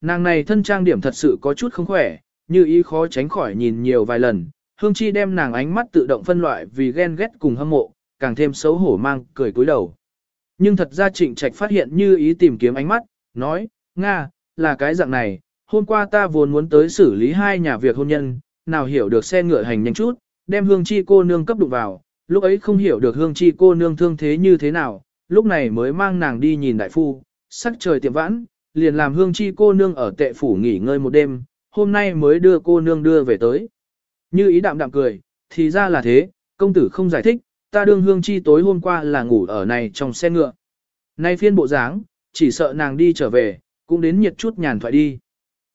Nàng này thân trang điểm thật sự có chút không khỏe, như ý khó tránh khỏi nhìn nhiều vài lần, hương chi đem nàng ánh mắt tự động phân loại vì ghen ghét cùng hâm mộ, càng thêm xấu hổ mang, cười cúi đầu. Nhưng thật ra trịnh trạch phát hiện như ý tìm kiếm ánh mắt, nói, Nga, là cái dạng này, hôm qua ta vốn muốn tới xử lý hai nhà việc hôn nhân, nào hiểu được xe ngựa hành nhanh chút, đem hương chi cô nương cấp đụng vào, lúc ấy không hiểu được hương chi cô nương thương thế như thế nào, lúc này mới mang nàng đi nhìn đại phu, sắc trời tiệm vãn, liền làm hương chi cô nương ở tệ phủ nghỉ ngơi một đêm, hôm nay mới đưa cô nương đưa về tới. Như ý đạm đạm cười, thì ra là thế, công tử không giải thích, ta đương hương chi tối hôm qua là ngủ ở này trong xe ngựa. Nay phiên bộ dáng, chỉ sợ nàng đi trở về, cũng đến nhiệt chút nhàn thoại đi.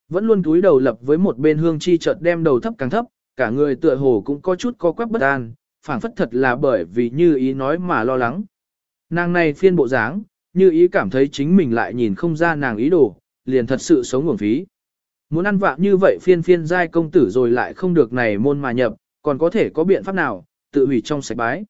Vẫn luôn túi đầu lập với một bên hương chi chợt đem đầu thấp càng thấp, cả người tựa hồ cũng có chút có quắc bất an, phảng phất thật là bởi vì như ý nói mà lo lắng. Nàng này phiên bộ dáng, như ý cảm thấy chính mình lại nhìn không ra nàng ý đồ, liền thật sự sống nguồn phí. Muốn ăn vạ như vậy phiên phiên giai công tử rồi lại không được này môn mà nhập, còn có thể có biện pháp nào, tự hủy trong sạch bái.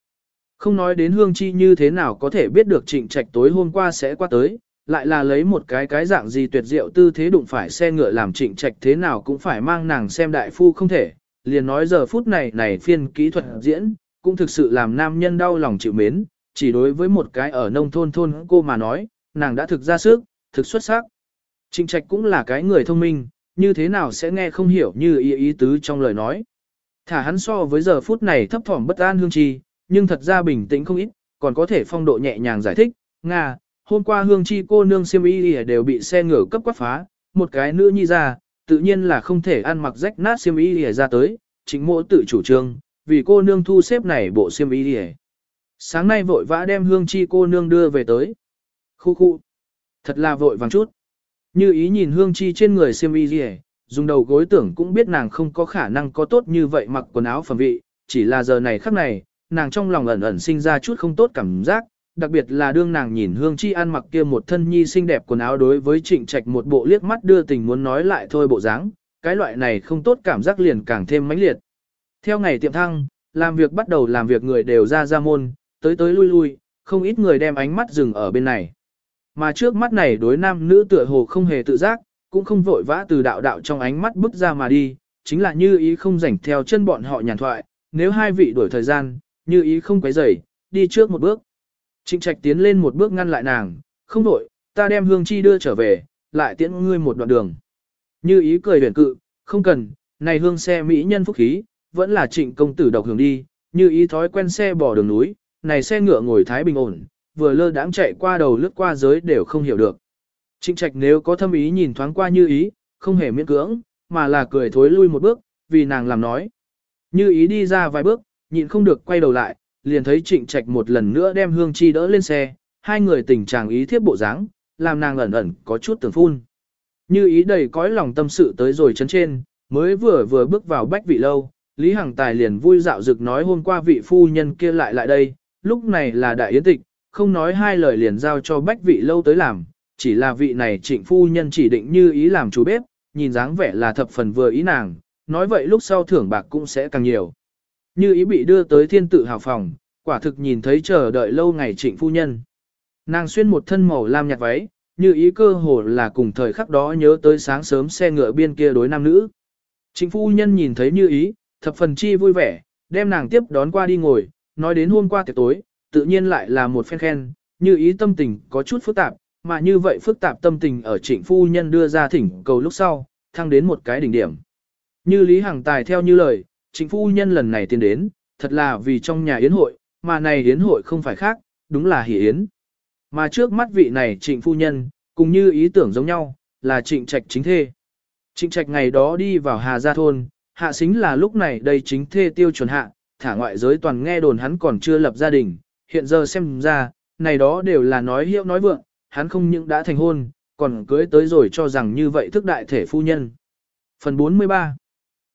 Không nói đến hương chi như thế nào có thể biết được trịnh trạch tối hôm qua sẽ qua tới, lại là lấy một cái cái dạng gì tuyệt diệu tư thế đụng phải xe ngựa làm trịnh trạch thế nào cũng phải mang nàng xem đại phu không thể, liền nói giờ phút này này phiên kỹ thuật diễn, cũng thực sự làm nam nhân đau lòng chịu mến, chỉ đối với một cái ở nông thôn thôn cô mà nói, nàng đã thực ra sức, thực xuất sắc. Trịnh trạch cũng là cái người thông minh, như thế nào sẽ nghe không hiểu như ý ý tứ trong lời nói. Thả hắn so với giờ phút này thấp thỏm bất an hương chi, nhưng thật ra bình tĩnh không ít, còn có thể phong độ nhẹ nhàng giải thích, Nga, hôm qua hương chi cô nương siêm y đều bị xe ngựa cấp quát phá, một cái nữ nhi ra, tự nhiên là không thể ăn mặc rách nát siêm y ra tới, chính mộ tự chủ trương, vì cô nương thu xếp này bộ siêm y Sáng nay vội vã đem hương chi cô nương đưa về tới. Khu khu. Thật là vội vàng chút. Như ý nhìn hương chi trên người xem y dùng đầu gối tưởng cũng biết nàng không có khả năng có tốt như vậy mặc quần áo phẩm vị, chỉ là giờ này khắc này, nàng trong lòng ẩn ẩn sinh ra chút không tốt cảm giác, đặc biệt là đương nàng nhìn Hương Chi ăn mặc kia một thân nhi xinh đẹp quần áo đối với Trịnh Trạch một bộ liếc mắt đưa tình muốn nói lại thôi bộ dáng, cái loại này không tốt cảm giác liền càng thêm mãnh liệt. Theo ngày tiệm thăng, làm việc bắt đầu làm việc người đều ra ra môn, tới tới lui lui, không ít người đem ánh mắt dừng ở bên này. Mà trước mắt này đối nam nữ tựa hồ không hề tự giác, cũng không vội vã từ đạo đạo trong ánh mắt bước ra mà đi, chính là như ý không rảnh theo chân bọn họ nhàn thoại, nếu hai vị đuổi thời gian, như ý không quấy rầy, đi trước một bước. Trịnh trạch tiến lên một bước ngăn lại nàng, không đổi, ta đem hương chi đưa trở về, lại tiễn ngươi một đoạn đường. Như ý cười huyền cự, không cần, này hương xe mỹ nhân phúc khí, vẫn là trịnh công tử độc hưởng đi, như ý thói quen xe bỏ đường núi, này xe ngựa ngồi thái bình ổn, vừa lơ đãng chạy qua đầu lướt qua giới đều không hiểu được. Trịnh trạch nếu có thâm ý nhìn thoáng qua như ý, không hề miễn cưỡng, mà là cười thối lui một bước, vì nàng làm nói. Như ý đi ra vài bước, nhịn không được quay đầu lại, liền thấy trịnh trạch một lần nữa đem hương chi đỡ lên xe, hai người tình trạng ý thiếp bộ dáng, làm nàng ẩn ẩn có chút tưởng phun. Như ý đầy cõi lòng tâm sự tới rồi chấn trên, mới vừa vừa bước vào bách vị lâu, Lý Hằng Tài liền vui dạo dực nói hôm qua vị phu nhân kia lại lại đây, lúc này là đại yến tịch, không nói hai lời liền giao cho bách vị lâu tới làm, chỉ là vị này trịnh phu nhân chỉ định như ý làm chủ bếp, nhìn dáng vẻ là thập phần vừa ý nàng, nói vậy lúc sau thưởng bạc cũng sẽ càng nhiều. Như ý bị đưa tới thiên tự hào phòng, quả thực nhìn thấy chờ đợi lâu ngày trịnh phu nhân. Nàng xuyên một thân màu lam nhạt váy, như ý cơ hồ là cùng thời khắc đó nhớ tới sáng sớm xe ngựa biên kia đối nam nữ. Trịnh phu nhân nhìn thấy như ý, thập phần chi vui vẻ, đem nàng tiếp đón qua đi ngồi, nói đến hôm qua tiệc tối, tự nhiên lại là một phen khen, như ý tâm tình có chút phức tạp, mà như vậy phức tạp tâm tình ở trịnh phu nhân đưa ra thỉnh cầu lúc sau, thăng đến một cái đỉnh điểm. Như Lý Hằng Tài theo như lời, trịnh phu nhân lần này tiến đến, thật là vì trong nhà yến hội, mà này yến hội không phải khác, đúng là hỷ yến. Mà trước mắt vị này trịnh phu nhân, cùng như ý tưởng giống nhau, là trịnh trạch chính thê. Trịnh trạch ngày đó đi vào Hà Gia Thôn, hạ xính là lúc này đây chính thê tiêu chuẩn hạ, thả ngoại giới toàn nghe đồn hắn còn chưa lập gia đình, hiện giờ xem ra, này đó đều là nói hiệu nói vượng, hắn không những đã thành hôn, còn cưới tới rồi cho rằng như vậy thức đại thể phu nhân. Phần 43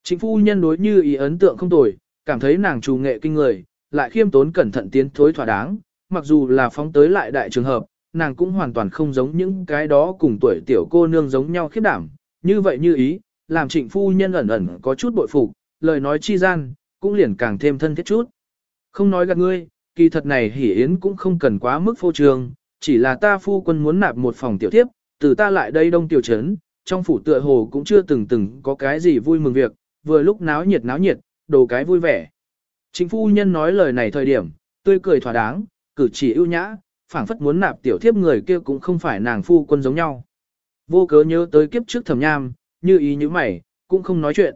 chính phu nhân đối như ý ấn tượng không tồi, cảm thấy nàng trù nghệ kinh người, lại khiêm tốn cẩn thận tiến thối thỏa đáng, mặc dù là phóng tới lại đại trường hợp, nàng cũng hoàn toàn không giống những cái đó cùng tuổi tiểu cô nương giống nhau khiếp đảm, như vậy như ý, làm trịnh phu nhân ẩn ẩn có chút bội phục, lời nói chi gian, cũng liền càng thêm thân thiết chút. Không nói gạt ngươi, kỳ thật này hỉ yến cũng không cần quá mức phô trương, chỉ là ta phu quân muốn nạp một phòng tiểu thiếp, từ ta lại đây đông tiểu trấn, trong phủ tựa hồ cũng chưa từng từng có cái gì vui mừng việc, vừa lúc náo nhiệt náo nhiệt, đồ cái vui vẻ. Chính phu nhân nói lời này thời điểm, tươi cười thỏa đáng, cử chỉ ưu nhã, phảng phất muốn nạp tiểu thiếp người kia cũng không phải nàng phu quân giống nhau. Vô cớ nhớ tới kiếp trước thẩm nham, như ý như mày, cũng không nói chuyện.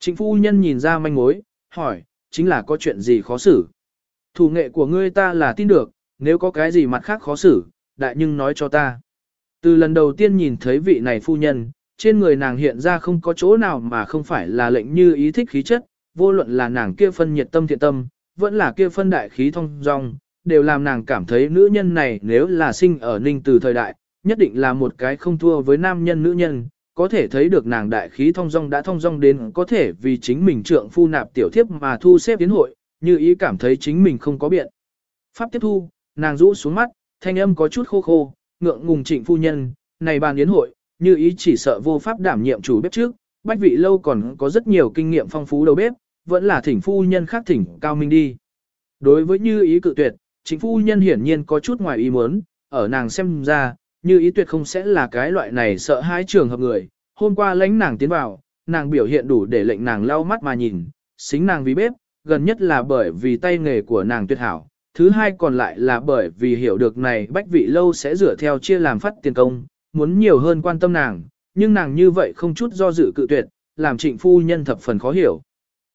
Chính phu nhân nhìn ra manh mối, hỏi, chính là có chuyện gì khó xử. Thủ nghệ của ngươi ta là tin được, nếu có cái gì mặt khác khó xử, đại nhưng nói cho ta. Từ lần đầu tiên nhìn thấy vị này phu nhân, trên người nàng hiện ra không có chỗ nào mà không phải là lệnh như ý thích khí chất, vô luận là nàng kia phân nhiệt tâm thiện tâm, vẫn là kia phân đại khí thông dong, đều làm nàng cảm thấy nữ nhân này nếu là sinh ở ninh từ thời đại, nhất định là một cái không thua với nam nhân nữ nhân, có thể thấy được nàng đại khí thông dong đã thông dong đến có thể vì chính mình trượng phu nạp tiểu thiếp mà thu xếp tiến hội, như ý cảm thấy chính mình không có biện. Pháp tiếp thu, nàng rũ xuống mắt, thanh âm có chút khô khô, ngượng ngùng trịnh phu nhân, này bàn yến hội, như ý chỉ sợ vô pháp đảm nhiệm chủ bếp trước, bách vị lâu còn có rất nhiều kinh nghiệm phong phú đầu bếp, vẫn là thỉnh phu nhân khác thỉnh cao minh đi. Đối với như ý cự tuyệt, chính phu nhân hiển nhiên có chút ngoài ý muốn, ở nàng xem ra, như ý tuyệt không sẽ là cái loại này sợ hai trường hợp người, hôm qua lãnh nàng tiến vào, nàng biểu hiện đủ để lệnh nàng lau mắt mà nhìn, xính nàng vì bếp, gần nhất là bởi vì tay nghề của nàng tuyệt hảo, thứ hai còn lại là bởi vì hiểu được này bách vị lâu sẽ rửa theo chia làm phát tiền công, muốn nhiều hơn quan tâm nàng, nhưng nàng như vậy không chút do dự cự tuyệt, làm trịnh phu nhân thập phần khó hiểu.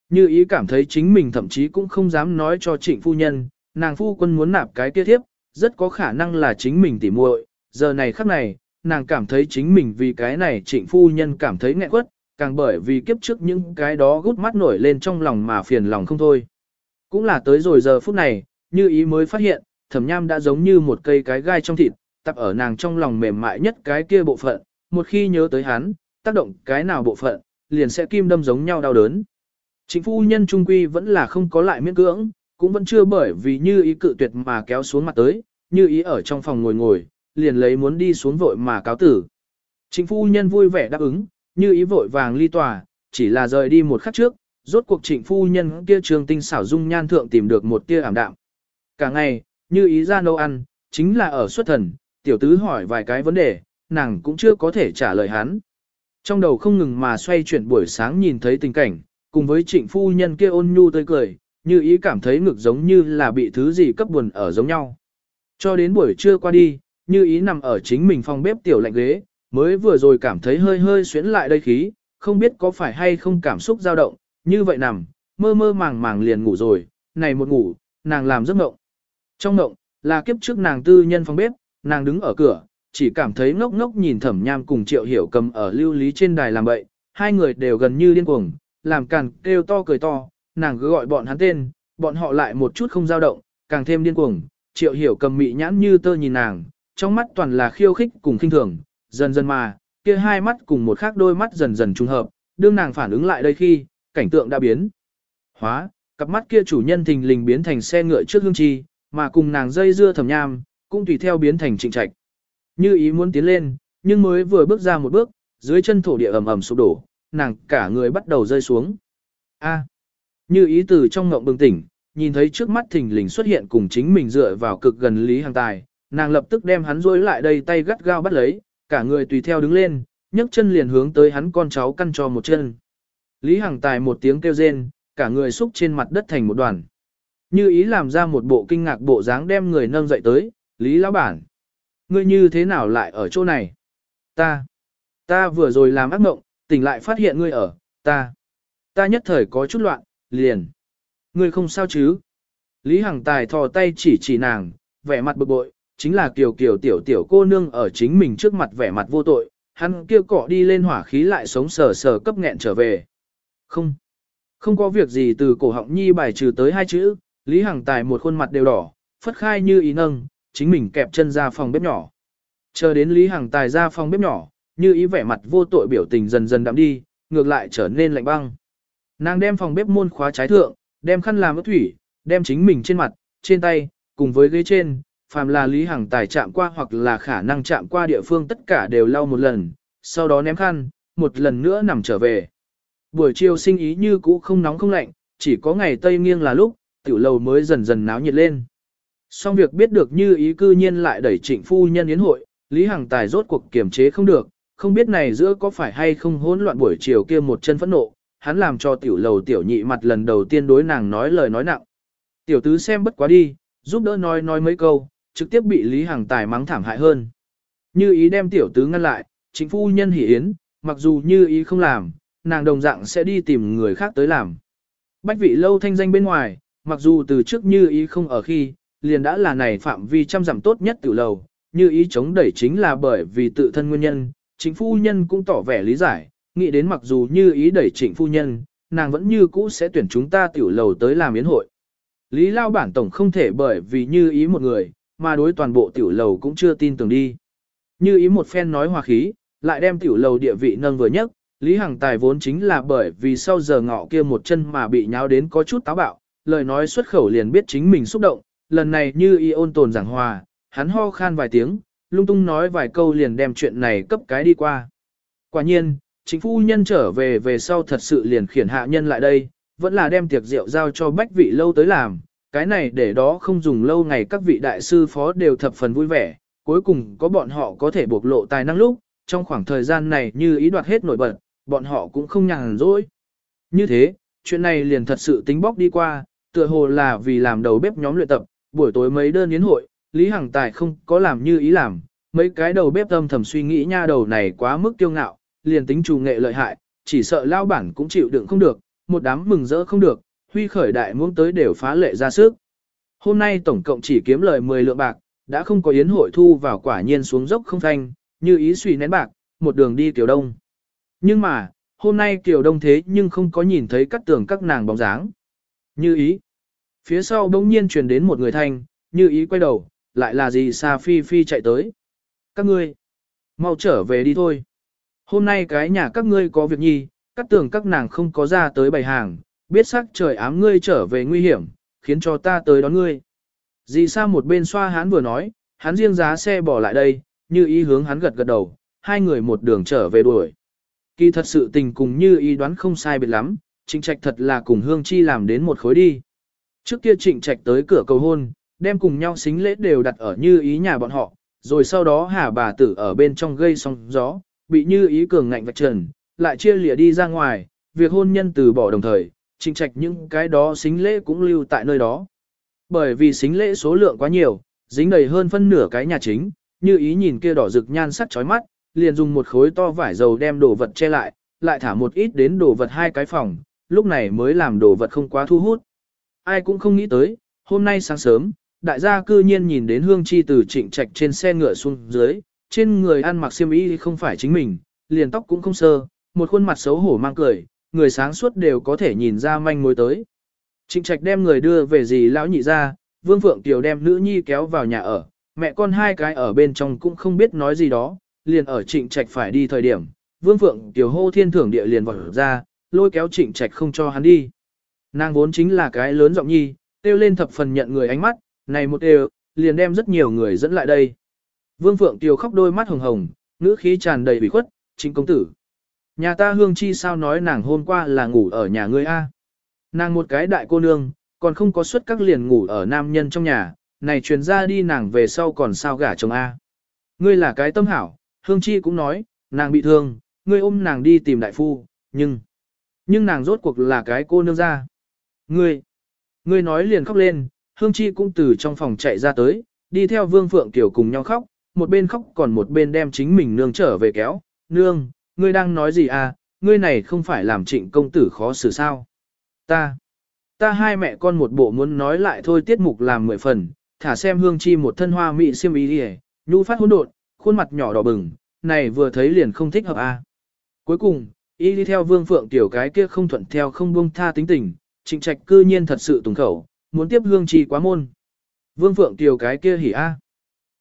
Như ý cảm thấy chính mình thậm chí cũng không dám nói cho trịnh phu nhân, nàng phu quân muốn nạp cái kia thiếp, rất có khả năng là chính mình tỉ muội giờ này khắc này, nàng cảm thấy chính mình vì cái này trịnh phu nhân cảm thấy nghẹn quất, càng bởi vì kiếp trước những cái đó gút mắt nổi lên trong lòng mà phiền lòng không thôi. Cũng là tới rồi giờ phút này, như ý mới phát hiện, thẩm nham đã giống như một cây cái gai trong thịt, tập ở nàng trong lòng mềm mại nhất cái kia bộ phận, một khi nhớ tới hắn, tác động cái nào bộ phận, liền sẽ kim đâm giống nhau đau đớn. Chính phu nhân trung quy vẫn là không có lại miễn cưỡng, cũng vẫn chưa bởi vì như ý cự tuyệt mà kéo xuống mặt tới, như ý ở trong phòng ngồi ngồi, liền lấy muốn đi xuống vội mà cáo tử. Chính phu nhân vui vẻ đáp ứng, như ý vội vàng ly tòa, chỉ là rời đi một khắc trước, rốt cuộc trịnh phu nhân kia trường tinh xảo dung nhan thượng tìm được một tia ảm đạm. Cả ngày, như ý ra nấu ăn, chính là ở xuất thần, tiểu tứ hỏi vài cái vấn đề, nàng cũng chưa có thể trả lời hắn. Trong đầu không ngừng mà xoay chuyển buổi sáng nhìn thấy tình cảnh, cùng với trịnh phu nhân kia ôn nhu tươi cười, như ý cảm thấy ngực giống như là bị thứ gì cấp buồn ở giống nhau. Cho đến buổi trưa qua đi, như ý nằm ở chính mình phòng bếp tiểu lạnh ghế, mới vừa rồi cảm thấy hơi hơi xuyến lại đây khí, không biết có phải hay không cảm xúc dao động, như vậy nằm, mơ mơ màng màng liền ngủ rồi, này một ngủ, nàng làm giấc ngộng. Trong ngộng, là kiếp trước nàng tư nhân phòng bếp, nàng đứng ở cửa, chỉ cảm thấy ngốc ngốc nhìn thẩm nham cùng triệu hiểu cầm ở lưu lý trên đài làm bậy, hai người đều gần như điên cuồng, làm càn kêu to cười to, nàng cứ gọi bọn hắn tên, bọn họ lại một chút không dao động, càng thêm điên cuồng, triệu hiểu cầm mị nhãn như tơ nhìn nàng, trong mắt toàn là khiêu khích cùng khinh thường, dần dần mà, kia hai mắt cùng một khác đôi mắt dần dần trùng hợp, đương nàng phản ứng lại đây khi, cảnh tượng đã biến. Hóa, cặp mắt kia chủ nhân thình lình biến thành xe ngựa trước hương chi, mà cùng nàng dây dưa thầm nham, cũng tùy theo biến thành trịnh trạch. Như ý muốn tiến lên, nhưng mới vừa bước ra một bước, dưới chân thổ địa ầm ầm sụp đổ, nàng cả người bắt đầu rơi xuống. A. như ý từ trong ngộng bừng tỉnh, nhìn thấy trước mắt thình lình xuất hiện cùng chính mình dựa vào cực gần Lý Hàng Tài, nàng lập tức đem hắn rối lại đây tay gắt gao bắt lấy, cả người tùy theo đứng lên, nhấc chân liền hướng tới hắn con cháu căn cho một chân. Lý Hằng Tài một tiếng kêu rên, cả người xúc trên mặt đất thành một đoàn. Như ý làm ra một bộ kinh ngạc bộ dáng đem người nâng dậy tới, Lý Lão Bản. Ngươi như thế nào lại ở chỗ này? Ta, ta vừa rồi làm ác mộng, tỉnh lại phát hiện ngươi ở, ta, ta nhất thời có chút loạn, liền. Ngươi không sao chứ? Lý Hằng Tài thò tay chỉ chỉ nàng, vẻ mặt bực bội, chính là kiều kiều tiểu tiểu cô nương ở chính mình trước mặt vẻ mặt vô tội, hắn kia cọ đi lên hỏa khí lại sống sờ sờ cấp nghẹn trở về. Không, không có việc gì từ cổ họng nhi bài trừ tới hai chữ, Lý Hằng Tài một khuôn mặt đều đỏ, phất khai như ý nâng, chính mình kẹp chân ra phòng bếp nhỏ. Chờ đến Lý Hằng Tài ra phòng bếp nhỏ, như ý vẻ mặt vô tội biểu tình dần dần đậm đi, ngược lại trở nên lạnh băng. Nàng đem phòng bếp môn khóa trái thượng, đem khăn làm ướt thủy, đem chính mình trên mặt, trên tay, cùng với ghế trên, phàm là Lý Hằng Tài chạm qua hoặc là khả năng chạm qua địa phương tất cả đều lau một lần, sau đó ném khăn, một lần nữa nằm trở về. Buổi chiều sinh ý như cũ không nóng không lạnh, chỉ có ngày tây nghiêng là lúc, tiểu lầu mới dần dần náo nhiệt lên. Xong việc biết được như ý cư nhiên lại đẩy trịnh phu nhân yến hội, Lý Hằng Tài rốt cuộc kiềm chế không được, không biết này giữa có phải hay không hỗn loạn buổi chiều kia một chân phẫn nộ, hắn làm cho tiểu lầu tiểu nhị mặt lần đầu tiên đối nàng nói lời nói nặng. Tiểu tứ xem bất quá đi, giúp đỡ nói nói mấy câu, trực tiếp bị Lý Hằng Tài mắng thảm hại hơn. Như ý đem tiểu tứ ngăn lại, chính phu nhân hỉ yến, mặc dù như ý không làm, nàng đồng dạng sẽ đi tìm người khác tới làm. Bách vị lâu thanh danh bên ngoài, mặc dù từ trước như ý không ở khi, liền đã là này phạm vi trăm dặm tốt nhất tiểu lầu, như ý chống đẩy chính là bởi vì tự thân nguyên nhân, chính phu nhân cũng tỏ vẻ lý giải, nghĩ đến mặc dù như ý đẩy trịnh phu nhân, nàng vẫn như cũ sẽ tuyển chúng ta tiểu lầu tới làm yến hội. Lý Lao bản tổng không thể bởi vì như ý một người, mà đối toàn bộ tiểu lầu cũng chưa tin tưởng đi. Như ý một phen nói hòa khí, lại đem tiểu lầu địa vị nâng vừa nhất, Lý Hằng Tài vốn chính là bởi vì sau giờ ngọ kia một chân mà bị nháo đến có chút táo bạo, lời nói xuất khẩu liền biết chính mình xúc động, lần này như y ôn tồn giảng hòa, hắn ho khan vài tiếng, lung tung nói vài câu liền đem chuyện này cấp cái đi qua. Quả nhiên, chính phu nhân trở về về sau thật sự liền khiển hạ nhân lại đây, vẫn là đem tiệc rượu giao cho bách vị lâu tới làm, cái này để đó không dùng lâu ngày các vị đại sư phó đều thập phần vui vẻ, cuối cùng có bọn họ có thể bộc lộ tài năng lúc, trong khoảng thời gian này như ý đoạt hết nổi bật, bọn họ cũng không nhàn rỗi. Như thế, chuyện này liền thật sự tính bóc đi qua, tựa hồ là vì làm đầu bếp nhóm luyện tập, buổi tối mấy đơn yến hội, Lý Hằng Tài không có làm như ý làm, mấy cái đầu bếp âm thầm suy nghĩ nha đầu này quá mức kiêu ngạo, liền tính chủ nghệ lợi hại, chỉ sợ lao bản cũng chịu đựng không được, một đám mừng rỡ không được, huy khởi đại muông tới đều phá lệ ra sức. Hôm nay tổng cộng chỉ kiếm lời 10 lượng bạc, đã không có yến hội thu vào quả nhiên xuống dốc không thanh, như ý suy nén bạc, một đường đi tiểu Đông. Nhưng mà, hôm nay tiểu Đông thế nhưng không có nhìn thấy cắt tường các nàng bóng dáng. Như ý. Phía sau bỗng nhiên truyền đến một người thanh, như ý quay đầu, lại là gì xa phi phi chạy tới. Các ngươi, mau trở về đi thôi. Hôm nay cái nhà các ngươi có việc nhi, cắt tường các nàng không có ra tới bày hàng, biết sắc trời ám ngươi trở về nguy hiểm, khiến cho ta tới đón ngươi. Dì sa một bên xoa hắn vừa nói, hắn riêng giá xe bỏ lại đây, như ý hướng hắn gật gật đầu, hai người một đường trở về đuổi. Kỳ thật sự tình cùng như ý đoán không sai biệt lắm, trịnh trạch thật là cùng hương chi làm đến một khối đi. Trước kia trịnh trạch tới cửa cầu hôn, đem cùng nhau xính lễ đều đặt ở như ý nhà bọn họ, rồi sau đó hà bà tử ở bên trong gây sóng gió, bị như ý cường ngạnh vạch trần, lại chia lìa đi ra ngoài, việc hôn nhân từ bỏ đồng thời, trịnh trạch những cái đó xính lễ cũng lưu tại nơi đó. Bởi vì xính lễ số lượng quá nhiều, dính đầy hơn phân nửa cái nhà chính, như ý nhìn kia đỏ rực nhan sắc chói mắt, liền dùng một khối to vải dầu đem đồ vật che lại, lại thả một ít đến đồ vật hai cái phòng, lúc này mới làm đồ vật không quá thu hút. Ai cũng không nghĩ tới, hôm nay sáng sớm, đại gia cư nhiên nhìn đến hương chi từ trịnh trạch trên xe ngựa xuống dưới, trên người ăn mặc xiêm y không phải chính mình, liền tóc cũng không sơ, một khuôn mặt xấu hổ mang cười, người sáng suốt đều có thể nhìn ra manh mối tới. Trịnh trạch đem người đưa về gì lão nhị ra, vương phượng tiểu đem nữ nhi kéo vào nhà ở, mẹ con hai cái ở bên trong cũng không biết nói gì đó, liền ở trịnh trạch phải đi thời điểm, vương phượng tiểu hô thiên thưởng địa liền vọt ra, lôi kéo trịnh trạch không cho hắn đi. Nàng vốn chính là cái lớn giọng nhi, tiêu lên thập phần nhận người ánh mắt, này một đều, liền đem rất nhiều người dẫn lại đây. Vương Phượng tiểu khóc đôi mắt hồng hồng, ngữ khí tràn đầy bị khuất, chính công tử. Nhà ta hương chi sao nói nàng hôm qua là ngủ ở nhà ngươi A. Nàng một cái đại cô nương, còn không có suất các liền ngủ ở nam nhân trong nhà, này truyền ra đi nàng về sau còn sao gả chồng A. Ngươi là cái tâm hảo, hương chi cũng nói, nàng bị thương, ngươi ôm nàng đi tìm đại phu, nhưng, nhưng nàng rốt cuộc là cái cô nương ra. Ngươi, ngươi nói liền khóc lên, hương chi cũng từ trong phòng chạy ra tới, đi theo vương phượng tiểu cùng nhau khóc, một bên khóc còn một bên đem chính mình nương trở về kéo, nương, ngươi đang nói gì à, ngươi này không phải làm trịnh công tử khó xử sao. Ta, ta hai mẹ con một bộ muốn nói lại thôi tiết mục làm mười phần, thả xem hương chi một thân hoa mị xiêm ý đi nhu phát hỗn độn, khuôn mặt nhỏ đỏ bừng, này vừa thấy liền không thích hợp à. Cuối cùng, y đi theo vương phượng tiểu cái kia không thuận theo không buông tha tính tình, trịnh trạch cư nhiên thật sự tùng khẩu, muốn tiếp hương chi quá môn. Vương phượng tiểu cái kia hỉ a.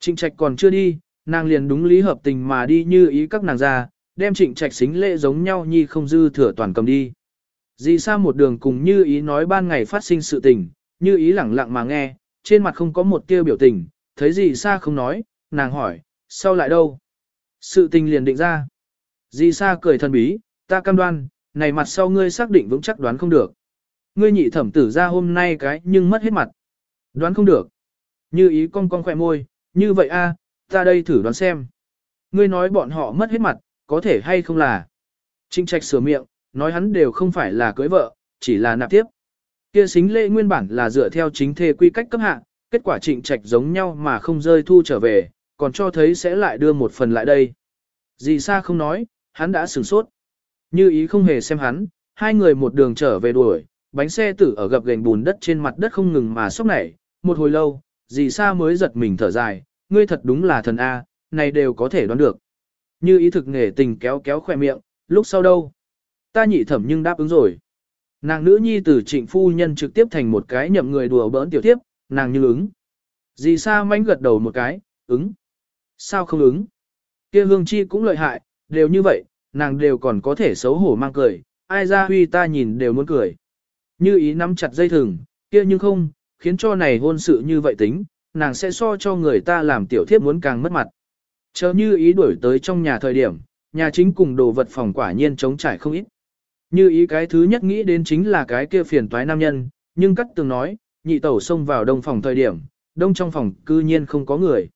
Trịnh trạch còn chưa đi, nàng liền đúng lý hợp tình mà đi như ý các nàng ra, đem trịnh trạch xính lễ giống nhau nhi không dư thừa toàn cầm đi. Dì sa một đường cùng như ý nói ban ngày phát sinh sự tình, như ý lẳng lặng mà nghe, trên mặt không có một tiêu biểu tình, thấy dì sa không nói, nàng hỏi, sau lại đâu? Sự tình liền định ra. Dì sa cười thần bí, ta cam đoan, này mặt sau ngươi xác định vững chắc đoán không được. Ngươi nhị thẩm tử ra hôm nay cái nhưng mất hết mặt. Đoán không được. Như ý cong cong khỏe môi, như vậy a, ta đây thử đoán xem. Ngươi nói bọn họ mất hết mặt, có thể hay không là. Trinh trạch sửa miệng, nói hắn đều không phải là cưới vợ, chỉ là nạp tiếp. Kia xính lễ nguyên bản là dựa theo chính thê quy cách cấp hạ, kết quả trịnh trạch giống nhau mà không rơi thu trở về, còn cho thấy sẽ lại đưa một phần lại đây. Dì xa không nói, hắn đã sửng sốt. Như ý không hề xem hắn, hai người một đường trở về đuổi, bánh xe tử ở gập gành bùn đất trên mặt đất không ngừng mà sốc nảy, một hồi lâu, dì xa mới giật mình thở dài, ngươi thật đúng là thần A, này đều có thể đoán được. Như ý thực nghề tình kéo kéo khỏe miệng, lúc sau đâu? Ta nhị thẩm nhưng đáp ứng rồi. Nàng nữ nhi từ trịnh phu nhân trực tiếp thành một cái nhậm người đùa bỡn tiểu tiếp, nàng như ứng. Dì sa manh gật đầu một cái, ứng. Sao không ứng? kia hương chi cũng lợi hại, đều như vậy, nàng đều còn có thể xấu hổ mang cười, ai ra huy ta nhìn đều muốn cười. Như ý nắm chặt dây thừng, kia nhưng không, khiến cho này hôn sự như vậy tính, nàng sẽ so cho người ta làm tiểu thiếp muốn càng mất mặt. Chờ như ý đuổi tới trong nhà thời điểm, nhà chính cùng đồ vật phòng quả nhiên chống trải không ít. Như ý cái thứ nhất nghĩ đến chính là cái kia phiền toái nam nhân, nhưng cắt tường nói, nhị tẩu xông vào đông phòng thời điểm, đông trong phòng cư nhiên không có người.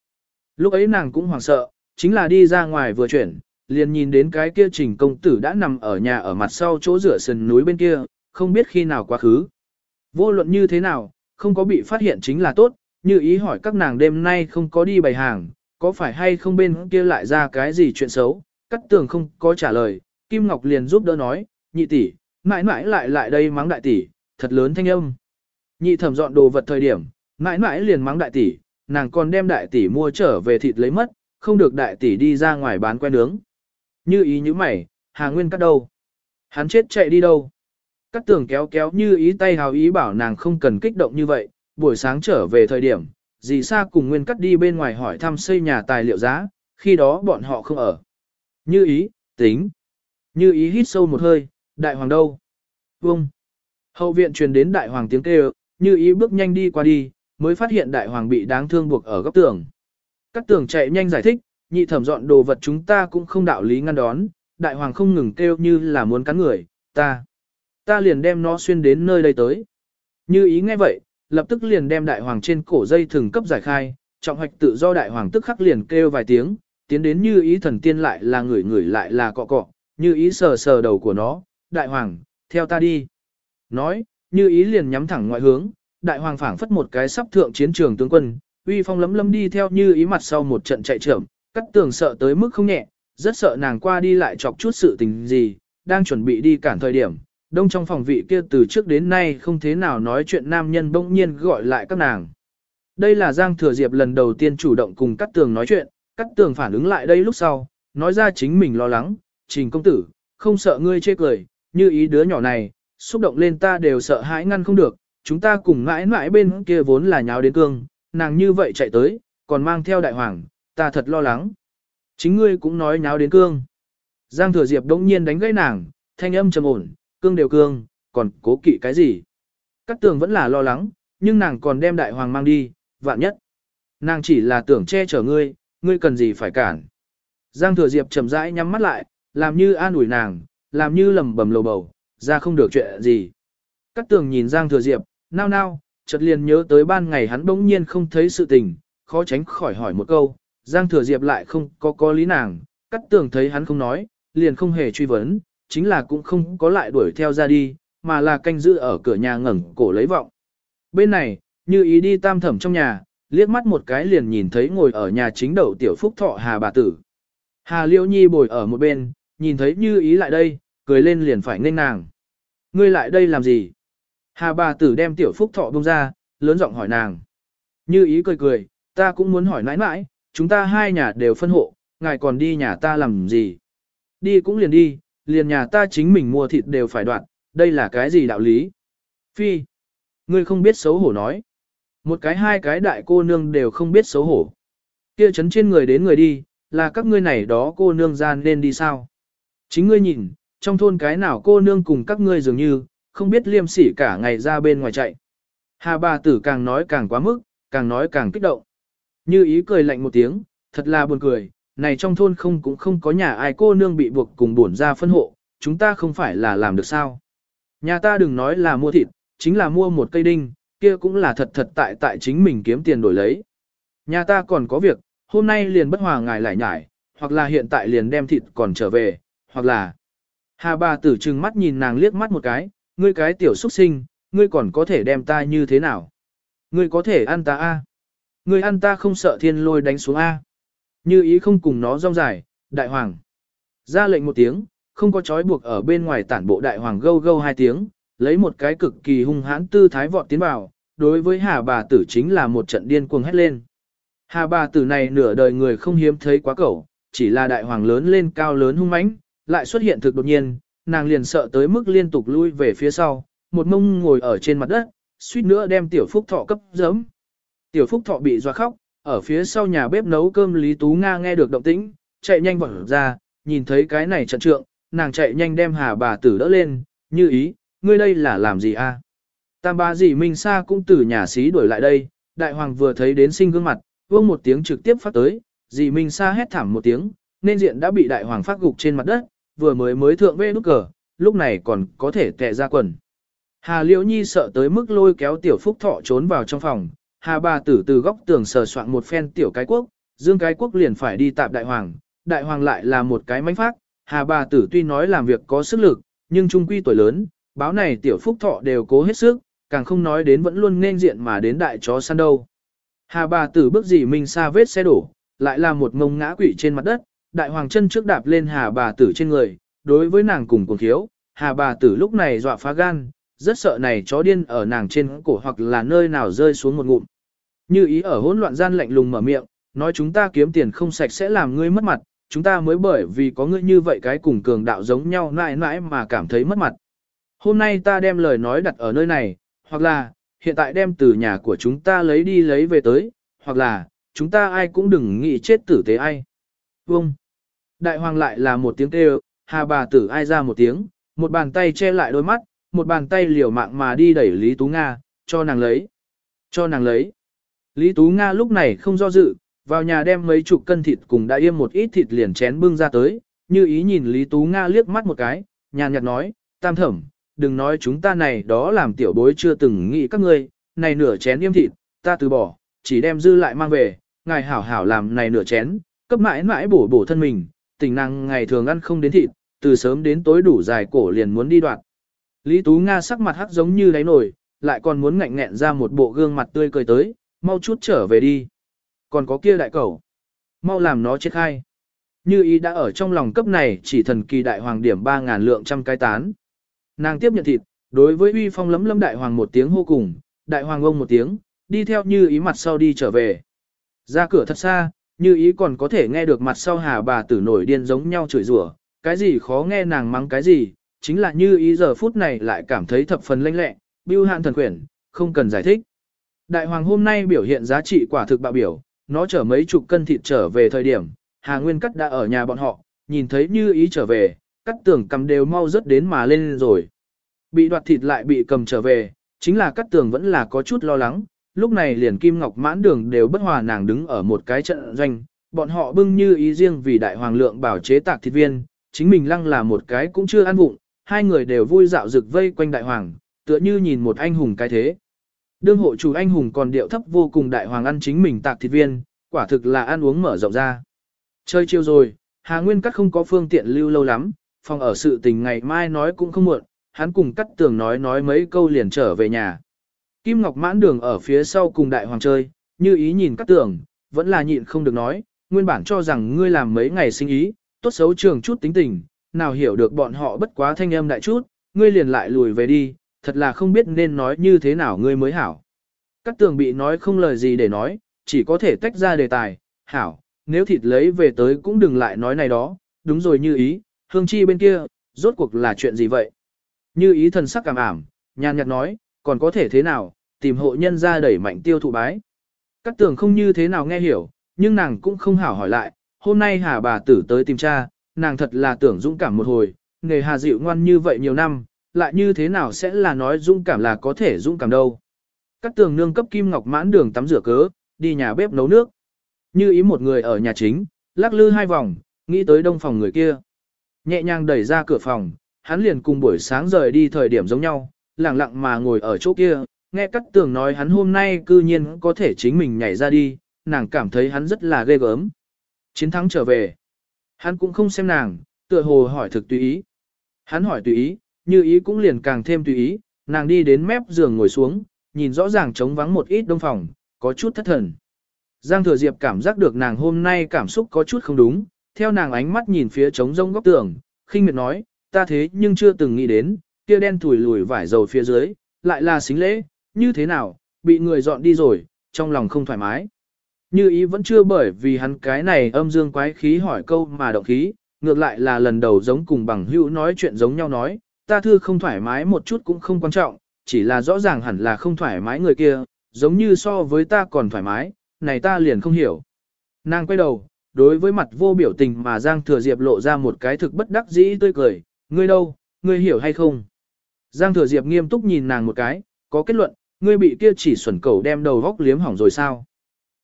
Lúc ấy nàng cũng hoảng sợ, chính là đi ra ngoài vừa chuyển, liền nhìn đến cái kia trình công tử đã nằm ở nhà ở mặt sau chỗ rửa sườn núi bên kia, không biết khi nào quá khứ. Vô luận như thế nào, không có bị phát hiện chính là tốt, như ý hỏi các nàng đêm nay không có đi bày hàng, có phải hay không bên kia lại ra cái gì chuyện xấu, cắt tường không có trả lời, Kim Ngọc liền giúp đỡ nói, nhị tỷ, mãi mãi lại lại đây mắng đại tỷ, thật lớn thanh âm. Nhị thẩm dọn đồ vật thời điểm, mãi mãi liền mắng đại tỷ, nàng còn đem đại tỷ mua trở về thịt lấy mất, không được đại tỷ đi ra ngoài bán que nướng. Như ý như mày, Hà Nguyên cắt đâu? Hắn chết chạy đi đâu? Cắt tường kéo kéo như ý tay hào ý bảo nàng không cần kích động như vậy, buổi sáng trở về thời điểm, dì Sa cùng Nguyên cắt đi bên ngoài hỏi thăm xây nhà tài liệu giá, khi đó bọn họ không ở. Như ý, tính. Như ý hít sâu một hơi, đại hoàng đâu? Vông. Hậu viện truyền đến đại hoàng tiếng kêu, như ý bước nhanh đi qua đi, mới phát hiện đại hoàng bị đáng thương buộc ở góc tường. Các tường chạy nhanh giải thích, nhị thẩm dọn đồ vật chúng ta cũng không đạo lý ngăn đón, đại hoàng không ngừng kêu như là muốn cắn người, ta. Ta liền đem nó xuyên đến nơi đây tới. Như ý nghe vậy, lập tức liền đem đại hoàng trên cổ dây thừng cấp giải khai, trọng hoạch tự do đại hoàng tức khắc liền kêu vài tiếng, tiến đến như ý thần tiên lại là người người lại là cọ cọ, như ý sờ sờ đầu của nó, đại hoàng, theo ta đi. Nói, như ý liền nhắm thẳng ngoại hướng, đại hoàng phảng phất một cái sắp thượng chiến trường tướng quân, uy phong lấm lấm đi theo như ý mặt sau một trận chạy trưởng, cắt tường sợ tới mức không nhẹ, rất sợ nàng qua đi lại chọc chút sự tình gì, đang chuẩn bị đi cản thời điểm. Đông trong phòng vị kia từ trước đến nay không thế nào nói chuyện nam nhân bỗng nhiên gọi lại các nàng. Đây là Giang Thừa Diệp lần đầu tiên chủ động cùng Cát Tường nói chuyện, Cát Tường phản ứng lại đây lúc sau, nói ra chính mình lo lắng, trình công tử, không sợ ngươi chê cười, như ý đứa nhỏ này, xúc động lên ta đều sợ hãi ngăn không được, chúng ta cùng mãi mãi bên kia vốn là nháo đến cương, nàng như vậy chạy tới, còn mang theo đại hoàng, ta thật lo lắng. Chính ngươi cũng nói nháo đến cương. Giang thừa diệp đống nhiên đánh gãy nàng, thanh âm trầm ổn, cương đều cương, còn cố kỵ cái gì. Các tường vẫn là lo lắng, nhưng nàng còn đem đại hoàng mang đi, vạn nhất. Nàng chỉ là tưởng che chở ngươi, ngươi cần gì phải cản. Giang thừa diệp chậm rãi nhắm mắt lại, làm như an ủi nàng, làm như lầm bầm lầu bầu, ra không được chuyện gì. Các tường nhìn Giang thừa diệp, nao nao, chợt liền nhớ tới ban ngày hắn bỗng nhiên không thấy sự tình, khó tránh khỏi hỏi một câu, Giang Thừa Diệp lại không có có lý nàng, cắt tường thấy hắn không nói, liền không hề truy vấn, chính là cũng không có lại đuổi theo ra đi, mà là canh giữ ở cửa nhà ngẩng cổ lấy vọng. Bên này, như ý đi tam thẩm trong nhà, liếc mắt một cái liền nhìn thấy ngồi ở nhà chính đầu tiểu phúc thọ Hà bà tử. Hà Liễu Nhi bồi ở một bên, nhìn thấy như ý lại đây, cười lên liền phải nên nàng. Ngươi lại đây làm gì? Hà bà tử đem tiểu phúc thọ bông ra, lớn giọng hỏi nàng. Như ý cười cười, ta cũng muốn hỏi nãi nãi, chúng ta hai nhà đều phân hộ, ngài còn đi nhà ta làm gì? Đi cũng liền đi, liền nhà ta chính mình mua thịt đều phải đoạn, đây là cái gì đạo lý? Phi, ngươi không biết xấu hổ nói. Một cái hai cái đại cô nương đều không biết xấu hổ. Kia chấn trên người đến người đi, là các ngươi này đó cô nương gian nên đi sao? Chính ngươi nhìn, trong thôn cái nào cô nương cùng các ngươi dường như, không biết liêm sỉ cả ngày ra bên ngoài chạy. Hà bà tử càng nói càng quá mức, càng nói càng kích động. Như ý cười lạnh một tiếng, thật là buồn cười, này trong thôn không cũng không có nhà ai cô nương bị buộc cùng bổn ra phân hộ, chúng ta không phải là làm được sao. Nhà ta đừng nói là mua thịt, chính là mua một cây đinh, kia cũng là thật thật tại tại chính mình kiếm tiền đổi lấy. Nhà ta còn có việc, hôm nay liền bất hòa ngài lại nhải, hoặc là hiện tại liền đem thịt còn trở về, hoặc là... Hà bà tử trừng mắt nhìn nàng liếc mắt một cái, ngươi cái tiểu xuất sinh, ngươi còn có thể đem ta như thế nào? Ngươi có thể ăn ta a? Ngươi ăn ta không sợ thiên lôi đánh xuống a? Như ý không cùng nó rong dài, đại hoàng. Ra lệnh một tiếng, không có trói buộc ở bên ngoài tản bộ đại hoàng gâu gâu hai tiếng, lấy một cái cực kỳ hung hãn tư thái vọt tiến vào, đối với hà bà tử chính là một trận điên cuồng hét lên. Hà bà tử này nửa đời người không hiếm thấy quá cẩu, chỉ là đại hoàng lớn lên cao lớn hung mãnh, lại xuất hiện thực đột nhiên, nàng liền sợ tới mức liên tục lui về phía sau, một mông ngồi ở trên mặt đất, suýt nữa đem tiểu phúc thọ cấp giấm. Tiểu phúc thọ bị doa khóc, ở phía sau nhà bếp nấu cơm Lý Tú Nga nghe được động tĩnh, chạy nhanh vào ra, nhìn thấy cái này trận trượng, nàng chạy nhanh đem hà bà tử đỡ lên, như ý, ngươi đây là làm gì a? Tam ba dì Minh Sa cũng từ nhà xí đuổi lại đây, đại hoàng vừa thấy đến sinh gương mặt, vương một tiếng trực tiếp phát tới, dì Minh Sa hét thảm một tiếng, nên diện đã bị đại hoàng phát gục trên mặt đất, vừa mới mới thượng vê nút cờ, lúc này còn có thể tệ ra quần. Hà Liễu Nhi sợ tới mức lôi kéo tiểu phúc thọ trốn vào trong phòng, Hà bà tử từ góc tường sờ soạn một phen tiểu cái quốc, dương cái quốc liền phải đi tạp đại hoàng, đại hoàng lại là một cái mánh phát, Hà bà tử tuy nói làm việc có sức lực, nhưng trung quy tuổi lớn, báo này tiểu phúc thọ đều cố hết sức, càng không nói đến vẫn luôn nên diện mà đến đại chó săn đâu. Hà bà tử bước gì mình xa vết xe đổ, lại là một ngông ngã quỵ trên mặt đất, đại hoàng chân trước đạp lên hà bà tử trên người, đối với nàng cùng còn thiếu, hà bà tử lúc này dọa phá gan, rất sợ này chó điên ở nàng trên cổ hoặc là nơi nào rơi xuống một ngụm. Như ý ở hỗn loạn gian lạnh lùng mở miệng, nói chúng ta kiếm tiền không sạch sẽ làm ngươi mất mặt, chúng ta mới bởi vì có ngươi như vậy cái cùng cường đạo giống nhau mãi mãi mà cảm thấy mất mặt. Hôm nay ta đem lời nói đặt ở nơi này, hoặc là, hiện tại đem từ nhà của chúng ta lấy đi lấy về tới, hoặc là, chúng ta ai cũng đừng nghĩ chết tử tế ai. Vông. Đại hoàng lại là một tiếng kêu, hà bà tử ai ra một tiếng, một bàn tay che lại đôi mắt, một bàn tay liều mạng mà đi đẩy Lý Tú Nga, cho nàng lấy. Cho nàng lấy. Lý Tú Nga lúc này không do dự, vào nhà đem mấy chục cân thịt cùng đã yêm một ít thịt liền chén bưng ra tới, như ý nhìn Lý Tú Nga liếc mắt một cái, nhàn nhạt nói, tam thẩm, đừng nói chúng ta này đó làm tiểu bối chưa từng nghĩ các ngươi, này nửa chén yêm thịt, ta từ bỏ, chỉ đem dư lại mang về, ngài hảo hảo làm này nửa chén, cấp mãi mãi bổ bổ thân mình, tình năng ngày thường ăn không đến thịt, từ sớm đến tối đủ dài cổ liền muốn đi đoạn. Lý Tú Nga sắc mặt hắc giống như đáy nổi, lại còn muốn ngạnh nghẹn ra một bộ gương mặt tươi cười tới, mau chút trở về đi. Còn có kia đại cẩu, mau làm nó chết khai. Như ý đã ở trong lòng cấp này chỉ thần kỳ đại hoàng điểm 3.000 lượng trăm cái tán. Nàng tiếp nhận thịt, đối với uy phong lấm lấm đại hoàng một tiếng hô cùng, đại hoàng ông một tiếng, đi theo như ý mặt sau đi trở về. Ra cửa thật xa, như ý còn có thể nghe được mặt sau hà bà tử nổi điên giống nhau chửi rủa, cái gì khó nghe nàng mắng cái gì, chính là như ý giờ phút này lại cảm thấy thập phần lanh lẹ, bưu hạn thần quyển, không cần giải thích. Đại hoàng hôm nay biểu hiện giá trị quả thực bạo biểu, nó chở mấy chục cân thịt trở về thời điểm, Hà Nguyên Cắt đã ở nhà bọn họ, nhìn thấy như ý trở về, cắt tưởng cầm đều mau rất đến mà lên rồi. Bị đoạt thịt lại bị cầm trở về, chính là cắt tường vẫn là có chút lo lắng, lúc này liền Kim Ngọc mãn đường đều bất hòa nàng đứng ở một cái trận doanh, bọn họ bưng như ý riêng vì đại hoàng lượng bảo chế tạc thịt viên, chính mình lăng là một cái cũng chưa ăn vụng, hai người đều vui dạo rực vây quanh đại hoàng, tựa như nhìn một anh hùng cái thế. Đương hộ chủ anh hùng còn điệu thấp vô cùng đại hoàng ăn chính mình tạc thịt viên, quả thực là ăn uống mở rộng ra. Chơi chiều rồi, Hà Nguyên Cắt không có phương tiện lưu lâu lắm, phòng ở sự tình ngày mai nói cũng không muộn, hắn cùng cắt tường nói nói mấy câu liền trở về nhà. Kim Ngọc mãn đường ở phía sau cùng đại hoàng chơi, như ý nhìn cắt tường, vẫn là nhịn không được nói, nguyên bản cho rằng ngươi làm mấy ngày sinh ý, tốt xấu trường chút tính tình, nào hiểu được bọn họ bất quá thanh âm đại chút, ngươi liền lại lùi về đi, thật là không biết nên nói như thế nào ngươi mới hảo. Cát tường bị nói không lời gì để nói, chỉ có thể tách ra đề tài, hảo, nếu thịt lấy về tới cũng đừng lại nói này đó, đúng rồi như ý, hương chi bên kia, rốt cuộc là chuyện gì vậy? Như ý thần sắc cảm ảm, nhàn nhạt nói, còn có thể thế nào, tìm hộ nhân ra đẩy mạnh tiêu thụ bái. Các Tường không như thế nào nghe hiểu, nhưng nàng cũng không hảo hỏi lại, hôm nay hà bà tử tới tìm cha, nàng thật là tưởng dũng cảm một hồi, nghề hà dịu ngoan như vậy nhiều năm, lại như thế nào sẽ là nói dũng cảm là có thể dũng cảm đâu. Các tường nương cấp kim ngọc mãn đường tắm rửa cớ, đi nhà bếp nấu nước. Như ý một người ở nhà chính, lắc lư hai vòng, nghĩ tới đông phòng người kia. Nhẹ nhàng đẩy ra cửa phòng, hắn liền cùng buổi sáng rời đi thời điểm giống nhau, lặng lặng mà ngồi ở chỗ kia, nghe cắt tường nói hắn hôm nay cư nhiên có thể chính mình nhảy ra đi, nàng cảm thấy hắn rất là ghê gớm. Chiến thắng trở về. Hắn cũng không xem nàng, tựa hồ hỏi thực tùy ý. Hắn hỏi tùy ý, như ý cũng liền càng thêm tùy ý, nàng đi đến mép giường ngồi xuống, nhìn rõ ràng trống vắng một ít đông phòng, có chút thất thần. Giang Thừa Diệp cảm giác được nàng hôm nay cảm xúc có chút không đúng, theo nàng ánh mắt nhìn phía trống rông góc tường, khinh miệt nói, ta thế nhưng chưa từng nghĩ đến, kia đen thủi lùi vải dầu phía dưới, lại là xính lễ, như thế nào, bị người dọn đi rồi, trong lòng không thoải mái. Như ý vẫn chưa bởi vì hắn cái này âm dương quái khí hỏi câu mà động khí, ngược lại là lần đầu giống cùng bằng hữu nói chuyện giống nhau nói, ta thư không thoải mái một chút cũng không quan trọng, chỉ là rõ ràng hẳn là không thoải mái người kia, giống như so với ta còn thoải mái, này ta liền không hiểu. Nàng quay đầu, đối với mặt vô biểu tình mà Giang Thừa Diệp lộ ra một cái thực bất đắc dĩ tươi cười, ngươi đâu, ngươi hiểu hay không? Giang Thừa Diệp nghiêm túc nhìn nàng một cái, có kết luận, ngươi bị kia chỉ xuẩn cầu đem đầu góc liếm hỏng rồi sao?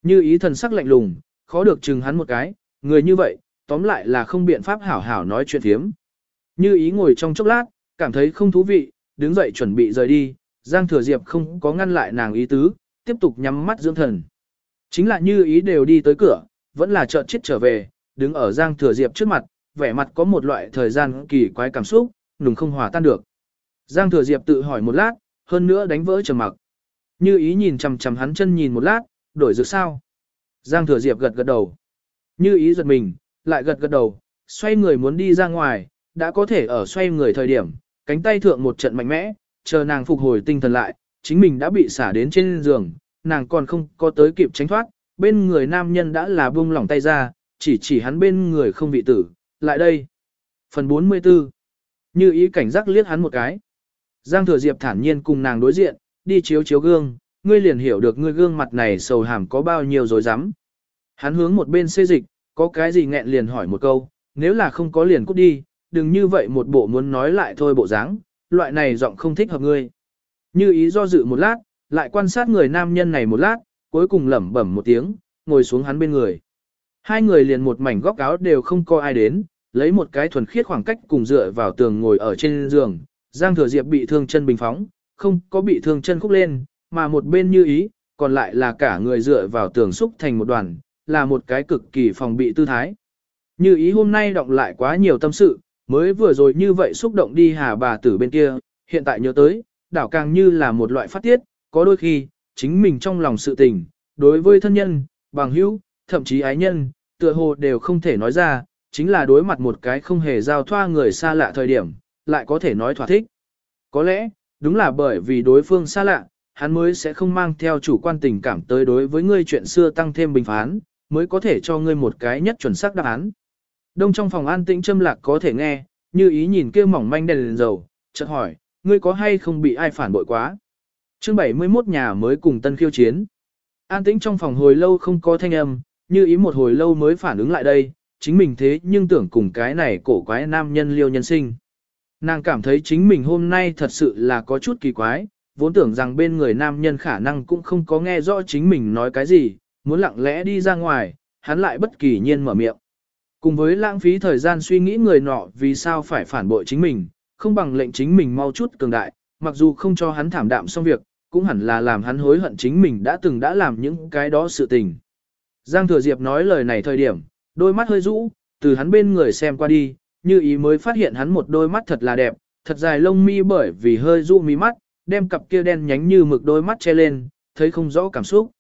Như ý thần sắc lạnh lùng, khó được chừng hắn một cái, người như vậy, tóm lại là không biện pháp hảo hảo nói chuyện thiếm. Như ý ngồi trong chốc lát, cảm thấy không thú vị, đứng dậy chuẩn bị rời đi, Giang Thừa Diệp không có ngăn lại nàng ý tứ, tiếp tục nhắm mắt dưỡng thần. Chính là như ý đều đi tới cửa, vẫn là chợt chết trở về, đứng ở Giang Thừa Diệp trước mặt, vẻ mặt có một loại thời gian kỳ quái cảm xúc, nùng không hòa tan được. Giang Thừa Diệp tự hỏi một lát, hơn nữa đánh vỡ trầm mặc. Như ý nhìn chằm chằm hắn chân nhìn một lát, đổi dược sao? Giang Thừa Diệp gật gật đầu. Như ý giật mình, lại gật gật đầu, xoay người muốn đi ra ngoài, đã có thể ở xoay người thời điểm, cánh tay thượng một trận mạnh mẽ, chờ nàng phục hồi tinh thần lại, chính mình đã bị xả đến trên giường, nàng còn không có tới kịp tránh thoát, bên người nam nhân đã là buông lỏng tay ra, chỉ chỉ hắn bên người không bị tử, lại đây. Phần 44 Như ý cảnh giác liếc hắn một cái. Giang Thừa Diệp thản nhiên cùng nàng đối diện, đi chiếu chiếu gương, ngươi liền hiểu được ngươi gương mặt này sầu hàm có bao nhiêu rồi dám. Hắn hướng một bên xê dịch, có cái gì nghẹn liền hỏi một câu, nếu là không có liền cút đi, đừng như vậy một bộ muốn nói lại thôi bộ dáng, loại này giọng không thích hợp ngươi. Như ý do dự một lát, lại quan sát người nam nhân này một lát, cuối cùng lẩm bẩm một tiếng, ngồi xuống hắn bên người. Hai người liền một mảnh góc áo đều không có ai đến, lấy một cái thuần khiết khoảng cách cùng dựa vào tường ngồi ở trên giường. Giang Thừa Diệp bị thương chân bình phóng, không có bị thương chân khúc lên, mà một bên như ý, còn lại là cả người dựa vào tường xúc thành một đoàn, là một cái cực kỳ phòng bị tư thái. Như ý hôm nay động lại quá nhiều tâm sự, mới vừa rồi như vậy xúc động đi hà bà tử bên kia, hiện tại nhớ tới, đảo càng như là một loại phát tiết, có đôi khi, chính mình trong lòng sự tình, đối với thân nhân, bằng hữu, thậm chí ái nhân, tựa hồ đều không thể nói ra, chính là đối mặt một cái không hề giao thoa người xa lạ thời điểm, lại có thể nói thỏa thích. Có lẽ, đúng là bởi vì đối phương xa lạ, hắn mới sẽ không mang theo chủ quan tình cảm tới đối với ngươi chuyện xưa tăng thêm bình phán, mới có thể cho ngươi một cái nhất chuẩn xác đáp án. Đông trong phòng an tĩnh châm lạc có thể nghe, như ý nhìn kia mỏng manh đèn, đèn dầu, chợt hỏi, ngươi có hay không bị ai phản bội quá? Chương 71 nhà mới cùng tân khiêu chiến. An tĩnh trong phòng hồi lâu không có thanh âm, như ý một hồi lâu mới phản ứng lại đây, chính mình thế nhưng tưởng cùng cái này cổ quái nam nhân liêu nhân sinh. Nàng cảm thấy chính mình hôm nay thật sự là có chút kỳ quái, vốn tưởng rằng bên người nam nhân khả năng cũng không có nghe rõ chính mình nói cái gì, muốn lặng lẽ đi ra ngoài, hắn lại bất kỳ nhiên mở miệng. Cùng với lãng phí thời gian suy nghĩ người nọ vì sao phải phản bội chính mình, không bằng lệnh chính mình mau chút cường đại, mặc dù không cho hắn thảm đạm xong việc, cũng hẳn là làm hắn hối hận chính mình đã từng đã làm những cái đó sự tình. Giang Thừa Diệp nói lời này thời điểm, đôi mắt hơi rũ, từ hắn bên người xem qua đi, như ý mới phát hiện hắn một đôi mắt thật là đẹp, thật dài lông mi bởi vì hơi rũ mí mắt, đem cặp kia đen nhánh như mực đôi mắt che lên, thấy không rõ cảm xúc.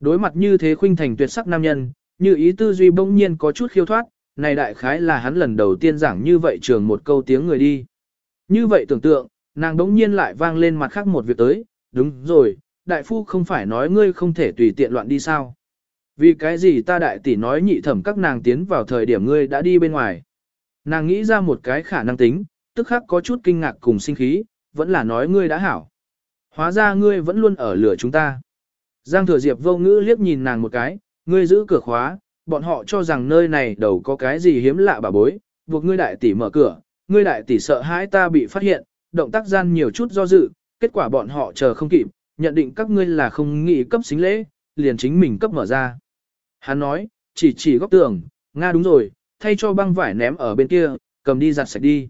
Đối mặt như thế khuynh thành tuyệt sắc nam nhân, như ý tư duy bỗng nhiên có chút khiêu thoát, này đại khái là hắn lần đầu tiên giảng như vậy trường một câu tiếng người đi. Như vậy tưởng tượng, nàng đống nhiên lại vang lên mặt khác một việc tới, đúng rồi, đại phu không phải nói ngươi không thể tùy tiện loạn đi sao. Vì cái gì ta đại tỷ nói nhị thẩm các nàng tiến vào thời điểm ngươi đã đi bên ngoài. Nàng nghĩ ra một cái khả năng tính, tức khắc có chút kinh ngạc cùng sinh khí, vẫn là nói ngươi đã hảo. Hóa ra ngươi vẫn luôn ở lửa chúng ta. Giang thừa diệp vô ngữ liếc nhìn nàng một cái, ngươi giữ cửa khóa, bọn họ cho rằng nơi này đầu có cái gì hiếm lạ bà bối, buộc ngươi đại tỷ mở cửa, ngươi đại tỷ sợ hãi ta bị phát hiện, động tác gian nhiều chút do dự, kết quả bọn họ chờ không kịp, nhận định các ngươi là không nghĩ cấp xính lễ, liền chính mình cấp mở ra. Hắn nói, chỉ chỉ góc tường, Nga đúng rồi, thay cho băng vải ném ở bên kia, cầm đi giặt sạch đi.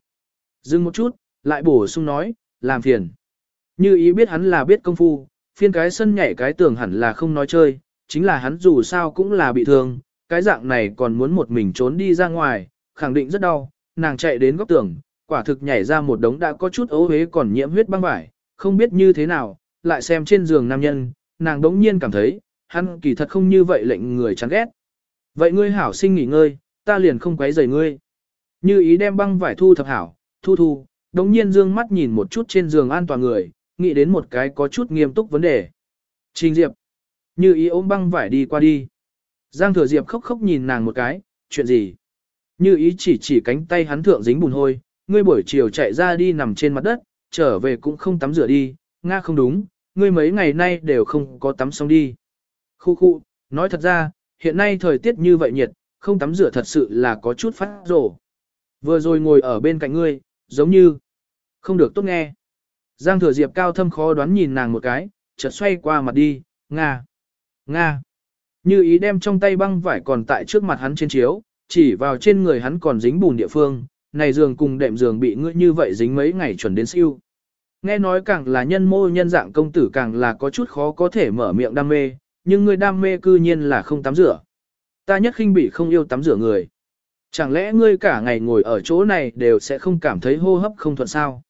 Dừng một chút, lại bổ sung nói, làm phiền. Như ý biết hắn là biết công phu, phiên cái sân nhảy cái tường hẳn là không nói chơi, chính là hắn dù sao cũng là bị thương, cái dạng này còn muốn một mình trốn đi ra ngoài, khẳng định rất đau, nàng chạy đến góc tường, quả thực nhảy ra một đống đã có chút ấu hế còn nhiễm huyết băng vải, không biết như thế nào, lại xem trên giường nam nhân, nàng đống nhiên cảm thấy, hắn kỳ thật không như vậy lệnh người chán ghét. Vậy ngươi hảo sinh nghỉ ngơi, ta liền không quấy rầy ngươi. Như ý đem băng vải thu thập hảo, thu thu, đồng nhiên dương mắt nhìn một chút trên giường an toàn người, nghĩ đến một cái có chút nghiêm túc vấn đề. Trình Diệp. Như ý ôm băng vải đi qua đi. Giang thừa Diệp khóc khóc nhìn nàng một cái, chuyện gì? Như ý chỉ chỉ cánh tay hắn thượng dính bùn hôi, ngươi buổi chiều chạy ra đi nằm trên mặt đất, trở về cũng không tắm rửa đi, Nga không đúng, ngươi mấy ngày nay đều không có tắm xong đi. Khu khu, nói thật ra, hiện nay thời tiết như vậy nhiệt, không tắm rửa thật sự là có chút phát rổ. Vừa rồi ngồi ở bên cạnh ngươi, giống như không được tốt nghe. Giang thừa diệp cao thâm khó đoán nhìn nàng một cái, chợt xoay qua mặt đi, Nga, Nga. Như ý đem trong tay băng vải còn tại trước mặt hắn trên chiếu, chỉ vào trên người hắn còn dính bùn địa phương, này giường cùng đệm giường bị ngươi như vậy dính mấy ngày chuẩn đến siêu. Nghe nói càng là nhân mô nhân dạng công tử càng là có chút khó có thể mở miệng đam mê, nhưng ngươi đam mê cư nhiên là không tắm rửa. Ta nhất khinh bị không yêu tắm rửa người. Chẳng lẽ ngươi cả ngày ngồi ở chỗ này đều sẽ không cảm thấy hô hấp không thuận sao?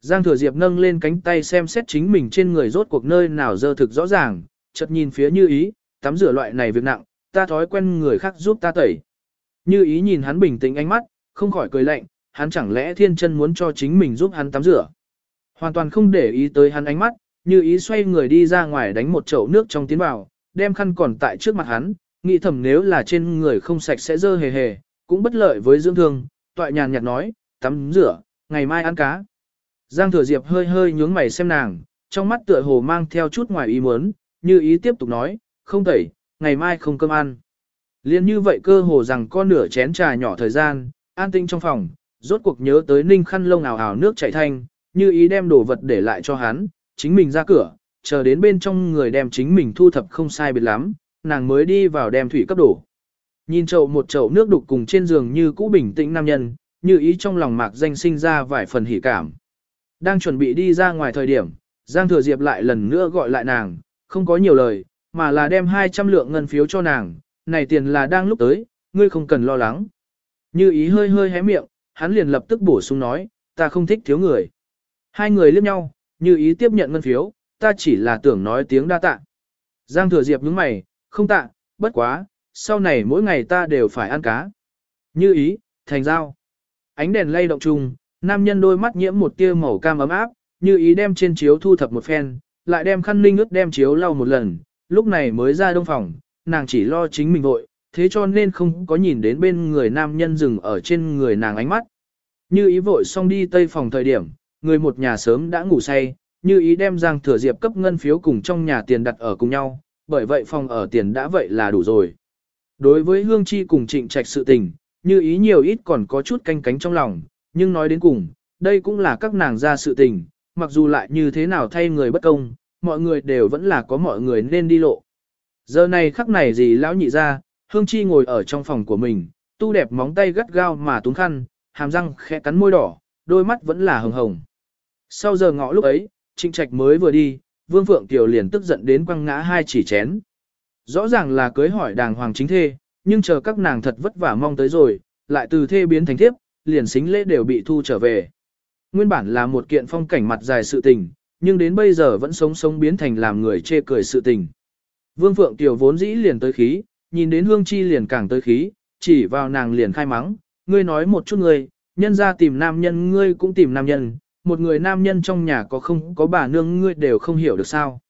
Giang Thừa Diệp nâng lên cánh tay xem xét chính mình trên người rốt cuộc nơi nào dơ thực rõ ràng, chợt nhìn phía Như Ý, tắm rửa loại này việc nặng, ta thói quen người khác giúp ta tẩy. Như Ý nhìn hắn bình tĩnh ánh mắt, không khỏi cười lạnh, hắn chẳng lẽ thiên chân muốn cho chính mình giúp hắn tắm rửa. Hoàn toàn không để ý tới hắn ánh mắt, Như Ý xoay người đi ra ngoài đánh một chậu nước trong tiến vào, đem khăn còn tại trước mặt hắn, nghĩ thầm nếu là trên người không sạch sẽ dơ hề hề, cũng bất lợi với dưỡng thương, toại nhàn nhạt nói, tắm rửa, ngày mai ăn cá. Giang Thừa Diệp hơi hơi nhướng mày xem nàng, trong mắt tựa hồ mang theo chút ngoài ý muốn, như ý tiếp tục nói, không tẩy, ngày mai không cơm ăn. Liên như vậy cơ hồ rằng có nửa chén trà nhỏ thời gian, an tinh trong phòng, rốt cuộc nhớ tới ninh khăn lông ảo ảo nước chảy thanh, như ý đem đồ vật để lại cho hắn, chính mình ra cửa, chờ đến bên trong người đem chính mình thu thập không sai biệt lắm, nàng mới đi vào đem thủy cấp đổ. Nhìn chậu một chậu nước đục cùng trên giường như cũ bình tĩnh nam nhân, như ý trong lòng mạc danh sinh ra vài phần hỉ cảm. Đang chuẩn bị đi ra ngoài thời điểm, Giang Thừa Diệp lại lần nữa gọi lại nàng, không có nhiều lời, mà là đem 200 lượng ngân phiếu cho nàng, này tiền là đang lúc tới, ngươi không cần lo lắng. Như ý hơi hơi hé miệng, hắn liền lập tức bổ sung nói, ta không thích thiếu người. Hai người liếc nhau, như ý tiếp nhận ngân phiếu, ta chỉ là tưởng nói tiếng đa tạ. Giang Thừa Diệp nhướng mày, không tạ, bất quá, sau này mỗi ngày ta đều phải ăn cá. Như ý, thành giao. Ánh đèn lay động chung, nam nhân đôi mắt nhiễm một tia màu cam ấm áp, như ý đem trên chiếu thu thập một phen, lại đem khăn ninh ướt đem chiếu lau một lần, lúc này mới ra đông phòng, nàng chỉ lo chính mình vội, thế cho nên không có nhìn đến bên người nam nhân dừng ở trên người nàng ánh mắt. Như ý vội xong đi tây phòng thời điểm, người một nhà sớm đã ngủ say, như ý đem Giang Thừa Diệp cấp ngân phiếu cùng trong nhà tiền đặt ở cùng nhau, bởi vậy phòng ở tiền đã vậy là đủ rồi. Đối với Hương Chi cùng trịnh trạch sự tình, như ý nhiều ít còn có chút canh cánh trong lòng, nhưng nói đến cùng, đây cũng là các nàng ra sự tình, mặc dù lại như thế nào thay người bất công, mọi người đều vẫn là có mọi người nên đi lộ. Giờ này khắc này gì lão nhị ra, Hương Chi ngồi ở trong phòng của mình, tu đẹp móng tay gắt gao mà túng khăn, hàm răng khẽ cắn môi đỏ, đôi mắt vẫn là hồng hồng. Sau giờ ngọ lúc ấy, Trịnh Trạch mới vừa đi, Vương Phượng Kiều liền tức giận đến quăng ngã hai chỉ chén. Rõ ràng là cưới hỏi đàng hoàng chính thê, nhưng chờ các nàng thật vất vả mong tới rồi, lại từ thê biến thành thiếp, liền xính lễ đều bị thu trở về. Nguyên bản là một kiện phong cảnh mặt dài sự tình, nhưng đến bây giờ vẫn sống sống biến thành làm người chê cười sự tình. Vương Phượng Tiểu vốn dĩ liền tới khí, nhìn đến Hương Chi liền càng tới khí, chỉ vào nàng liền khai mắng, ngươi nói một chút ngươi, nhân ra tìm nam nhân ngươi cũng tìm nam nhân, một người nam nhân trong nhà có không có bà nương ngươi đều không hiểu được sao.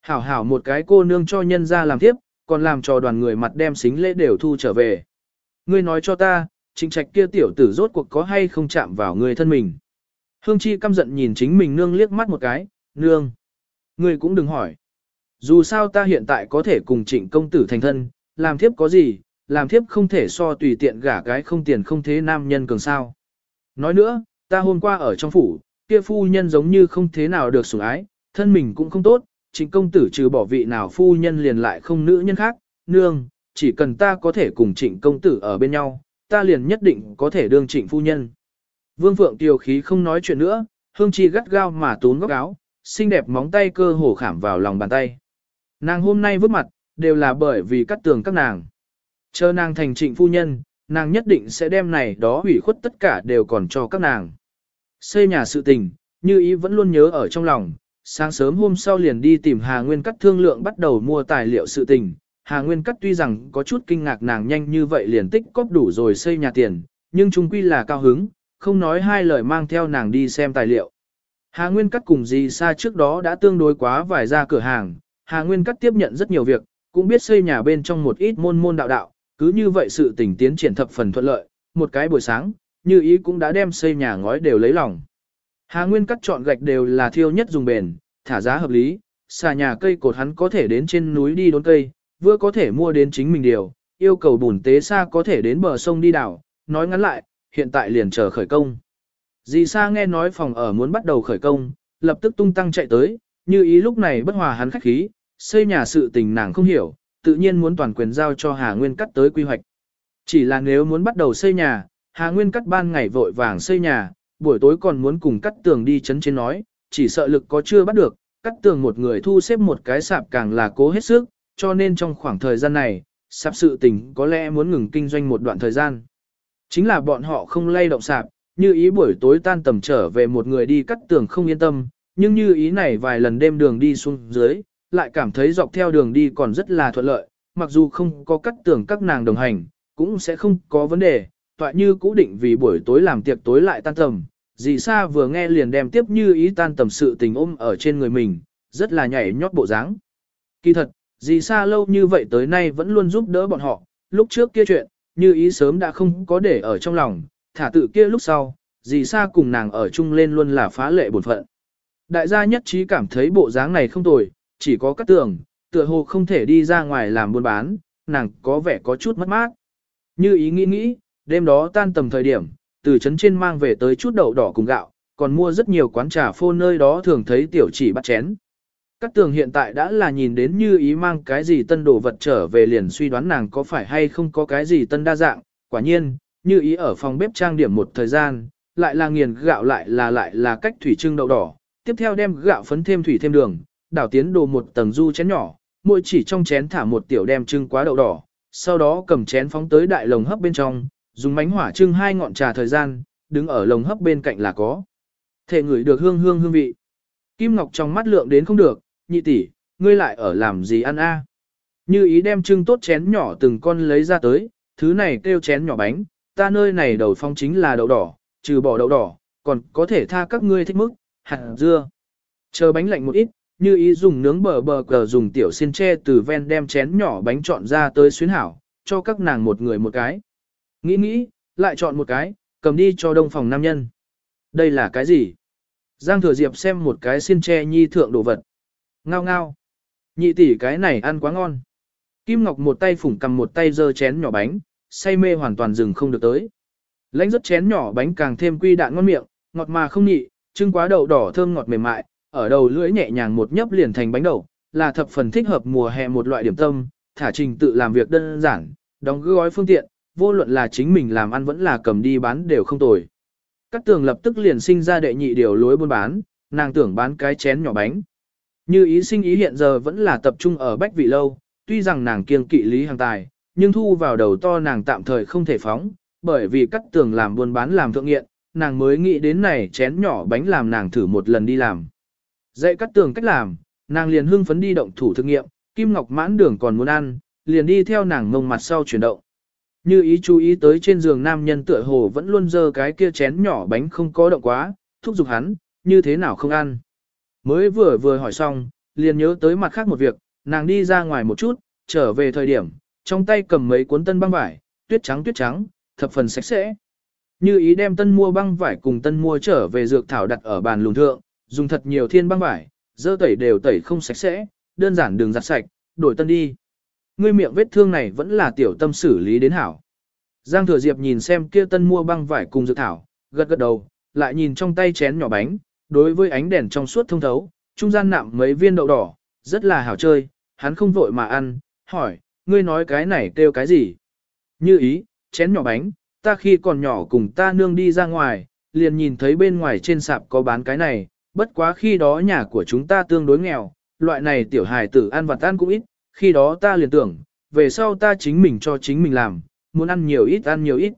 Hảo hảo một cái cô nương cho nhân ra làm tiếp, còn làm cho đoàn người mặt đem xính lễ đều thu trở về. Ngươi nói cho ta, trịnh trạch kia tiểu tử rốt cuộc có hay không chạm vào người thân mình. Hương Chi căm giận nhìn chính mình nương liếc mắt một cái, nương. Ngươi cũng đừng hỏi. Dù sao ta hiện tại có thể cùng trịnh công tử thành thân, làm thiếp có gì, làm thiếp không thể so tùy tiện gả cái không tiền không thế nam nhân cường sao. Nói nữa, ta hôm qua ở trong phủ, kia phu nhân giống như không thế nào được sủng ái, thân mình cũng không tốt, trịnh công tử trừ bỏ vị nào phu nhân liền lại không nữ nhân khác, nương, chỉ cần ta có thể cùng trịnh công tử ở bên nhau, ta liền nhất định có thể đương trịnh phu nhân. Vương Phượng tiêu khí không nói chuyện nữa, hương chi gắt gao mà tún góc áo, xinh đẹp móng tay cơ hồ khảm vào lòng bàn tay. Nàng hôm nay vứt mặt, đều là bởi vì cắt tường các nàng. Chờ nàng thành trịnh phu nhân, nàng nhất định sẽ đem này đó hủy khuất tất cả đều còn cho các nàng. Xây nhà sự tình, như ý vẫn luôn nhớ ở trong lòng, sáng sớm hôm sau liền đi tìm Hà Nguyên Cắt thương lượng bắt đầu mua tài liệu sự tình. Hà Nguyên Cắt tuy rằng có chút kinh ngạc nàng nhanh như vậy liền tích cóp đủ rồi xây nhà tiền, nhưng chung quy là cao hứng, không nói hai lời mang theo nàng đi xem tài liệu. Hà Nguyên Cắt cùng gì xa trước đó đã tương đối quá vài ra cửa hàng, Hà Nguyên Cắt tiếp nhận rất nhiều việc, cũng biết xây nhà bên trong một ít môn môn đạo đạo, cứ như vậy sự tình tiến triển thập phần thuận lợi, một cái buổi sáng, như ý cũng đã đem xây nhà ngói đều lấy lòng. Hà Nguyên cắt chọn gạch đều là thiêu nhất dùng bền, thả giá hợp lý, xà nhà cây cột hắn có thể đến trên núi đi đốn cây, vừa có thể mua đến chính mình điều, yêu cầu bùn tế xa có thể đến bờ sông đi đảo, nói ngắn lại, hiện tại liền chờ khởi công. Dì Sa nghe nói phòng ở muốn bắt đầu khởi công, lập tức tung tăng chạy tới, như ý lúc này bất hòa hắn khách khí, xây nhà sự tình nàng không hiểu, tự nhiên muốn toàn quyền giao cho Hà Nguyên cắt tới quy hoạch. Chỉ là nếu muốn bắt đầu xây nhà, Hà Nguyên cắt ban ngày vội vàng xây nhà, buổi tối còn muốn cùng cắt tường đi chấn trên nói, chỉ sợ lực có chưa bắt được, cắt tường một người thu xếp một cái sạp càng là cố hết sức, cho nên trong khoảng thời gian này, sạp sự tình có lẽ muốn ngừng kinh doanh một đoạn thời gian. Chính là bọn họ không lay động sạp, như ý buổi tối tan tầm trở về một người đi cắt tường không yên tâm, nhưng như ý này vài lần đêm đường đi xuống dưới, lại cảm thấy dọc theo đường đi còn rất là thuận lợi, mặc dù không có cắt tường các nàng đồng hành, cũng sẽ không có vấn đề, tọa như cũ định vì buổi tối làm tiệc tối lại tan tầm. Dì Sa vừa nghe liền đem tiếp như ý tan tầm sự tình ôm ở trên người mình, rất là nhảy nhót bộ dáng. Kỳ thật, dì Sa lâu như vậy tới nay vẫn luôn giúp đỡ bọn họ, lúc trước kia chuyện, như ý sớm đã không có để ở trong lòng, thả tự kia lúc sau, dì Sa cùng nàng ở chung lên luôn là phá lệ bổn phận. Đại gia nhất trí cảm thấy bộ dáng này không tồi, chỉ có các tường, tựa hồ không thể đi ra ngoài làm buôn bán, nàng có vẻ có chút mất mát. Như ý nghĩ nghĩ, đêm đó tan tầm thời điểm, từ trấn trên mang về tới chút đậu đỏ cùng gạo, còn mua rất nhiều quán trà phô nơi đó thường thấy tiểu chỉ bắt chén. Các tường hiện tại đã là nhìn đến như ý mang cái gì tân đồ vật trở về liền suy đoán nàng có phải hay không có cái gì tân đa dạng, quả nhiên, như ý ở phòng bếp trang điểm một thời gian, lại là nghiền gạo lại là lại là cách thủy trưng đậu đỏ, tiếp theo đem gạo phấn thêm thủy thêm đường, đảo tiến đồ một tầng du chén nhỏ, mỗi chỉ trong chén thả một tiểu đem trưng quá đậu đỏ, sau đó cầm chén phóng tới đại lồng hấp bên trong, dùng bánh hỏa trưng hai ngọn trà thời gian, đứng ở lồng hấp bên cạnh là có. Thể ngửi được hương hương hương vị. Kim Ngọc trong mắt lượng đến không được, nhị tỷ, ngươi lại ở làm gì ăn a? Như ý đem trưng tốt chén nhỏ từng con lấy ra tới, thứ này kêu chén nhỏ bánh, ta nơi này đầu phong chính là đậu đỏ, trừ bỏ đậu đỏ, còn có thể tha các ngươi thích mức, hạt dưa. Chờ bánh lạnh một ít, như ý dùng nướng bờ bờ cờ dùng tiểu xiên tre từ ven đem chén nhỏ bánh chọn ra tới xuyến hảo, cho các nàng một người một cái. Nghĩ nghĩ, lại chọn một cái, cầm đi cho đông phòng nam nhân. Đây là cái gì? Giang thừa diệp xem một cái xiên tre nhi thượng đồ vật. Ngao ngao. Nhị tỷ cái này ăn quá ngon. Kim Ngọc một tay phủng cầm một tay giơ chén nhỏ bánh, say mê hoàn toàn dừng không được tới. Lãnh rất chén nhỏ bánh càng thêm quy đạn ngon miệng, ngọt mà không nhị, trưng quá đậu đỏ thơm ngọt mềm mại, ở đầu lưỡi nhẹ nhàng một nhấp liền thành bánh đậu, là thập phần thích hợp mùa hè một loại điểm tâm, thả trình tự làm việc đơn giản, đóng gói phương tiện, vô luận là chính mình làm ăn vẫn là cầm đi bán đều không tồi. Các tường lập tức liền sinh ra đệ nhị điều lối buôn bán, nàng tưởng bán cái chén nhỏ bánh. Như ý sinh ý hiện giờ vẫn là tập trung ở bách vị lâu, tuy rằng nàng kiêng kỵ lý hàng tài, nhưng thu vào đầu to nàng tạm thời không thể phóng, bởi vì cắt tường làm buôn bán làm thượng nghiện, nàng mới nghĩ đến này chén nhỏ bánh làm nàng thử một lần đi làm. Dạy cắt tường cách làm, nàng liền hưng phấn đi động thủ thực nghiệm, Kim Ngọc mãn đường còn muốn ăn, liền đi theo nàng mông mặt sau chuyển động. Như ý chú ý tới trên giường nam nhân tựa hồ vẫn luôn dơ cái kia chén nhỏ bánh không có động quá, thúc giục hắn, như thế nào không ăn. Mới vừa vừa hỏi xong, liền nhớ tới mặt khác một việc, nàng đi ra ngoài một chút, trở về thời điểm, trong tay cầm mấy cuốn tân băng vải, tuyết trắng tuyết trắng, thập phần sạch sẽ. Như ý đem tân mua băng vải cùng tân mua trở về dược thảo đặt ở bàn lùng thượng, dùng thật nhiều thiên băng vải, dơ tẩy đều tẩy không sạch sẽ, đơn giản đường giặt sạch, đổi tân đi. Ngươi miệng vết thương này vẫn là tiểu tâm xử lý đến hảo. Giang Thừa Diệp nhìn xem kia tân mua băng vải cùng dược thảo, gật gật đầu, lại nhìn trong tay chén nhỏ bánh, đối với ánh đèn trong suốt thông thấu, trung gian nạm mấy viên đậu đỏ, rất là hảo chơi, hắn không vội mà ăn, hỏi, ngươi nói cái này kêu cái gì? Như ý, chén nhỏ bánh, ta khi còn nhỏ cùng ta nương đi ra ngoài, liền nhìn thấy bên ngoài trên sạp có bán cái này, bất quá khi đó nhà của chúng ta tương đối nghèo, loại này tiểu hài tử ăn vặt tan cũng ít, khi đó ta liền tưởng, về sau ta chính mình cho chính mình làm, muốn ăn nhiều ít ăn nhiều ít.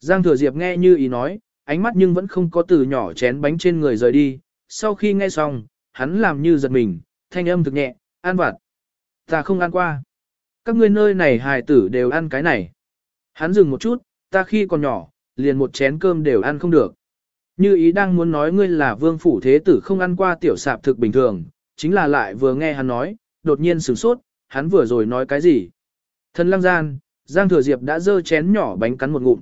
Giang Thừa Diệp nghe như ý nói, ánh mắt nhưng vẫn không có từ nhỏ chén bánh trên người rời đi, sau khi nghe xong, hắn làm như giật mình, thanh âm thực nhẹ, ăn vặt. Ta không ăn qua. Các ngươi nơi này hài tử đều ăn cái này. Hắn dừng một chút, ta khi còn nhỏ, liền một chén cơm đều ăn không được. Như ý đang muốn nói ngươi là vương phủ thế tử không ăn qua tiểu sạp thực bình thường, chính là lại vừa nghe hắn nói, đột nhiên sửng sốt, hắn vừa rồi nói cái gì. Thần lăng gian, Giang Thừa Diệp đã dơ chén nhỏ bánh cắn một ngụm.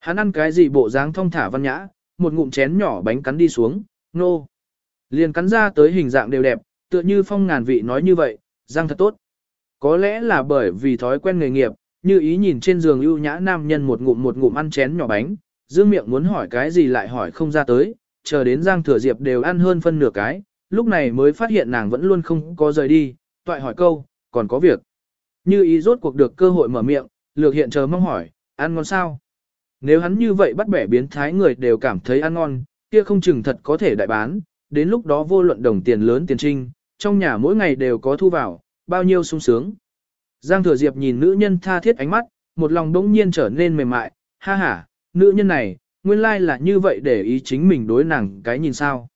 Hắn ăn cái gì bộ dáng thông thả văn nhã, một ngụm chén nhỏ bánh cắn đi xuống, nô. Liền cắn ra tới hình dạng đều đẹp, tựa như phong ngàn vị nói như vậy, Giang thật tốt. Có lẽ là bởi vì thói quen nghề nghiệp, như ý nhìn trên giường ưu nhã nam nhân một ngụm một ngụm ăn chén nhỏ bánh, dương miệng muốn hỏi cái gì lại hỏi không ra tới, chờ đến Giang Thừa Diệp đều ăn hơn phân nửa cái, lúc này mới phát hiện nàng vẫn luôn không có rời đi, toại hỏi câu, còn có việc. Như ý rốt cuộc được cơ hội mở miệng, lược hiện chờ mong hỏi, ăn ngon sao? Nếu hắn như vậy bắt bẻ biến thái người đều cảm thấy ăn ngon, kia không chừng thật có thể đại bán, đến lúc đó vô luận đồng tiền lớn tiền trinh, trong nhà mỗi ngày đều có thu vào, bao nhiêu sung sướng. Giang Thừa Diệp nhìn nữ nhân tha thiết ánh mắt, một lòng đống nhiên trở nên mềm mại, ha ha, nữ nhân này, nguyên lai là như vậy để ý chính mình đối nàng cái nhìn sao.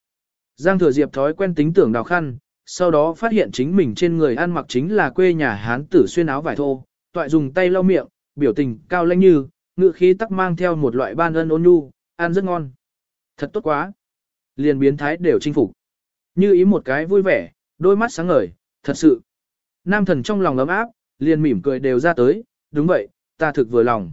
Giang Thừa Diệp thói quen tính tưởng đào khăn, sau đó phát hiện chính mình trên người ăn mặc chính là quê nhà hán tử xuyên áo vải thô, toại dùng tay lau miệng, biểu tình cao lãnh như, ngựa khí tắc mang theo một loại ban ân ôn nhu, ăn rất ngon. Thật tốt quá. Liền biến thái đều chinh phục. Như ý một cái vui vẻ, đôi mắt sáng ngời, thật sự. Nam thần trong lòng ấm áp, liền mỉm cười đều ra tới, đúng vậy, ta thực vừa lòng.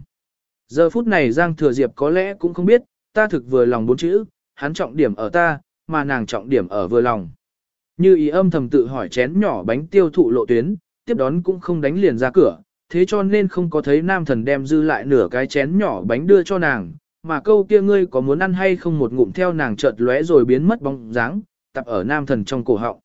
Giờ phút này Giang Thừa Diệp có lẽ cũng không biết, ta thực vừa lòng bốn chữ, hắn trọng điểm ở ta, mà nàng trọng điểm ở vừa lòng. Như ý âm thầm tự hỏi chén nhỏ bánh tiêu thụ lộ tuyến, tiếp đón cũng không đánh liền ra cửa, thế cho nên không có thấy nam thần đem dư lại nửa cái chén nhỏ bánh đưa cho nàng, mà câu kia ngươi có muốn ăn hay không một ngụm theo nàng chợt lóe rồi biến mất bóng dáng, tập ở nam thần trong cổ họng.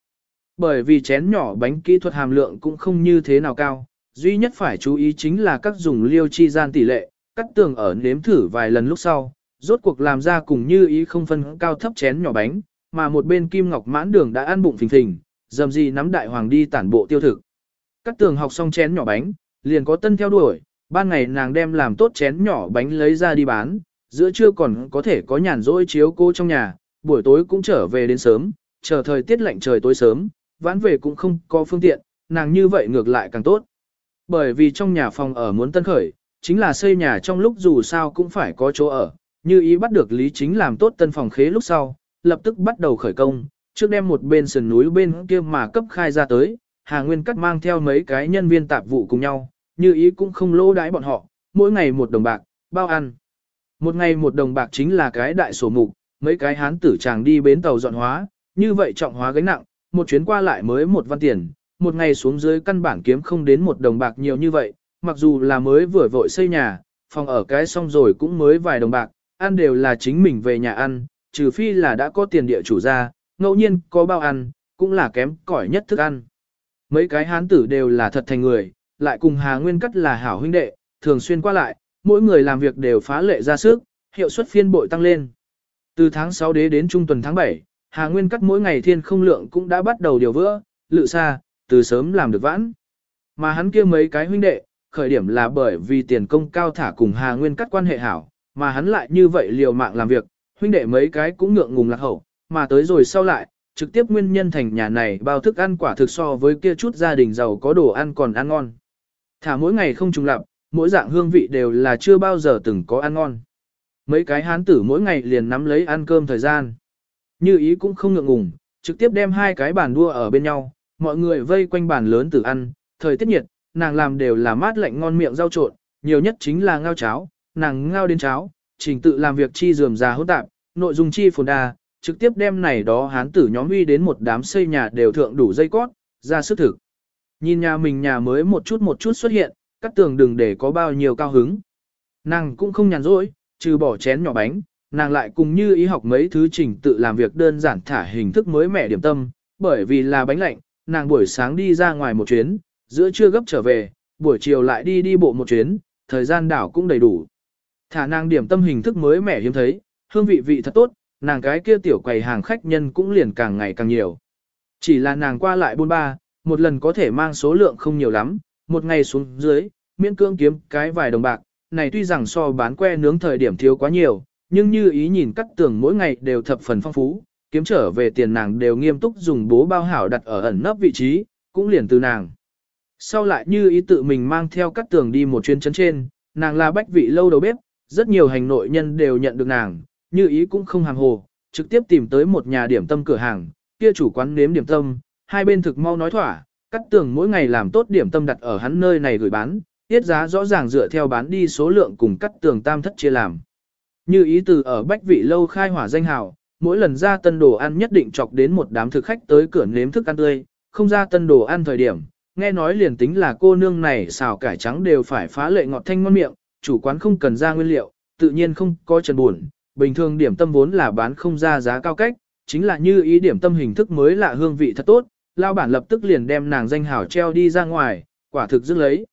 Bởi vì chén nhỏ bánh kỹ thuật hàm lượng cũng không như thế nào cao, duy nhất phải chú ý chính là các dùng liêu chi gian tỷ lệ, cắt tường ở nếm thử vài lần lúc sau, rốt cuộc làm ra cùng như ý không phân cao thấp chén nhỏ bánh, mà một bên kim ngọc mãn đường đã ăn bụng phình phình, dầm gì nắm đại hoàng đi tản bộ tiêu thực. Cắt tường học xong chén nhỏ bánh, liền có tân theo đuổi, ban ngày nàng đem làm tốt chén nhỏ bánh lấy ra đi bán, giữa trưa còn có thể có nhàn rỗi chiếu cô trong nhà, buổi tối cũng trở về đến sớm, chờ thời tiết lạnh trời tối sớm, vãn về cũng không có phương tiện, nàng như vậy ngược lại càng tốt. Bởi vì trong nhà phòng ở muốn tân khởi, chính là xây nhà trong lúc dù sao cũng phải có chỗ ở, như ý bắt được Lý Chính làm tốt tân phòng khế lúc sau, lập tức bắt đầu khởi công, trước đem một bên sườn núi bên kia mà cấp khai ra tới, Hà Nguyên Cắt mang theo mấy cái nhân viên tạp vụ cùng nhau, như ý cũng không lỗ đãi bọn họ, mỗi ngày một đồng bạc, bao ăn. Một ngày một đồng bạc chính là cái đại sổ mục, mấy cái hán tử chàng đi bến tàu dọn hóa, như vậy trọng hóa gánh nặng, một chuyến qua lại mới một văn tiền, một ngày xuống dưới căn bản kiếm không đến một đồng bạc nhiều như vậy, mặc dù là mới vừa vội xây nhà, phòng ở cái xong rồi cũng mới vài đồng bạc, ăn đều là chính mình về nhà ăn, trừ phi là đã có tiền địa chủ ra, ngẫu nhiên có bao ăn, cũng là kém cỏi nhất thức ăn. Mấy cái hán tử đều là thật thành người, lại cùng Hà Nguyên Cắt là hảo huynh đệ, thường xuyên qua lại, mỗi người làm việc đều phá lệ ra sức, hiệu suất phiên bội tăng lên. Từ tháng 6 đế đến trung tuần tháng 7, Hà Nguyên Cắt mỗi ngày thiên không lượng cũng đã bắt đầu điều vữa, lự xa, từ sớm làm được vãn. Mà hắn kia mấy cái huynh đệ, khởi điểm là bởi vì tiền công cao thả cùng Hà Nguyên Cắt quan hệ hảo, mà hắn lại như vậy liều mạng làm việc, huynh đệ mấy cái cũng ngượng ngùng lạc hậu, mà tới rồi sau lại, trực tiếp nguyên nhân thành nhà này bao thức ăn quả thực so với kia chút gia đình giàu có đồ ăn còn ăn ngon. Thả mỗi ngày không trùng lặp, mỗi dạng hương vị đều là chưa bao giờ từng có ăn ngon. Mấy cái hán tử mỗi ngày liền nắm lấy ăn cơm thời gian. Như ý cũng không ngượng ngùng, trực tiếp đem hai cái bàn đua ở bên nhau, mọi người vây quanh bàn lớn tử ăn, thời tiết nhiệt, nàng làm đều là mát lạnh ngon miệng rau trộn, nhiều nhất chính là ngao cháo, nàng ngao đến cháo, trình tự làm việc chi dườm già hỗn tạp, nội dung chi phồn đa, trực tiếp đem này đó hán tử nhóm uy đến một đám xây nhà đều thượng đủ dây cót, ra sức thực. Nhìn nhà mình nhà mới một chút một chút xuất hiện, các tường đừng để có bao nhiêu cao hứng. Nàng cũng không nhàn rỗi, trừ bỏ chén nhỏ bánh, nàng lại cùng như ý học mấy thứ trình tự làm việc đơn giản thả hình thức mới mẻ điểm tâm, bởi vì là bánh lạnh, nàng buổi sáng đi ra ngoài một chuyến, giữa trưa gấp trở về, buổi chiều lại đi đi bộ một chuyến, thời gian đảo cũng đầy đủ. Thả nàng điểm tâm hình thức mới mẻ hiếm thấy, hương vị vị thật tốt, nàng cái kia tiểu quầy hàng khách nhân cũng liền càng ngày càng nhiều. Chỉ là nàng qua lại buôn ba, một lần có thể mang số lượng không nhiều lắm, một ngày xuống dưới, miễn cương kiếm cái vài đồng bạc, này tuy rằng so bán que nướng thời điểm thiếu quá nhiều, nhưng như ý nhìn cắt tường mỗi ngày đều thập phần phong phú, kiếm trở về tiền nàng đều nghiêm túc dùng bố bao hảo đặt ở ẩn nấp vị trí, cũng liền từ nàng. Sau lại như ý tự mình mang theo cắt tường đi một chuyến chấn trên, nàng là bách vị lâu đầu bếp, rất nhiều hành nội nhân đều nhận được nàng, như ý cũng không hàng hồ, trực tiếp tìm tới một nhà điểm tâm cửa hàng, kia chủ quán nếm điểm tâm, hai bên thực mau nói thỏa, cắt tường mỗi ngày làm tốt điểm tâm đặt ở hắn nơi này gửi bán, tiết giá rõ ràng dựa theo bán đi số lượng cùng cắt tường tam thất chia làm. Như ý từ ở bách vị lâu khai hỏa danh hào, mỗi lần ra tân đồ ăn nhất định chọc đến một đám thực khách tới cửa nếm thức ăn tươi, không ra tân đồ ăn thời điểm, nghe nói liền tính là cô nương này xào cải trắng đều phải phá lệ ngọt thanh ngon miệng, chủ quán không cần ra nguyên liệu, tự nhiên không có trần buồn, bình thường điểm tâm vốn là bán không ra giá cao cách, chính là như ý điểm tâm hình thức mới lạ hương vị thật tốt, lao bản lập tức liền đem nàng danh hảo treo đi ra ngoài, quả thực dứt lấy.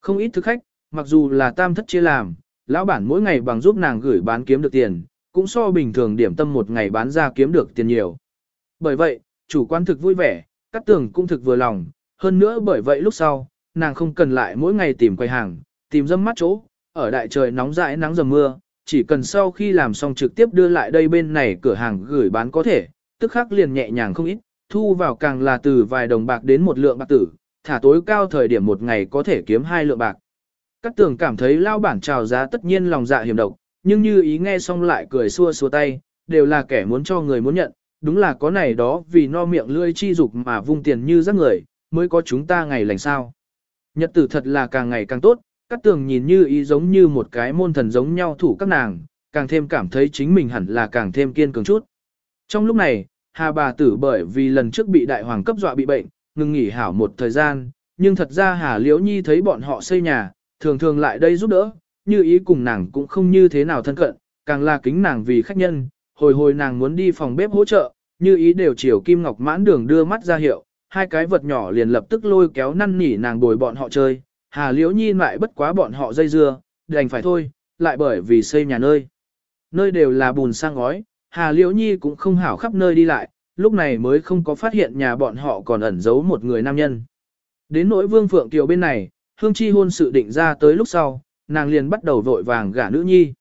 Không ít thực khách, mặc dù là tam thất chia làm, lão bản mỗi ngày bằng giúp nàng gửi bán kiếm được tiền, cũng so bình thường điểm tâm một ngày bán ra kiếm được tiền nhiều. Bởi vậy, chủ quán thực vui vẻ, cắt tường cũng thực vừa lòng, hơn nữa bởi vậy lúc sau, nàng không cần lại mỗi ngày tìm quầy hàng, tìm dâm mắt chỗ, ở đại trời nóng dãi nắng dầm mưa, chỉ cần sau khi làm xong trực tiếp đưa lại đây bên này cửa hàng gửi bán có thể, tức khắc liền nhẹ nhàng không ít, thu vào càng là từ vài đồng bạc đến một lượng bạc tử, thả tối cao thời điểm một ngày có thể kiếm hai lượng bạc. Các tường cảm thấy lao bản trào giá tất nhiên lòng dạ hiểm độc, nhưng như ý nghe xong lại cười xua xua tay, đều là kẻ muốn cho người muốn nhận, đúng là có này đó vì no miệng lươi chi dục mà vung tiền như rác người, mới có chúng ta ngày lành sao. Nhật tử thật là càng ngày càng tốt, các tường nhìn như ý giống như một cái môn thần giống nhau thủ các nàng, càng thêm cảm thấy chính mình hẳn là càng thêm kiên cường chút. Trong lúc này, Hà bà tử bởi vì lần trước bị đại hoàng cấp dọa bị bệnh, ngừng nghỉ hảo một thời gian, nhưng thật ra Hà Liễu Nhi thấy bọn họ xây nhà, thường thường lại đây giúp đỡ, như ý cùng nàng cũng không như thế nào thân cận, càng là kính nàng vì khách nhân, hồi hồi nàng muốn đi phòng bếp hỗ trợ, như ý đều chiều Kim Ngọc mãn đường đưa mắt ra hiệu, hai cái vật nhỏ liền lập tức lôi kéo năn nỉ nàng bồi bọn họ chơi, Hà Liễu Nhi lại bất quá bọn họ dây dưa, đành phải thôi, lại bởi vì xây nhà nơi. Nơi đều là bùn sang ngói, Hà Liễu Nhi cũng không hảo khắp nơi đi lại, lúc này mới không có phát hiện nhà bọn họ còn ẩn giấu một người nam nhân. Đến nỗi Vương Phượng Kiều bên này, Hương Chi hôn sự định ra tới lúc sau, nàng liền bắt đầu vội vàng gả nữ nhi.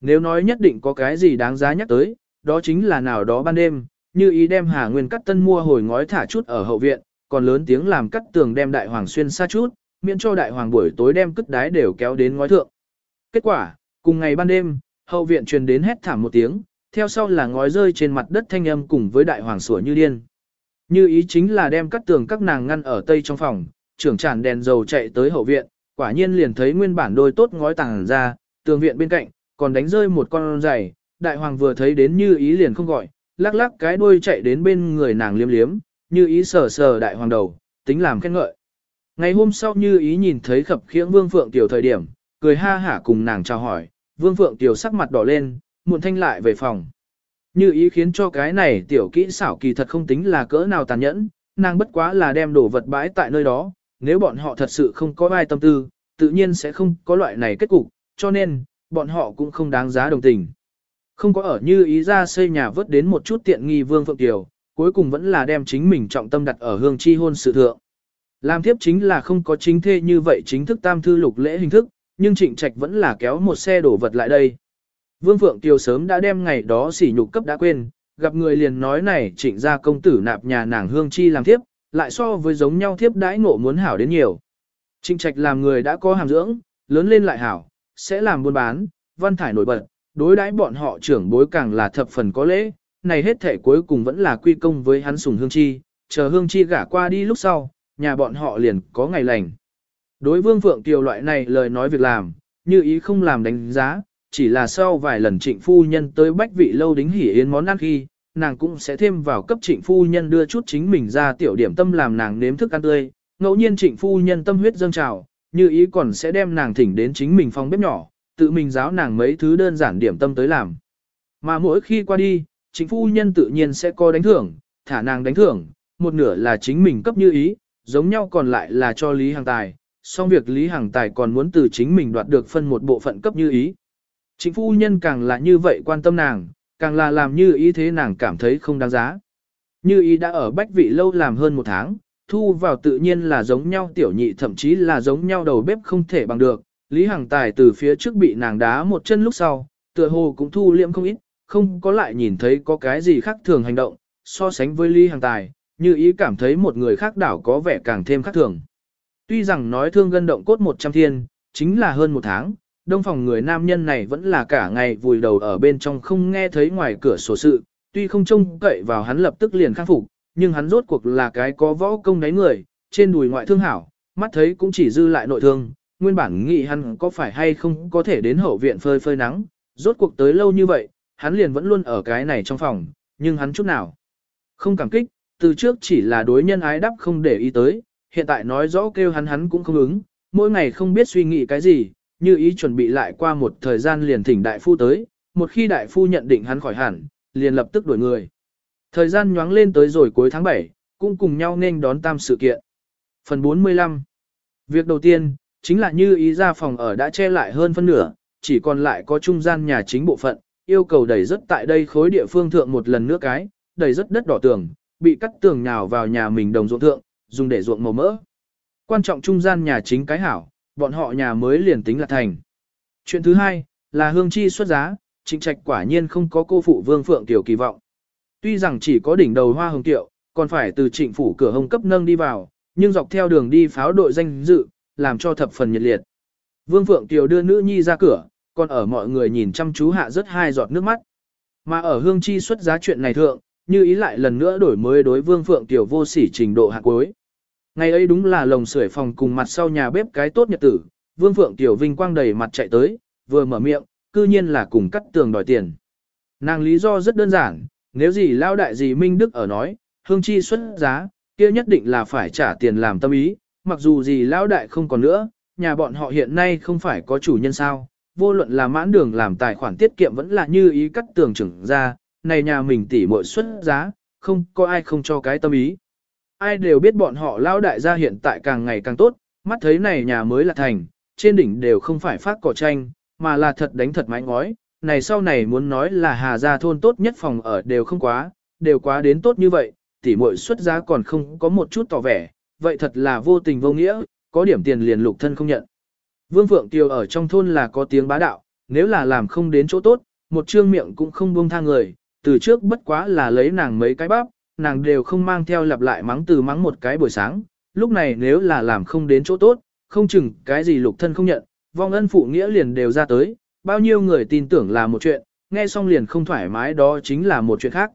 Nếu nói nhất định có cái gì đáng giá nhắc tới, đó chính là nào đó ban đêm, như ý đem Hà Nguyên cắt tân mua hồi ngói thả chút ở hậu viện, còn lớn tiếng làm cắt tường đem đại hoàng xuyên xa chút, miễn cho đại hoàng buổi tối đem cất đái đều kéo đến ngói thượng. Kết quả, cùng ngày ban đêm, hậu viện truyền đến hét thảm một tiếng, theo sau là ngói rơi trên mặt đất thanh âm cùng với đại hoàng sủa như điên. Như ý chính là đem cắt tường các nàng ngăn ở tây trong phòng, trưởng tràn đèn dầu chạy tới hậu viện, quả nhiên liền thấy nguyên bản đôi tốt ngói tàng ra, tường viện bên cạnh, còn đánh rơi một con giày, đại hoàng vừa thấy đến như ý liền không gọi, lắc lắc cái đuôi chạy đến bên người nàng liếm liếm, như ý sờ sờ đại hoàng đầu, tính làm khen ngợi. Ngày hôm sau như ý nhìn thấy khập khiễng Vương Phượng Tiểu thời điểm, cười ha hả cùng nàng chào hỏi, Vương Phượng Tiểu sắc mặt đỏ lên, muộn thanh lại về phòng. Như ý khiến cho cái này tiểu kỹ xảo kỳ thật không tính là cỡ nào tàn nhẫn, nàng bất quá là đem đồ vật bãi tại nơi đó, nếu bọn họ thật sự không có ai tâm tư, tự nhiên sẽ không có loại này kết cục, cho nên, bọn họ cũng không đáng giá đồng tình. Không có ở như ý ra xây nhà vớt đến một chút tiện nghi Vương Phượng Tiểu, cuối cùng vẫn là đem chính mình trọng tâm đặt ở hương chi hôn sự thượng. Làm thiếp chính là không có chính thê như vậy chính thức tam thư lục lễ hình thức, nhưng trịnh trạch vẫn là kéo một xe đổ vật lại đây. Vương Phượng Tiêu sớm đã đem ngày đó sỉ nhục cấp đã quên, gặp người liền nói này trịnh gia công tử nạp nhà nàng hương chi làm thiếp, lại so với giống nhau thiếp đãi ngộ muốn hảo đến nhiều. Trịnh trạch làm người đã có hàm dưỡng, lớn lên lại hảo, sẽ làm buôn bán, văn thải nổi bật, đối đãi bọn họ trưởng bối càng là thập phần có lễ, này hết thể cuối cùng vẫn là quy công với hắn sùng hương chi, chờ hương chi gả qua đi lúc sau, nhà bọn họ liền có ngày lành. Đối vương phượng Kiều loại này lời nói việc làm, như ý không làm đánh giá, chỉ là sau vài lần trịnh phu nhân tới bách vị lâu đính hỉ yến món ăn khi, nàng cũng sẽ thêm vào cấp trịnh phu nhân đưa chút chính mình ra tiểu điểm tâm làm nàng nếm thức ăn tươi, ngẫu nhiên trịnh phu nhân tâm huyết dâng trào, như ý còn sẽ đem nàng thỉnh đến chính mình phòng bếp nhỏ, tự mình giáo nàng mấy thứ đơn giản điểm tâm tới làm. Mà mỗi khi qua đi, trịnh phu nhân tự nhiên sẽ có đánh thưởng, thả nàng đánh thưởng, một nửa là chính mình cấp như ý, giống nhau còn lại là cho Lý Hằng Tài, song việc Lý Hằng Tài còn muốn từ chính mình đoạt được phân một bộ phận cấp như ý. Chính phu nhân càng là như vậy quan tâm nàng, càng là làm như ý thế nàng cảm thấy không đáng giá. Như ý đã ở bách vị lâu làm hơn một tháng, thu vào tự nhiên là giống nhau tiểu nhị thậm chí là giống nhau đầu bếp không thể bằng được, Lý Hằng Tài từ phía trước bị nàng đá một chân lúc sau, tựa hồ cũng thu liệm không ít, không có lại nhìn thấy có cái gì khác thường hành động, so sánh với Lý Hằng Tài, như ý cảm thấy một người khác đảo có vẻ càng thêm khác thường. Tuy rằng nói thương gân động cốt 100 thiên, chính là hơn một tháng, đông phòng người nam nhân này vẫn là cả ngày vùi đầu ở bên trong không nghe thấy ngoài cửa sổ sự, tuy không trông cậy vào hắn lập tức liền khắc phục, nhưng hắn rốt cuộc là cái có võ công đáy người, trên đùi ngoại thương hảo, mắt thấy cũng chỉ dư lại nội thương, nguyên bản nghĩ hắn có phải hay không có thể đến hậu viện phơi phơi nắng, rốt cuộc tới lâu như vậy, hắn liền vẫn luôn ở cái này trong phòng, nhưng hắn chút nào không cảm kích, từ trước chỉ là đối nhân ái đắp không để ý tới, hiện tại nói rõ kêu hắn hắn cũng không ứng, mỗi ngày không biết suy nghĩ cái gì, như ý chuẩn bị lại qua một thời gian liền thỉnh đại phu tới, một khi đại phu nhận định hắn khỏi hẳn, liền lập tức đuổi người. Thời gian nhoáng lên tới rồi cuối tháng 7, cũng cùng nhau nên đón tam sự kiện. Phần 45 Việc đầu tiên, chính là như ý ra phòng ở đã che lại hơn phân nửa, chỉ còn lại có trung gian nhà chính bộ phận, yêu cầu đẩy rất tại đây khối địa phương thượng một lần nữa cái, đẩy rất đất đỏ tường, bị cắt tường nhào vào nhà mình đồng ruộng thượng, dùng để ruộng màu mỡ. Quan trọng trung gian nhà chính cái hảo, bọn họ nhà mới liền tính là thành. Chuyện thứ hai, là hương chi xuất giá, trịnh trạch quả nhiên không có cô phụ vương phượng tiểu kỳ vọng. Tuy rằng chỉ có đỉnh đầu hoa hồng tiệu, còn phải từ trịnh phủ cửa hồng cấp nâng đi vào, nhưng dọc theo đường đi pháo đội danh dự, làm cho thập phần nhiệt liệt. Vương Phượng Kiều đưa nữ nhi ra cửa, còn ở mọi người nhìn chăm chú hạ rất hai giọt nước mắt. Mà ở hương chi xuất giá chuyện này thượng, như ý lại lần nữa đổi mới đối Vương Phượng Tiểu vô sỉ trình độ hạ cuối. Ngày ấy đúng là lồng sưởi phòng cùng mặt sau nhà bếp cái tốt nhật tử, Vương Phượng Tiểu vinh quang đầy mặt chạy tới, vừa mở miệng, cư nhiên là cùng cắt tường đòi tiền. Nàng lý do rất đơn giản, nếu gì lao đại gì Minh Đức ở nói, hương chi xuất giá, kia nhất định là phải trả tiền làm tâm ý, mặc dù gì lao đại không còn nữa, nhà bọn họ hiện nay không phải có chủ nhân sao, vô luận là mãn đường làm tài khoản tiết kiệm vẫn là như ý cắt tường trưởng ra, này nhà mình tỉ muội xuất giá, không có ai không cho cái tâm ý. Ai đều biết bọn họ lao đại gia hiện tại càng ngày càng tốt, mắt thấy này nhà mới là thành, trên đỉnh đều không phải phát cỏ tranh, mà là thật đánh thật mái ngói, này sau này muốn nói là hà gia thôn tốt nhất phòng ở đều không quá, đều quá đến tốt như vậy, tỉ muội xuất giá còn không có một chút tỏ vẻ, vậy thật là vô tình vô nghĩa, có điểm tiền liền lục thân không nhận. Vương Phượng Tiều ở trong thôn là có tiếng bá đạo, nếu là làm không đến chỗ tốt, một trương miệng cũng không buông tha người, từ trước bất quá là lấy nàng mấy cái bắp, nàng đều không mang theo lặp lại mắng từ mắng một cái buổi sáng, lúc này nếu là làm không đến chỗ tốt, không chừng cái gì lục thân không nhận, vong ân phụ nghĩa liền đều ra tới, bao nhiêu người tin tưởng là một chuyện, nghe xong liền không thoải mái đó chính là một chuyện khác.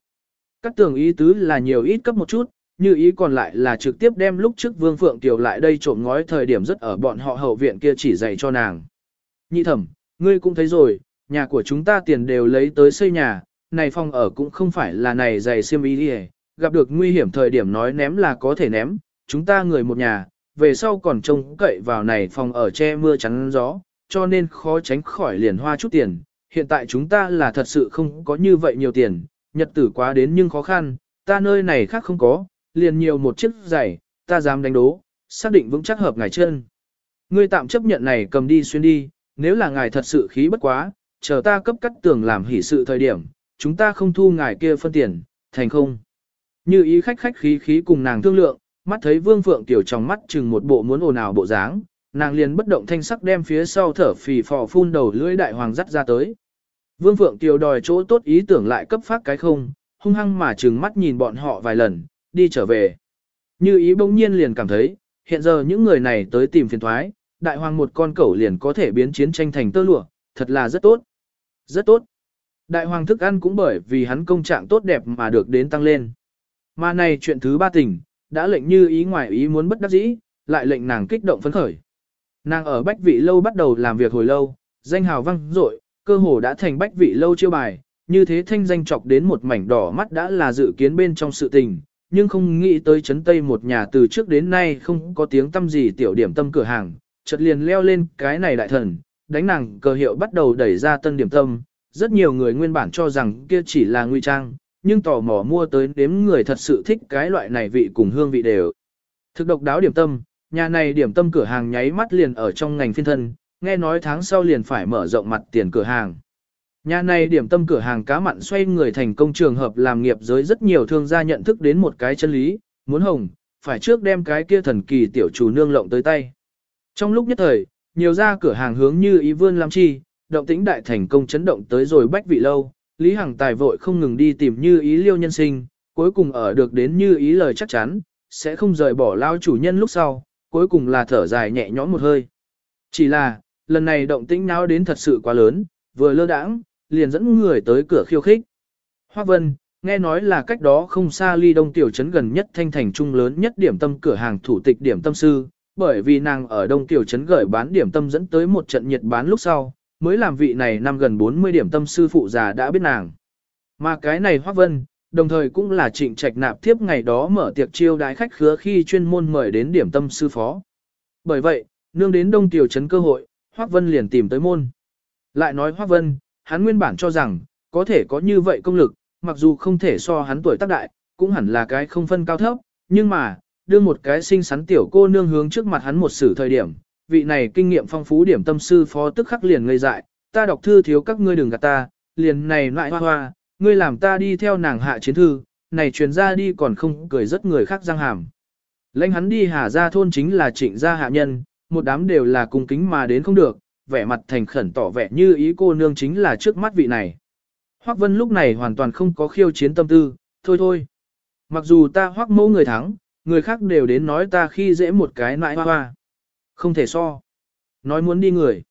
Các tưởng ý tứ là nhiều ít cấp một chút, như ý còn lại là trực tiếp đem lúc trước Vương Phượng Tiểu lại đây trộm ngói thời điểm rất ở bọn họ hậu viện kia chỉ dạy cho nàng. Nhị thẩm, ngươi cũng thấy rồi, nhà của chúng ta tiền đều lấy tới xây nhà, này phòng ở cũng không phải là này dày xiêm ý đi gặp được nguy hiểm thời điểm nói ném là có thể ném, chúng ta người một nhà, về sau còn trông cậy vào này phòng ở che mưa chắn gió, cho nên khó tránh khỏi liền hoa chút tiền. Hiện tại chúng ta là thật sự không có như vậy nhiều tiền, nhật tử quá đến nhưng khó khăn, ta nơi này khác không có, liền nhiều một chiếc giày, ta dám đánh đố, xác định vững chắc hợp ngài chân. Ngươi tạm chấp nhận này cầm đi xuyên đi, nếu là ngài thật sự khí bất quá, chờ ta cấp cắt tường làm hỷ sự thời điểm, chúng ta không thu ngài kia phân tiền, thành không. Như ý khách khách khí khí cùng nàng thương lượng, mắt thấy vương phượng tiểu trong mắt chừng một bộ muốn ồn ào bộ dáng, nàng liền bất động thanh sắc đem phía sau thở phì phò phun đầu lưỡi đại hoàng dắt ra tới. Vương phượng tiểu đòi chỗ tốt ý tưởng lại cấp phát cái không, hung hăng mà chừng mắt nhìn bọn họ vài lần, đi trở về. Như ý bỗng nhiên liền cảm thấy, hiện giờ những người này tới tìm phiền thoái, đại hoàng một con cẩu liền có thể biến chiến tranh thành tơ lụa, thật là rất tốt. Rất tốt. Đại hoàng thức ăn cũng bởi vì hắn công trạng tốt đẹp mà được đến tăng lên. Mà này chuyện thứ ba tình, đã lệnh như ý ngoài ý muốn bất đắc dĩ, lại lệnh nàng kích động phấn khởi. Nàng ở bách vị lâu bắt đầu làm việc hồi lâu, danh hào văng rội, cơ hồ đã thành bách vị lâu chiêu bài, như thế thanh danh chọc đến một mảnh đỏ mắt đã là dự kiến bên trong sự tình, nhưng không nghĩ tới chấn tây một nhà từ trước đến nay không có tiếng tâm gì tiểu điểm tâm cửa hàng, chợt liền leo lên cái này đại thần, đánh nàng cờ hiệu bắt đầu đẩy ra tân điểm tâm, rất nhiều người nguyên bản cho rằng kia chỉ là nguy trang, nhưng tò mò mua tới đếm người thật sự thích cái loại này vị cùng hương vị đều. Thực độc đáo điểm tâm, nhà này điểm tâm cửa hàng nháy mắt liền ở trong ngành phiên thân, nghe nói tháng sau liền phải mở rộng mặt tiền cửa hàng. Nhà này điểm tâm cửa hàng cá mặn xoay người thành công trường hợp làm nghiệp giới rất nhiều thương gia nhận thức đến một cái chân lý, muốn hồng, phải trước đem cái kia thần kỳ tiểu chủ nương lộng tới tay. Trong lúc nhất thời, nhiều ra cửa hàng hướng như ý vươn làm chi, động tĩnh đại thành công chấn động tới rồi bách vị lâu, Lý Hằng Tài vội không ngừng đi tìm như ý liêu nhân sinh, cuối cùng ở được đến như ý lời chắc chắn, sẽ không rời bỏ lao chủ nhân lúc sau, cuối cùng là thở dài nhẹ nhõm một hơi. Chỉ là, lần này động tĩnh náo đến thật sự quá lớn, vừa lơ đãng, liền dẫn người tới cửa khiêu khích. Hoác Vân, nghe nói là cách đó không xa ly đông tiểu trấn gần nhất thanh thành trung lớn nhất điểm tâm cửa hàng thủ tịch điểm tâm sư, bởi vì nàng ở đông tiểu trấn gửi bán điểm tâm dẫn tới một trận nhiệt bán lúc sau, mới làm vị này năm gần 40 điểm tâm sư phụ già đã biết nàng. Mà cái này Hoắc Vân, đồng thời cũng là trịnh trạch nạp tiếp ngày đó mở tiệc chiêu đái khách khứa khi chuyên môn mời đến điểm tâm sư phó. Bởi vậy, nương đến đông tiểu trấn cơ hội, Hoắc Vân liền tìm tới môn. Lại nói Hoắc Vân, hắn nguyên bản cho rằng, có thể có như vậy công lực, mặc dù không thể so hắn tuổi tác đại, cũng hẳn là cái không phân cao thấp, nhưng mà, đưa một cái xinh xắn tiểu cô nương hướng trước mặt hắn một sử thời điểm, vị này kinh nghiệm phong phú điểm tâm sư phó tức khắc liền ngây dại, ta đọc thư thiếu các ngươi đừng gạt ta, liền này lại hoa hoa, ngươi làm ta đi theo nàng hạ chiến thư, này truyền ra đi còn không cười rất người khác răng hàm. Lãnh hắn đi hà ra thôn chính là trịnh gia hạ nhân, một đám đều là cung kính mà đến không được, vẻ mặt thành khẩn tỏ vẻ như ý cô nương chính là trước mắt vị này. Hoắc Vân lúc này hoàn toàn không có khiêu chiến tâm tư, thôi thôi. Mặc dù ta hoắc mẫu người thắng, người khác đều đến nói ta khi dễ một cái nãi hoa hoa. Không thể so. Nói muốn đi người.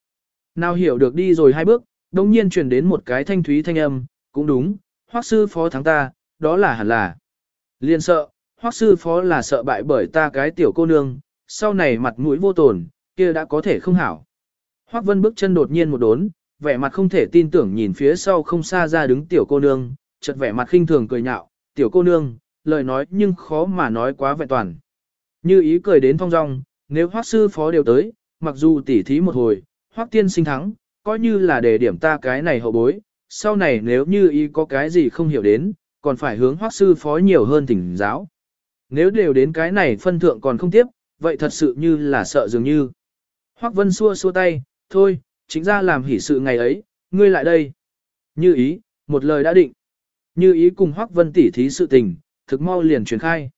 Nào hiểu được đi rồi hai bước, đồng nhiên truyền đến một cái thanh thúy thanh âm, cũng đúng, hoắc sư phó thắng ta, đó là hẳn là. Liên sợ, hoắc sư phó là sợ bại bởi ta cái tiểu cô nương, sau này mặt mũi vô tổn, kia đã có thể không hảo. Hoắc Vân bước chân đột nhiên một đốn, vẻ mặt không thể tin tưởng nhìn phía sau không xa ra đứng tiểu cô nương, chợt vẻ mặt khinh thường cười nhạo, tiểu cô nương, lời nói nhưng khó mà nói quá vẹn toàn. Như ý cười đến thong dong, nếu hoác sư phó đều tới, mặc dù tỉ thí một hồi, hoác tiên sinh thắng, coi như là để điểm ta cái này hậu bối, sau này nếu như ý có cái gì không hiểu đến, còn phải hướng hoác sư phó nhiều hơn thỉnh giáo. Nếu đều đến cái này phân thượng còn không tiếp, vậy thật sự như là sợ dường như. Hoác vân xua xua tay, thôi, chính ra làm hỷ sự ngày ấy, ngươi lại đây. Như ý, một lời đã định. Như ý cùng Hoắc Vân tỉ thí sự tình, thực mau liền truyền khai.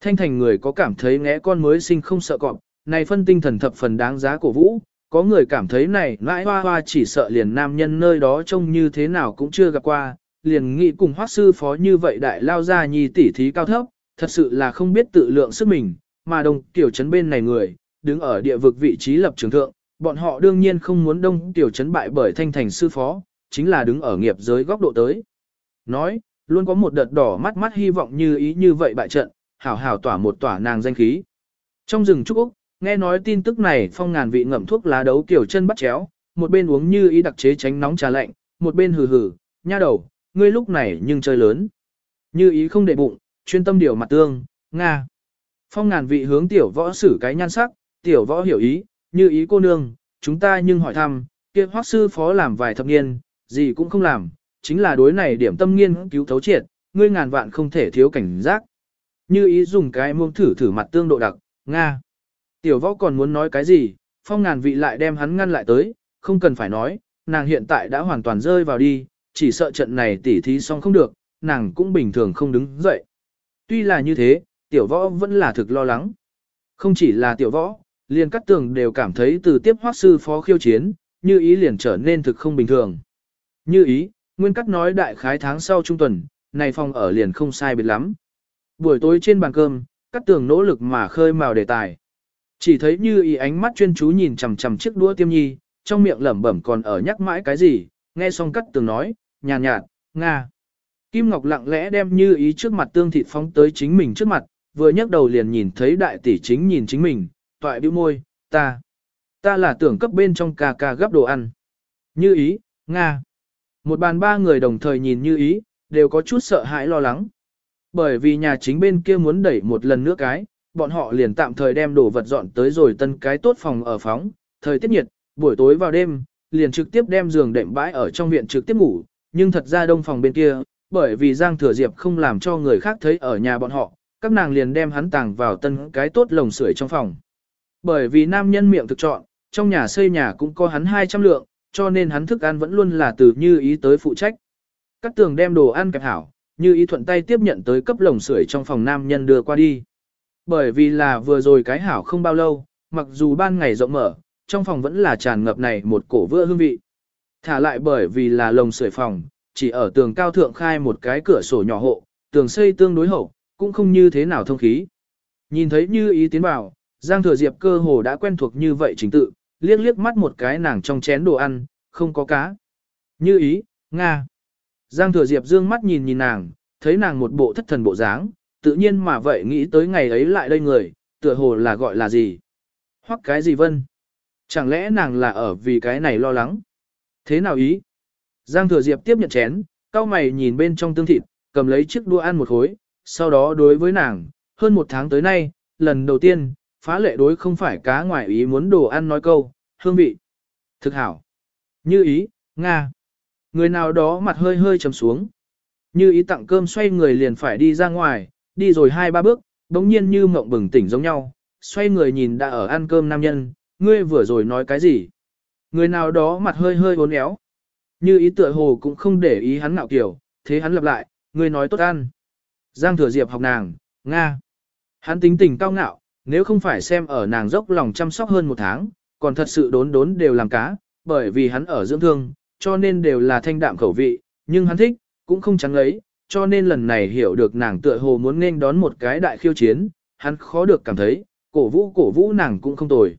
Thanh thành người có cảm thấy ngẽ con mới sinh không sợ cọp, này phân tinh thần thập phần đáng giá cổ vũ, có người cảm thấy này nãi hoa hoa chỉ sợ liền nam nhân nơi đó trông như thế nào cũng chưa gặp qua, liền nghĩ cùng hoác sư phó như vậy đại lao ra nhi tỉ thí cao thấp, thật sự là không biết tự lượng sức mình, mà đồng tiểu trấn bên này người, đứng ở địa vực vị trí lập trường thượng, bọn họ đương nhiên không muốn đông tiểu trấn bại bởi thanh thành sư phó, chính là đứng ở nghiệp giới góc độ tới. Nói, luôn có một đợt đỏ mắt mắt hy vọng như ý như vậy bại trận, hảo hảo tỏa một tỏa nàng danh khí. Trong rừng Trúc Úc, nghe nói tin tức này phong ngàn vị ngậm thuốc lá đấu kiểu chân bắt chéo, một bên uống như ý đặc chế tránh nóng trà lạnh, một bên hừ hừ, nha đầu, ngươi lúc này nhưng chơi lớn. Như ý không để bụng, chuyên tâm điều mặt tương, Nga. Phong ngàn vị hướng tiểu võ xử cái nhan sắc, tiểu võ hiểu ý, như ý cô nương, chúng ta nhưng hỏi thăm, kia hoác sư phó làm vài thập niên, gì cũng không làm, chính là đối này điểm tâm nghiên cứu thấu triệt, ngươi ngàn vạn không thể thiếu cảnh giác. Như ý dùng cái muông thử thử mặt tương độ đặc, Nga. Tiểu võ còn muốn nói cái gì, phong ngàn vị lại đem hắn ngăn lại tới, không cần phải nói, nàng hiện tại đã hoàn toàn rơi vào đi, chỉ sợ trận này tỉ thí xong không được, nàng cũng bình thường không đứng dậy. Tuy là như thế, tiểu võ vẫn là thực lo lắng. Không chỉ là tiểu võ, liền cắt tường đều cảm thấy từ tiếp hoác sư phó khiêu chiến, như ý liền trở nên thực không bình thường. Như ý, nguyên cắt nói đại khái tháng sau trung tuần, này phòng ở liền không sai biệt lắm. Buổi tối trên bàn cơm, cắt tường nỗ lực mà khơi mào đề tài. Chỉ thấy như ý ánh mắt chuyên chú nhìn chằm chằm chiếc đũa tiêm nhi, trong miệng lẩm bẩm còn ở nhắc mãi cái gì, nghe xong cắt tường nói, nhàn nhạt, nhạt, nga. Kim Ngọc lặng lẽ đem như ý trước mặt tương thịt phóng tới chính mình trước mặt, vừa nhấc đầu liền nhìn thấy đại tỷ chính nhìn chính mình, toại bĩu môi, ta, ta là tưởng cấp bên trong ca ca gấp đồ ăn. Như ý, Nga. Một bàn ba người đồng thời nhìn như ý, đều có chút sợ hãi lo lắng. Bởi vì nhà chính bên kia muốn đẩy một lần nữa cái, bọn họ liền tạm thời đem đồ vật dọn tới rồi tân cái tốt phòng ở phóng, thời tiết nhiệt, buổi tối vào đêm, liền trực tiếp đem giường đệm bãi ở trong viện trực tiếp ngủ, nhưng thật ra đông phòng bên kia, bởi vì Giang Thừa Diệp không làm cho người khác thấy ở nhà bọn họ, các nàng liền đem hắn tàng vào tân cái tốt lồng sưởi trong phòng. Bởi vì nam nhân miệng thực chọn, trong nhà xây nhà cũng có hắn 200 lượng, cho nên hắn thức ăn vẫn luôn là từ như ý tới phụ trách. Các tường đem đồ ăn kẹp hảo, như ý thuận tay tiếp nhận tới cấp lồng sưởi trong phòng nam nhân đưa qua đi. Bởi vì là vừa rồi cái hảo không bao lâu, mặc dù ban ngày rộng mở, trong phòng vẫn là tràn ngập này một cổ vữa hương vị. Thả lại bởi vì là lồng sưởi phòng, chỉ ở tường cao thượng khai một cái cửa sổ nhỏ hộ, tường xây tương đối hậu, cũng không như thế nào thông khí. Nhìn thấy như ý tiến vào, Giang Thừa Diệp cơ hồ đã quen thuộc như vậy chính tự, liếc liếc mắt một cái nàng trong chén đồ ăn, không có cá. Như ý, Nga. Giang Thừa Diệp dương mắt nhìn nhìn nàng, thấy nàng một bộ thất thần bộ dáng, tự nhiên mà vậy nghĩ tới ngày ấy lại đây người, tựa hồ là gọi là gì. Hoặc cái gì vân. Chẳng lẽ nàng là ở vì cái này lo lắng. Thế nào ý? Giang Thừa Diệp tiếp nhận chén, cao mày nhìn bên trong tương thịt, cầm lấy chiếc đũa ăn một khối, sau đó đối với nàng, hơn một tháng tới nay, lần đầu tiên, phá lệ đối không phải cá ngoài ý muốn đồ ăn nói câu, hương vị. Thực hảo. Như ý, Nga. Người nào đó mặt hơi hơi trầm xuống. Như ý tặng cơm xoay người liền phải đi ra ngoài, đi rồi hai ba bước, đống nhiên như mộng bừng tỉnh giống nhau, xoay người nhìn đã ở ăn cơm nam nhân, ngươi vừa rồi nói cái gì? Người nào đó mặt hơi hơi uốn éo. Như ý tựa hồ cũng không để ý hắn nạo kiểu, thế hắn lặp lại, ngươi nói tốt ăn. Giang thừa diệp học nàng, Nga. Hắn tính tình cao ngạo, nếu không phải xem ở nàng dốc lòng chăm sóc hơn một tháng, còn thật sự đốn đốn đều làm cá, bởi vì hắn ở dưỡng thương, cho nên đều là thanh đạm khẩu vị, nhưng hắn thích, cũng không trắng lấy, cho nên lần này hiểu được nàng tựa hồ muốn nên đón một cái đại khiêu chiến, hắn khó được cảm thấy, cổ vũ cổ vũ nàng cũng không tồi.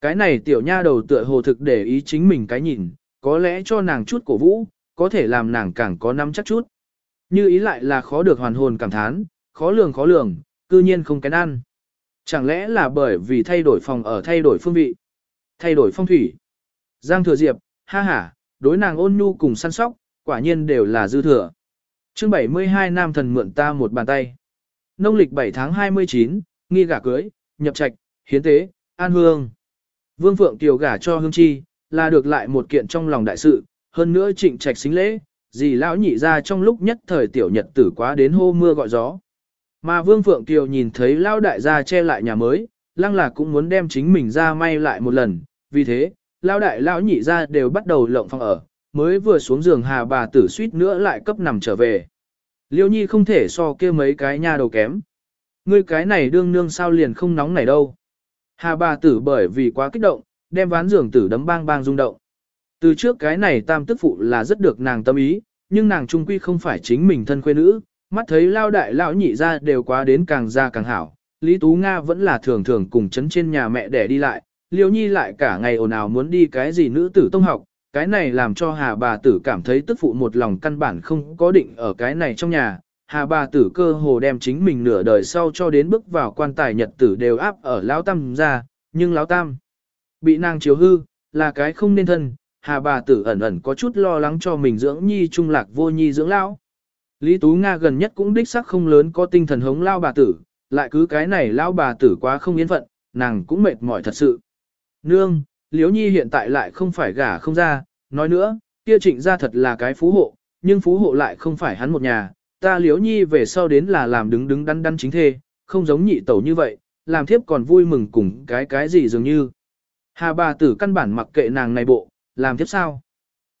Cái này tiểu nha đầu tựa hồ thực để ý chính mình cái nhìn, có lẽ cho nàng chút cổ vũ, có thể làm nàng càng có nắm chắc chút. Như ý lại là khó được hoàn hồn cảm thán, khó lường khó lường, cư nhiên không kén ăn. Chẳng lẽ là bởi vì thay đổi phòng ở thay đổi phương vị, thay đổi phong thủy. Giang thừa diệp, ha ha, đối nàng ôn nhu cùng săn sóc, quả nhiên đều là dư thừa chương 72 nam thần mượn ta một bàn tay. Nông lịch 7 tháng 29, nghi gả cưới, nhập trạch, hiến tế, an hương. Vương Phượng Kiều gả cho hương chi, là được lại một kiện trong lòng đại sự, hơn nữa trịnh trạch xính lễ, dì lão nhị ra trong lúc nhất thời tiểu nhật tử quá đến hô mưa gọi gió. Mà Vương Phượng Kiều nhìn thấy lão đại gia che lại nhà mới, lăng là cũng muốn đem chính mình ra may lại một lần, vì thế, lão đại lão nhị ra đều bắt đầu lộng phòng ở, mới vừa xuống giường hà bà tử suýt nữa lại cấp nằm trở về. Liêu nhi không thể so kia mấy cái nha đầu kém. Ngươi cái này đương nương sao liền không nóng này đâu. Hà bà tử bởi vì quá kích động, đem ván giường tử đấm bang bang rung động. Từ trước cái này tam tức phụ là rất được nàng tâm ý, nhưng nàng trung quy không phải chính mình thân khuê nữ, mắt thấy lao đại lão nhị ra đều quá đến càng ra càng hảo. Lý Tú Nga vẫn là thường thường cùng chấn trên nhà mẹ để đi lại, Liêu Nhi lại cả ngày ồn ào muốn đi cái gì nữ tử tông học, cái này làm cho Hà bà tử cảm thấy tức phụ một lòng căn bản không có định ở cái này trong nhà. Hà bà tử cơ hồ đem chính mình nửa đời sau cho đến bước vào quan tài nhật tử đều áp ở Lão Tam ra, nhưng Lão Tam bị nàng chiếu hư, là cái không nên thân, Hà bà tử ẩn ẩn có chút lo lắng cho mình dưỡng nhi trung lạc vô nhi dưỡng lão. Lý Tú Nga gần nhất cũng đích sắc không lớn có tinh thần hống lao bà tử, lại cứ cái này lao bà tử quá không yên phận, nàng cũng mệt mỏi thật sự. Nương, Liễu Nhi hiện tại lại không phải gả không ra, nói nữa, kia trịnh ra thật là cái phú hộ, nhưng phú hộ lại không phải hắn một nhà, ta Liễu Nhi về sau đến là làm đứng đứng đắn đắn chính thê, không giống nhị tẩu như vậy, làm thiếp còn vui mừng cùng cái cái gì dường như. Hà bà tử căn bản mặc kệ nàng này bộ, làm thiếp sao?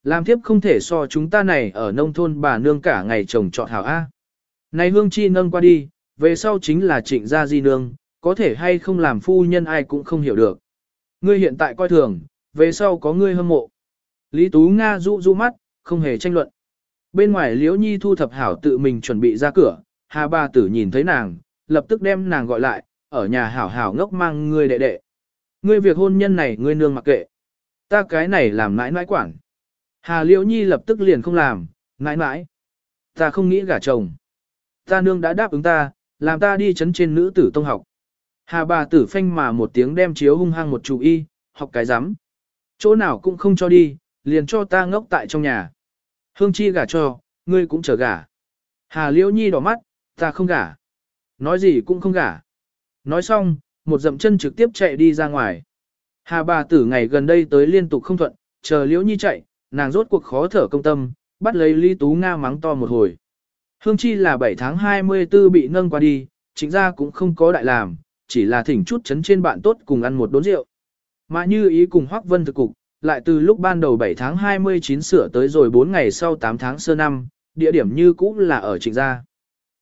Làm thiếp không thể so chúng ta này ở nông thôn bà nương cả ngày chồng trọt hảo A. Này hương chi nâng qua đi, về sau chính là trịnh gia di nương, có thể hay không làm phu nhân ai cũng không hiểu được. Ngươi hiện tại coi thường, về sau có ngươi hâm mộ. Lý Tú Nga rũ rũ mắt, không hề tranh luận. Bên ngoài Liễu Nhi thu thập hảo tự mình chuẩn bị ra cửa, Hà Ba tử nhìn thấy nàng, lập tức đem nàng gọi lại, ở nhà hảo hảo ngốc mang ngươi đệ đệ. Ngươi việc hôn nhân này ngươi nương mặc kệ. Ta cái này làm nãi nãi quản. Hà Liễu Nhi lập tức liền không làm, nãi nãi. Ta không nghĩ gả chồng. Ta nương đã đáp ứng ta, làm ta đi chấn trên nữ tử tông học. Hà bà tử phanh mà một tiếng đem chiếu hung hăng một chủ y, học cái rắm Chỗ nào cũng không cho đi, liền cho ta ngốc tại trong nhà. Hương chi gả cho, ngươi cũng chờ gả. Hà Liễu Nhi đỏ mắt, ta không gả. Nói gì cũng không gả. Nói xong, một dậm chân trực tiếp chạy đi ra ngoài. Hà bà tử ngày gần đây tới liên tục không thuận, chờ Liễu Nhi chạy, nàng rốt cuộc khó thở công tâm, bắt lấy Lý Tú Nga mắng to một hồi. Hương chi là 7 tháng 24 bị nâng qua đi, chính ra cũng không có đại làm, chỉ là thỉnh chút chấn trên bạn tốt cùng ăn một đốn rượu. Mà như ý cùng Hoắc Vân thực cục, lại từ lúc ban đầu 7 tháng 29 sửa tới rồi 4 ngày sau 8 tháng sơ năm, địa điểm như cũ là ở trịnh gia.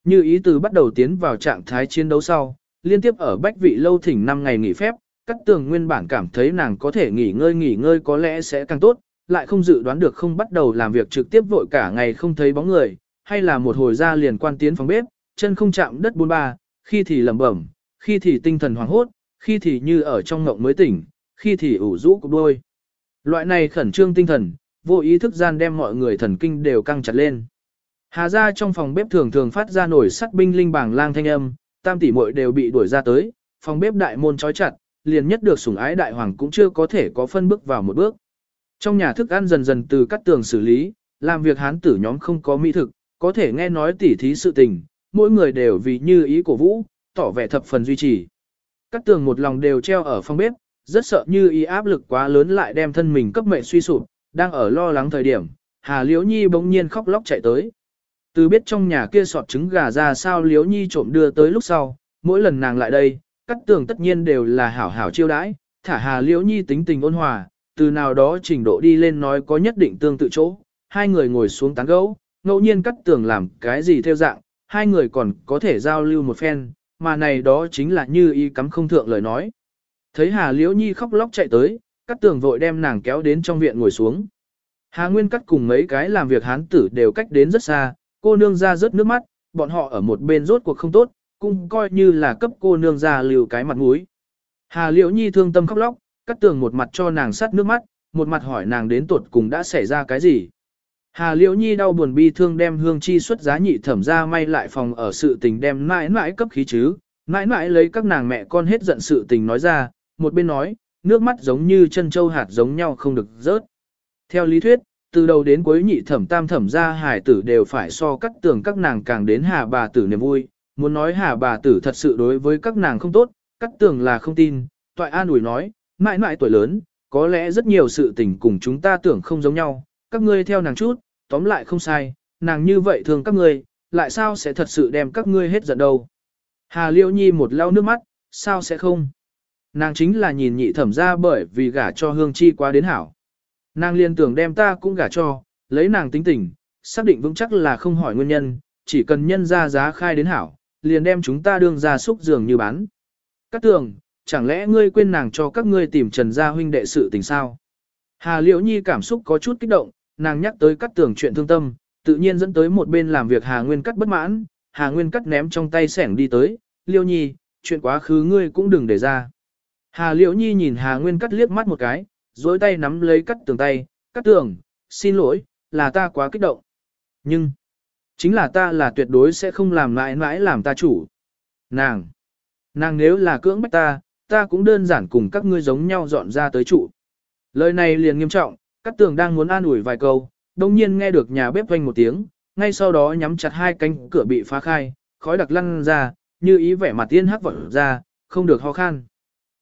Như ý từ bắt đầu tiến vào trạng thái chiến đấu sau, liên tiếp ở bách vị lâu thỉnh 5 ngày nghỉ phép, cắt tường nguyên bản cảm thấy nàng có thể nghỉ ngơi nghỉ ngơi có lẽ sẽ càng tốt, lại không dự đoán được không bắt đầu làm việc trực tiếp vội cả ngày không thấy bóng người, hay là một hồi ra liền quan tiến phòng bếp, chân không chạm đất buôn ba, khi thì lẩm bẩm, khi thì tinh thần hoảng hốt, khi thì như ở trong ngộng mới tỉnh, khi thì ủ rũ cục đôi. Loại này khẩn trương tinh thần, vô ý thức gian đem mọi người thần kinh đều căng chặt lên. Hà ra trong phòng bếp thường thường phát ra nổi sắt binh linh bảng lang thanh âm, tam tỷ muội đều bị đuổi ra tới, phòng bếp đại môn trói chặt, liền nhất được sủng ái đại hoàng cũng chưa có thể có phân bước vào một bước. Trong nhà thức ăn dần dần từ cắt tường xử lý, làm việc hán tử nhóm không có mỹ thực, có thể nghe nói tỉ thí sự tình, mỗi người đều vì như ý của vũ, tỏ vẻ thập phần duy trì. Cắt tường một lòng đều treo ở phòng bếp, rất sợ như y áp lực quá lớn lại đem thân mình cấp mệnh suy sụp, đang ở lo lắng thời điểm, Hà Liễu Nhi bỗng nhiên khóc lóc chạy tới. Từ biết trong nhà kia sọt trứng gà ra sao Liễu Nhi trộm đưa tới lúc sau, mỗi lần nàng lại đây, cắt tường tất nhiên đều là hảo hảo chiêu đãi, thả Hà Liễu Nhi tính tình ôn hòa, từ nào đó trình độ đi lên nói có nhất định tương tự chỗ, hai người ngồi xuống tán gẫu, ngẫu nhiên cắt tường làm cái gì theo dạng, hai người còn có thể giao lưu một phen, mà này đó chính là như y cắm không thượng lời nói. Thấy Hà Liễu Nhi khóc lóc chạy tới, cắt tường vội đem nàng kéo đến trong viện ngồi xuống. Hà Nguyên cắt cùng mấy cái làm việc hán tử đều cách đến rất xa, cô nương ra rớt nước mắt, bọn họ ở một bên rốt cuộc không tốt, cũng coi như là cấp cô nương ra liều cái mặt mũi. Hà Liễu Nhi thương tâm khóc lóc, cắt tường một mặt cho nàng sắt nước mắt, một mặt hỏi nàng đến tuột cùng đã xảy ra cái gì. Hà Liễu Nhi đau buồn bi thương đem hương chi xuất giá nhị thẩm ra may lại phòng ở sự tình đem mãi mãi cấp khí chứ, mãi mãi lấy các nàng mẹ con hết giận sự tình nói ra, một bên nói, nước mắt giống như chân châu hạt giống nhau không được rớt. Theo lý thuyết, từ đầu đến cuối nhị thẩm tam thẩm ra hải tử đều phải so cắt tường các nàng càng đến hà bà tử niềm vui, muốn nói hà bà tử thật sự đối với các nàng không tốt, cắt tường là không tin, toại an ủi nói, mãi mãi tuổi lớn, có lẽ rất nhiều sự tình cùng chúng ta tưởng không giống nhau, các ngươi theo nàng chút, tóm lại không sai, nàng như vậy thường các ngươi, lại sao sẽ thật sự đem các ngươi hết giận đâu. Hà Liêu Nhi một lau nước mắt, sao sẽ không? Nàng chính là nhìn nhị thẩm ra bởi vì gả cho hương chi quá đến hảo. Nàng liên tưởng đem ta cũng gả cho, lấy nàng tính tình, xác định vững chắc là không hỏi nguyên nhân, chỉ cần nhân ra giá khai đến hảo, liền đem chúng ta đương ra xúc giường như bán. Các tường, chẳng lẽ ngươi quên nàng cho các ngươi tìm trần gia huynh đệ sự tình sao? Hà Liễu Nhi cảm xúc có chút kích động, nàng nhắc tới cắt tưởng chuyện thương tâm, tự nhiên dẫn tới một bên làm việc Hà Nguyên cắt bất mãn, Hà Nguyên cắt ném trong tay sẻng đi tới, Liêu Nhi, chuyện quá khứ ngươi cũng đừng để ra. Hà Liễu Nhi nhìn Hà Nguyên cắt liếc mắt một cái, dối tay nắm lấy cắt tường tay, cắt tường, xin lỗi, là ta quá kích động. Nhưng, chính là ta là tuyệt đối sẽ không làm mãi mãi làm ta chủ. Nàng, nàng nếu là cưỡng bách ta, ta cũng đơn giản cùng các ngươi giống nhau dọn ra tới trụ. Lời này liền nghiêm trọng, Cát tường đang muốn an ủi vài câu, đồng nhiên nghe được nhà bếp vang một tiếng, ngay sau đó nhắm chặt hai cánh cửa bị phá khai, khói đặc lăn ra, như ý vẻ mặt tiên hắc vọt ra, không được ho khan.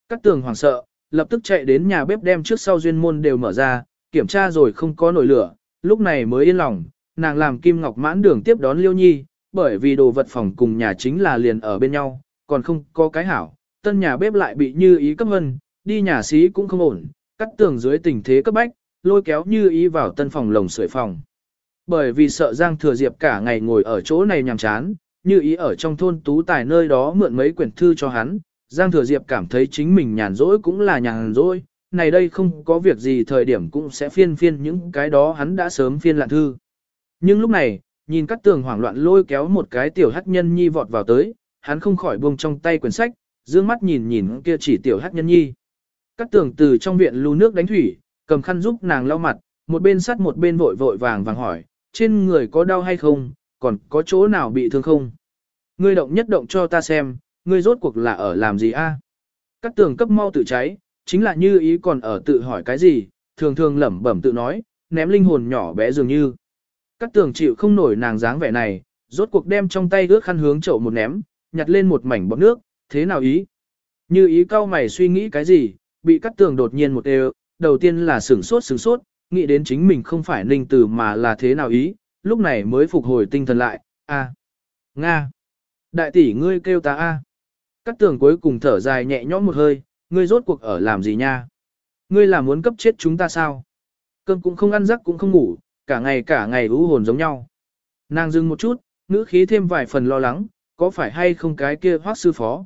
Cát tường hoảng sợ, lập tức chạy đến nhà bếp đem trước sau duyên môn đều mở ra, kiểm tra rồi không có nổi lửa, lúc này mới yên lòng, nàng làm kim ngọc mãn đường tiếp đón liêu nhi, bởi vì đồ vật phòng cùng nhà chính là liền ở bên nhau, còn không có cái hảo, tân nhà bếp lại bị như ý cấp hân, đi nhà xí cũng không ổn, cắt tường dưới tình thế cấp bách, lôi kéo như ý vào tân phòng lồng sưởi phòng. Bởi vì sợ Giang Thừa Diệp cả ngày ngồi ở chỗ này nhàm chán, như ý ở trong thôn tú tài nơi đó mượn mấy quyển thư cho hắn, Giang Thừa Diệp cảm thấy chính mình nhàn rỗi cũng là nhàn rỗi, này đây không có việc gì thời điểm cũng sẽ phiên phiên những cái đó hắn đã sớm phiên lạn thư. Nhưng lúc này, nhìn các tường hoảng loạn lôi kéo một cái tiểu hắc nhân nhi vọt vào tới, hắn không khỏi buông trong tay quyển sách, dương mắt nhìn nhìn kia chỉ tiểu hắc nhân nhi. Các tường từ trong viện lưu nước đánh thủy, cầm khăn giúp nàng lau mặt, một bên sắt một bên vội vội vàng vàng hỏi, trên người có đau hay không, còn có chỗ nào bị thương không? Ngươi động nhất động cho ta xem, ngươi rốt cuộc là ở làm gì a? Các tường cấp mau tự cháy, chính là như ý còn ở tự hỏi cái gì, thường thường lẩm bẩm tự nói, ném linh hồn nhỏ bé dường như. Các tường chịu không nổi nàng dáng vẻ này, rốt cuộc đem trong tay ướt khăn hướng chậu một ném, nhặt lên một mảnh bọt nước, thế nào ý? Như ý cao mày suy nghĩ cái gì, bị cắt tường đột nhiên một đều, đầu tiên là sửng sốt sửng sốt, nghĩ đến chính mình không phải ninh tử mà là thế nào ý, lúc này mới phục hồi tinh thần lại, a Nga. Đại tỷ ngươi kêu ta a Cắt tường cuối cùng thở dài nhẹ nhõm một hơi, ngươi rốt cuộc ở làm gì nha? Ngươi là muốn cấp chết chúng ta sao? Cơm cũng không ăn giấc cũng không ngủ, cả ngày cả ngày u hồn giống nhau. Nàng dừng một chút, ngữ khí thêm vài phần lo lắng, có phải hay không cái kia hoác sư phó?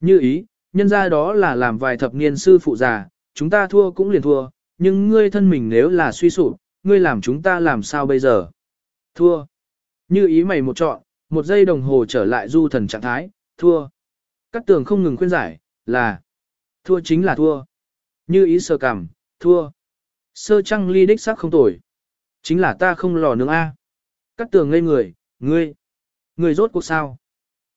Như ý, nhân ra đó là làm vài thập niên sư phụ già, chúng ta thua cũng liền thua, nhưng ngươi thân mình nếu là suy sụp, ngươi làm chúng ta làm sao bây giờ? Thua. Như ý mày một chọn, một giây đồng hồ trở lại du thần trạng thái, thua. Các tường không ngừng khuyên giải, là thua chính là thua. Như ý sơ cảm, thua. Sơ trăng ly đích xác không tồi. Chính là ta không lò nướng A. Các tường ngây người, ngươi. Ngươi rốt cuộc sao?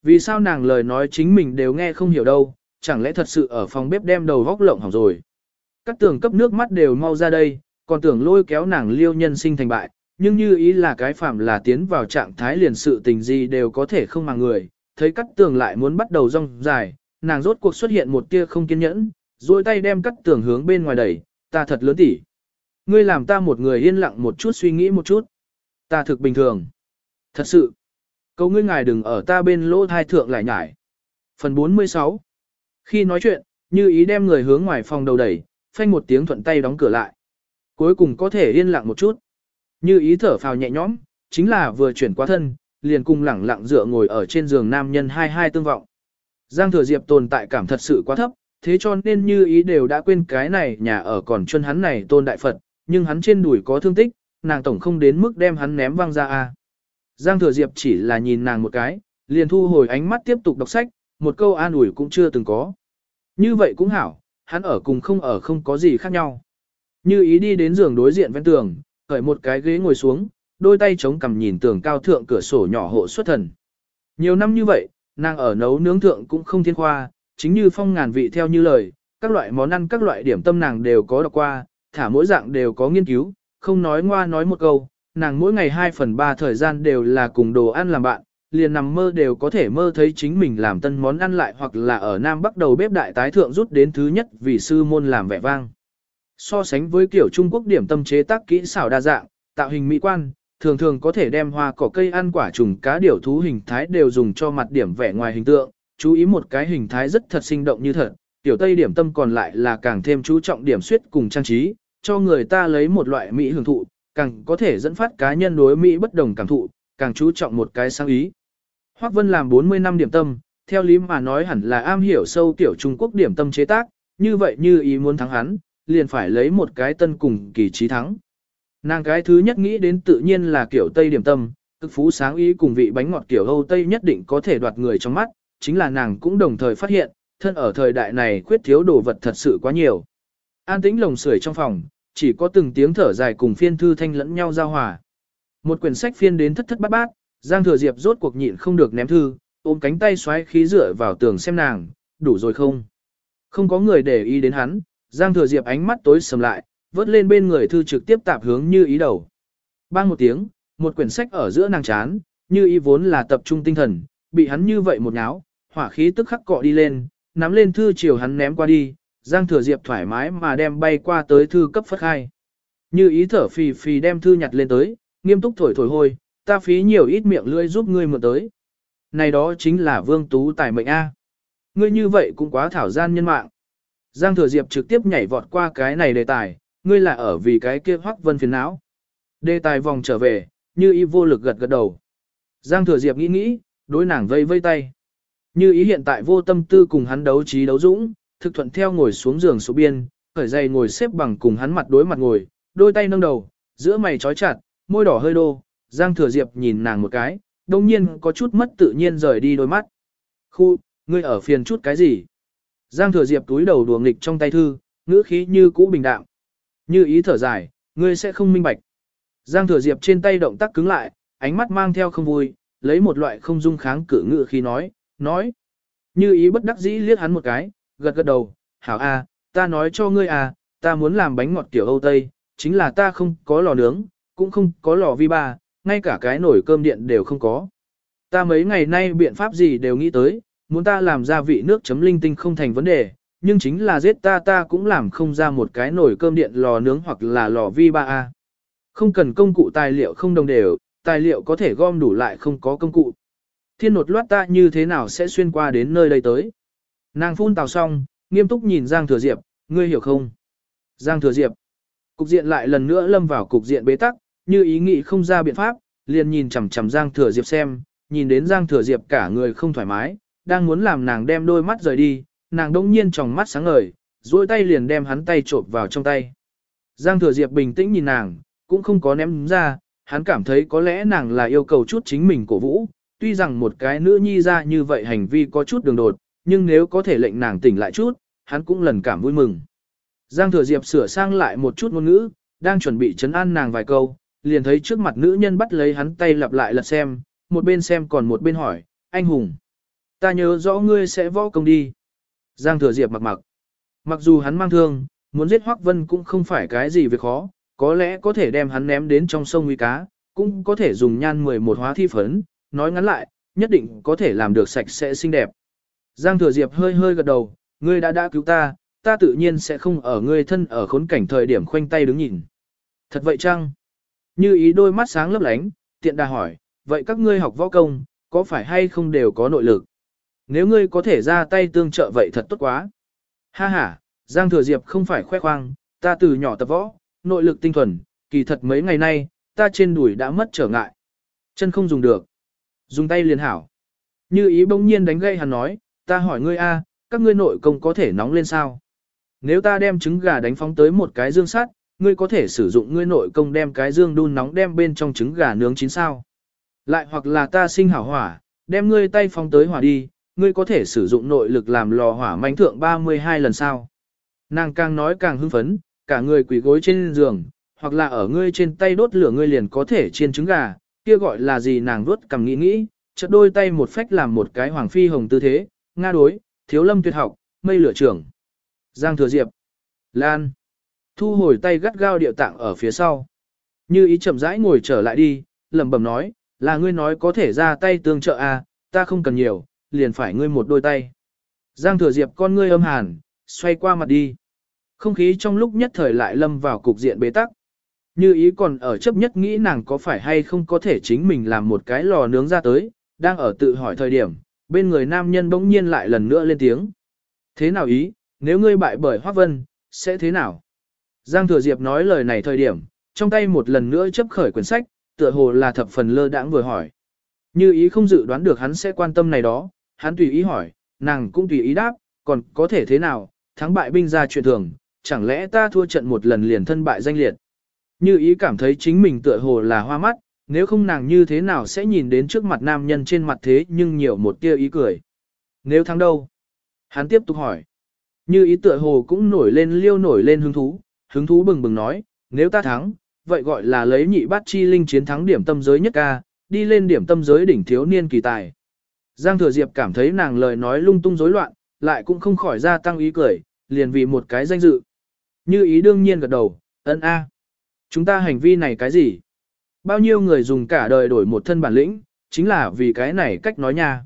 Vì sao nàng lời nói chính mình đều nghe không hiểu đâu, chẳng lẽ thật sự ở phòng bếp đem đầu vóc lộng hỏng rồi. Các tường cấp nước mắt đều mau ra đây, còn tưởng lôi kéo nàng liêu nhân sinh thành bại, nhưng như ý là cái phạm là tiến vào trạng thái liền sự tình gì đều có thể không mà người, thấy cắt tường lại muốn bắt đầu rong dài, nàng rốt cuộc xuất hiện một tia không kiên nhẫn, duỗi tay đem cắt tường hướng bên ngoài đẩy, ta thật lớn tỉ. Ngươi làm ta một người yên lặng một chút suy nghĩ một chút. Ta thực bình thường. Thật sự. Cầu ngươi ngài đừng ở ta bên lỗ thai thượng lại nhải. Phần 46 Khi nói chuyện, như ý đem người hướng ngoài phòng đầu đẩy, phanh một tiếng thuận tay đóng cửa lại. Cuối cùng có thể yên lặng một chút. Như ý thở phào nhẹ nhõm, chính là vừa chuyển qua thân, liền cùng lẳng lặng dựa ngồi ở trên giường nam nhân hai hai tương vọng. Giang thừa diệp tồn tại cảm thật sự quá thấp, thế cho nên như ý đều đã quên cái này nhà ở còn chân hắn này tôn đại Phật, nhưng hắn trên đùi có thương tích, nàng tổng không đến mức đem hắn ném văng ra a. Giang thừa diệp chỉ là nhìn nàng một cái, liền thu hồi ánh mắt tiếp tục đọc sách, một câu an ủi cũng chưa từng có. Như vậy cũng hảo, hắn ở cùng không ở không có gì khác nhau. Như ý đi đến giường đối diện ven tường, khởi một cái ghế ngồi xuống, đôi tay chống cằm nhìn tường cao thượng cửa sổ nhỏ hộ xuất thần. Nhiều năm như vậy, nàng ở nấu nướng thượng cũng không thiên khoa, chính như phong ngàn vị theo như lời, các loại món ăn các loại điểm tâm nàng đều có đọc qua, thả mỗi dạng đều có nghiên cứu, không nói ngoa nói một câu, nàng mỗi ngày 2 phần 3 thời gian đều là cùng đồ ăn làm bạn, liền nằm mơ đều có thể mơ thấy chính mình làm tân món ăn lại hoặc là ở Nam Bắc đầu bếp đại tái thượng rút đến thứ nhất vì sư môn làm vẻ vang. So sánh với kiểu Trung Quốc điểm tâm chế tác kỹ xảo đa dạng, tạo hình mỹ quan, thường thường có thể đem hoa cỏ cây ăn quả trùng cá điểu thú hình thái đều dùng cho mặt điểm vẻ ngoài hình tượng, chú ý một cái hình thái rất thật sinh động như thật, tiểu tây điểm tâm còn lại là càng thêm chú trọng điểm suyết cùng trang trí, cho người ta lấy một loại mỹ hưởng thụ, càng có thể dẫn phát cá nhân đối mỹ bất đồng cảm thụ, càng chú trọng một cái sáng ý. Hoắc Vân làm 40 năm điểm tâm, theo lý mà nói hẳn là am hiểu sâu tiểu Trung Quốc điểm tâm chế tác, như vậy như ý muốn thắng hắn, liền phải lấy một cái tân cùng kỳ trí thắng. Nàng cái thứ nhất nghĩ đến tự nhiên là kiểu Tây điểm tâm, cực phú sáng ý cùng vị bánh ngọt kiểu Âu Tây nhất định có thể đoạt người trong mắt, chính là nàng cũng đồng thời phát hiện, thân ở thời đại này khuyết thiếu đồ vật thật sự quá nhiều. An tĩnh lồng sưởi trong phòng, chỉ có từng tiếng thở dài cùng phiên thư thanh lẫn nhau giao hòa. Một quyển sách phiên đến thất thất bát bát, Giang Thừa Diệp rốt cuộc nhịn không được ném thư, ôm cánh tay xoáy khí dựa vào tường xem nàng, đủ rồi không? Không có người để ý đến hắn, Giang Thừa Diệp ánh mắt tối sầm lại, vớt lên bên người thư trực tiếp tạp hướng như ý đầu. Bang một tiếng, một quyển sách ở giữa nàng chán, như ý vốn là tập trung tinh thần, bị hắn như vậy một nháo, hỏa khí tức khắc cọ đi lên, nắm lên thư chiều hắn ném qua đi, Giang Thừa Diệp thoải mái mà đem bay qua tới thư cấp phất khai. Như ý thở phì phì đem thư nhặt lên tới, nghiêm túc thổi thổi hôi, ta phí nhiều ít miệng lưỡi giúp ngươi mượn tới. Này đó chính là vương tú tài mệnh A. Ngươi như vậy cũng quá thảo gian nhân mạng. Giang Thừa Diệp trực tiếp nhảy vọt qua cái này đề tài, ngươi là ở vì cái kia hoắc vân phiền não. Đề tài vòng trở về, như ý vô lực gật gật đầu. Giang Thừa Diệp nghĩ nghĩ, đối nàng vây vây tay. Như ý hiện tại vô tâm tư cùng hắn đấu trí đấu dũng, thực thuận theo ngồi xuống giường số biên, khởi dày ngồi xếp bằng cùng hắn mặt đối mặt ngồi, đôi tay nâng đầu, giữa mày trói chặt, môi đỏ hơi đô, Giang Thừa Diệp nhìn nàng một cái, đồng nhiên có chút mất tự nhiên rời đi đôi mắt. Khu, ngươi ở phiền chút cái gì? Giang Thừa Diệp túi đầu đùa nghịch trong tay thư, ngữ khí như cũ bình đạm. Như ý thở dài, ngươi sẽ không minh bạch. Giang Thừa Diệp trên tay động tác cứng lại, ánh mắt mang theo không vui, lấy một loại không dung kháng cự ngữ khi nói, nói. Như ý bất đắc dĩ liếc hắn một cái, gật gật đầu, hảo a, ta nói cho ngươi à, ta muốn làm bánh ngọt kiểu Âu Tây, chính là ta không có lò nướng, cũng không có lò vi ba, ngay cả cái nồi cơm điện đều không có. Ta mấy ngày nay biện pháp gì đều nghĩ tới, muốn ta làm gia vị nước chấm linh tinh không thành vấn đề, nhưng chính là giết ta ta cũng làm không ra một cái nồi cơm điện lò nướng hoặc là lò vi ba a. Không cần công cụ tài liệu không đồng đều, tài liệu có thể gom đủ lại không có công cụ. Thiên nột loát ta như thế nào sẽ xuyên qua đến nơi đây tới. Nàng phun tào xong, nghiêm túc nhìn Giang Thừa Diệp, ngươi hiểu không? Giang Thừa Diệp. Cục diện lại lần nữa lâm vào cục diện bế tắc, như ý nghĩ không ra biện pháp, liền nhìn chằm chằm Giang Thừa Diệp xem, nhìn đến Giang Thừa Diệp cả người không thoải mái, đang muốn làm nàng đem đôi mắt rời đi, nàng đông nhiên tròng mắt sáng ngời, duỗi tay liền đem hắn tay trộm vào trong tay. Giang Thừa Diệp bình tĩnh nhìn nàng, cũng không có ném ra, hắn cảm thấy có lẽ nàng là yêu cầu chút chính mình cổ vũ, tuy rằng một cái nữ nhi ra như vậy hành vi có chút đường đột, nhưng nếu có thể lệnh nàng tỉnh lại chút, hắn cũng lần cảm vui mừng. Giang Thừa Diệp sửa sang lại một chút ngôn ngữ, đang chuẩn bị chấn an nàng vài câu, liền thấy trước mặt nữ nhân bắt lấy hắn tay lặp lại lật xem, một bên xem còn một bên hỏi, anh Hùng, ta nhớ rõ ngươi sẽ võ công đi. Giang Thừa Diệp mặc mặc. Mặc dù hắn mang thương, muốn giết Hoắc Vân cũng không phải cái gì việc khó, có lẽ có thể đem hắn ném đến trong sông nguy cá, cũng có thể dùng nhan 11 hóa thi phấn, nói ngắn lại, nhất định có thể làm được sạch sẽ xinh đẹp. Giang Thừa Diệp hơi hơi gật đầu, ngươi đã đã cứu ta, ta tự nhiên sẽ không ở ngươi thân ở khốn cảnh thời điểm khoanh tay đứng nhìn. Thật vậy chăng? Như ý đôi mắt sáng lấp lánh, tiện đà hỏi, vậy các ngươi học võ công, có phải hay không đều có nội lực? Nếu ngươi có thể ra tay tương trợ vậy thật tốt quá. Ha ha, Giang Thừa Diệp không phải khoe khoang, ta từ nhỏ tập võ, nội lực tinh thuần, kỳ thật mấy ngày nay, ta trên đùi đã mất trở ngại. Chân không dùng được. Dùng tay liền hảo. Như ý bỗng nhiên đánh gây hắn nói, ta hỏi ngươi a, các ngươi nội công có thể nóng lên sao? Nếu ta đem trứng gà đánh phóng tới một cái dương sắt, ngươi có thể sử dụng ngươi nội công đem cái dương đun nóng đem bên trong trứng gà nướng chín sao? Lại hoặc là ta sinh hảo hỏa, đem ngươi tay phóng tới hỏa đi, ngươi có thể sử dụng nội lực làm lò hỏa mánh thượng 32 lần sao? Nàng càng nói càng hưng phấn, cả người quỳ gối trên giường, hoặc là ở ngươi trên tay đốt lửa ngươi liền có thể chiên trứng gà, kia gọi là gì nàng vuốt cầm nghĩ nghĩ, chợt đôi tay một phách làm một cái hoàng phi hồng tư thế, nga đối, thiếu lâm tuyệt học, mây lửa trưởng. Giang thừa diệp, Lan, thu hồi tay gắt gao điệu tạng ở phía sau. Như ý chậm rãi ngồi trở lại đi, lẩm bẩm nói, là ngươi nói có thể ra tay tương trợ à, ta không cần nhiều, liền phải ngươi một đôi tay. Giang thừa diệp con ngươi âm hàn, xoay qua mặt đi. Không khí trong lúc nhất thời lại lâm vào cục diện bế tắc. Như ý còn ở chấp nhất nghĩ nàng có phải hay không có thể chính mình làm một cái lò nướng ra tới, đang ở tự hỏi thời điểm, bên người nam nhân bỗng nhiên lại lần nữa lên tiếng. Thế nào ý, nếu ngươi bại bởi Hoác Vân, sẽ thế nào? Giang Thừa Diệp nói lời này thời điểm, trong tay một lần nữa chấp khởi quyển sách, tựa hồ là thập phần lơ đãng vừa hỏi. Như ý không dự đoán được hắn sẽ quan tâm này đó, hắn tùy ý hỏi, nàng cũng tùy ý đáp, còn có thể thế nào, thắng bại binh ra chuyện thường, chẳng lẽ ta thua trận một lần liền thân bại danh liệt. Như ý cảm thấy chính mình tựa hồ là hoa mắt, nếu không nàng như thế nào sẽ nhìn đến trước mặt nam nhân trên mặt thế nhưng nhiều một tia ý cười. Nếu thắng đâu? Hắn tiếp tục hỏi. Như ý tựa hồ cũng nổi lên liêu nổi lên hứng thú, hứng thú bừng bừng nói, nếu ta thắng, vậy gọi là lấy nhị bát chi linh chiến thắng điểm tâm giới nhất ca, đi lên điểm tâm giới đỉnh thiếu niên kỳ tài. Giang Thừa Diệp cảm thấy nàng lời nói lung tung rối loạn, lại cũng không khỏi ra tăng ý cười, liền vì một cái danh dự. Như ý đương nhiên gật đầu, ấn a. Chúng ta hành vi này cái gì? Bao nhiêu người dùng cả đời đổi một thân bản lĩnh, chính là vì cái này cách nói nha.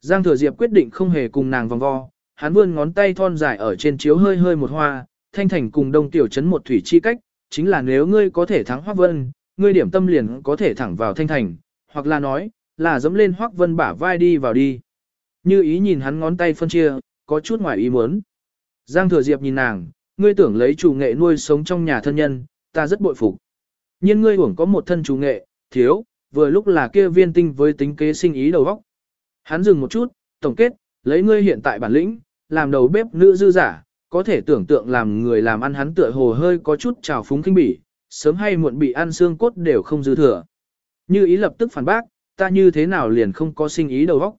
Giang Thừa Diệp quyết định không hề cùng nàng vòng vo, hắn vươn ngón tay thon dài ở trên chiếu hơi hơi một hoa, thanh thành cùng đông tiểu trấn một thủy chi cách, chính là nếu ngươi có thể thắng Hoắc Vân, ngươi điểm tâm liền có thể thẳng vào thanh thành, hoặc là nói, là dẫm lên Hoắc Vân bả vai đi vào đi. Như ý nhìn hắn ngón tay phân chia, có chút ngoài ý muốn. Giang Thừa Diệp nhìn nàng, ngươi tưởng lấy chủ nghệ nuôi sống trong nhà thân nhân, ta rất bội phục. Nhưng ngươi hưởng có một thân chủ nghệ, thiếu, vừa lúc là kia viên tinh với tính kế sinh ý đầu óc. Hắn dừng một chút, tổng kết, lấy ngươi hiện tại bản lĩnh, làm đầu bếp nữ dư giả, có thể tưởng tượng làm người làm ăn hắn tựa hồ hơi có chút trào phúng kinh bỉ, sớm hay muộn bị ăn xương cốt đều không dư thừa. Như ý lập tức phản bác, ta như thế nào liền không có sinh ý đầu óc.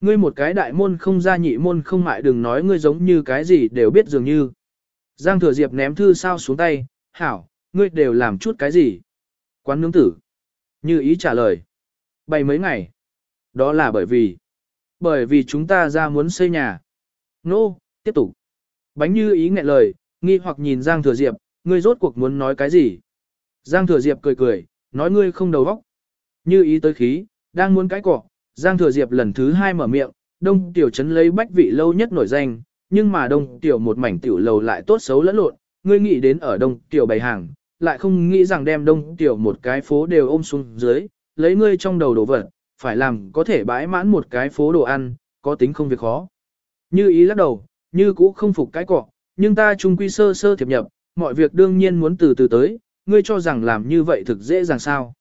Ngươi một cái đại môn không ra nhị môn không mại đừng nói ngươi giống như cái gì đều biết dường như. Giang thừa diệp ném thư sao xuống tay, hảo, ngươi đều làm chút cái gì? Quán nướng tử. Như ý trả lời. Bày mấy ngày. Đó là bởi vì. Bởi vì chúng ta ra muốn xây nhà. Nô, no, tiếp tục. Bánh như ý nghẹn lời, nghi hoặc nhìn Giang Thừa Diệp, ngươi rốt cuộc muốn nói cái gì? Giang Thừa Diệp cười cười, nói ngươi không đầu óc. Như ý tới khí, đang muốn cái cỏ, Giang Thừa Diệp lần thứ hai mở miệng, đông tiểu trấn lấy bách vị lâu nhất nổi danh, nhưng mà đông tiểu một mảnh tiểu lầu lại tốt xấu lẫn lộn, ngươi nghĩ đến ở đông tiểu bày hàng, lại không nghĩ rằng đem đông tiểu một cái phố đều ôm xuống dưới, lấy ngươi trong đầu đồ vật, phải làm có thể bãi mãn một cái phố đồ ăn, có tính không việc khó. Như ý lắc đầu, như cũ không phục cái cọ, nhưng ta chung quy sơ sơ thiệp nhập, mọi việc đương nhiên muốn từ từ tới, ngươi cho rằng làm như vậy thực dễ dàng sao.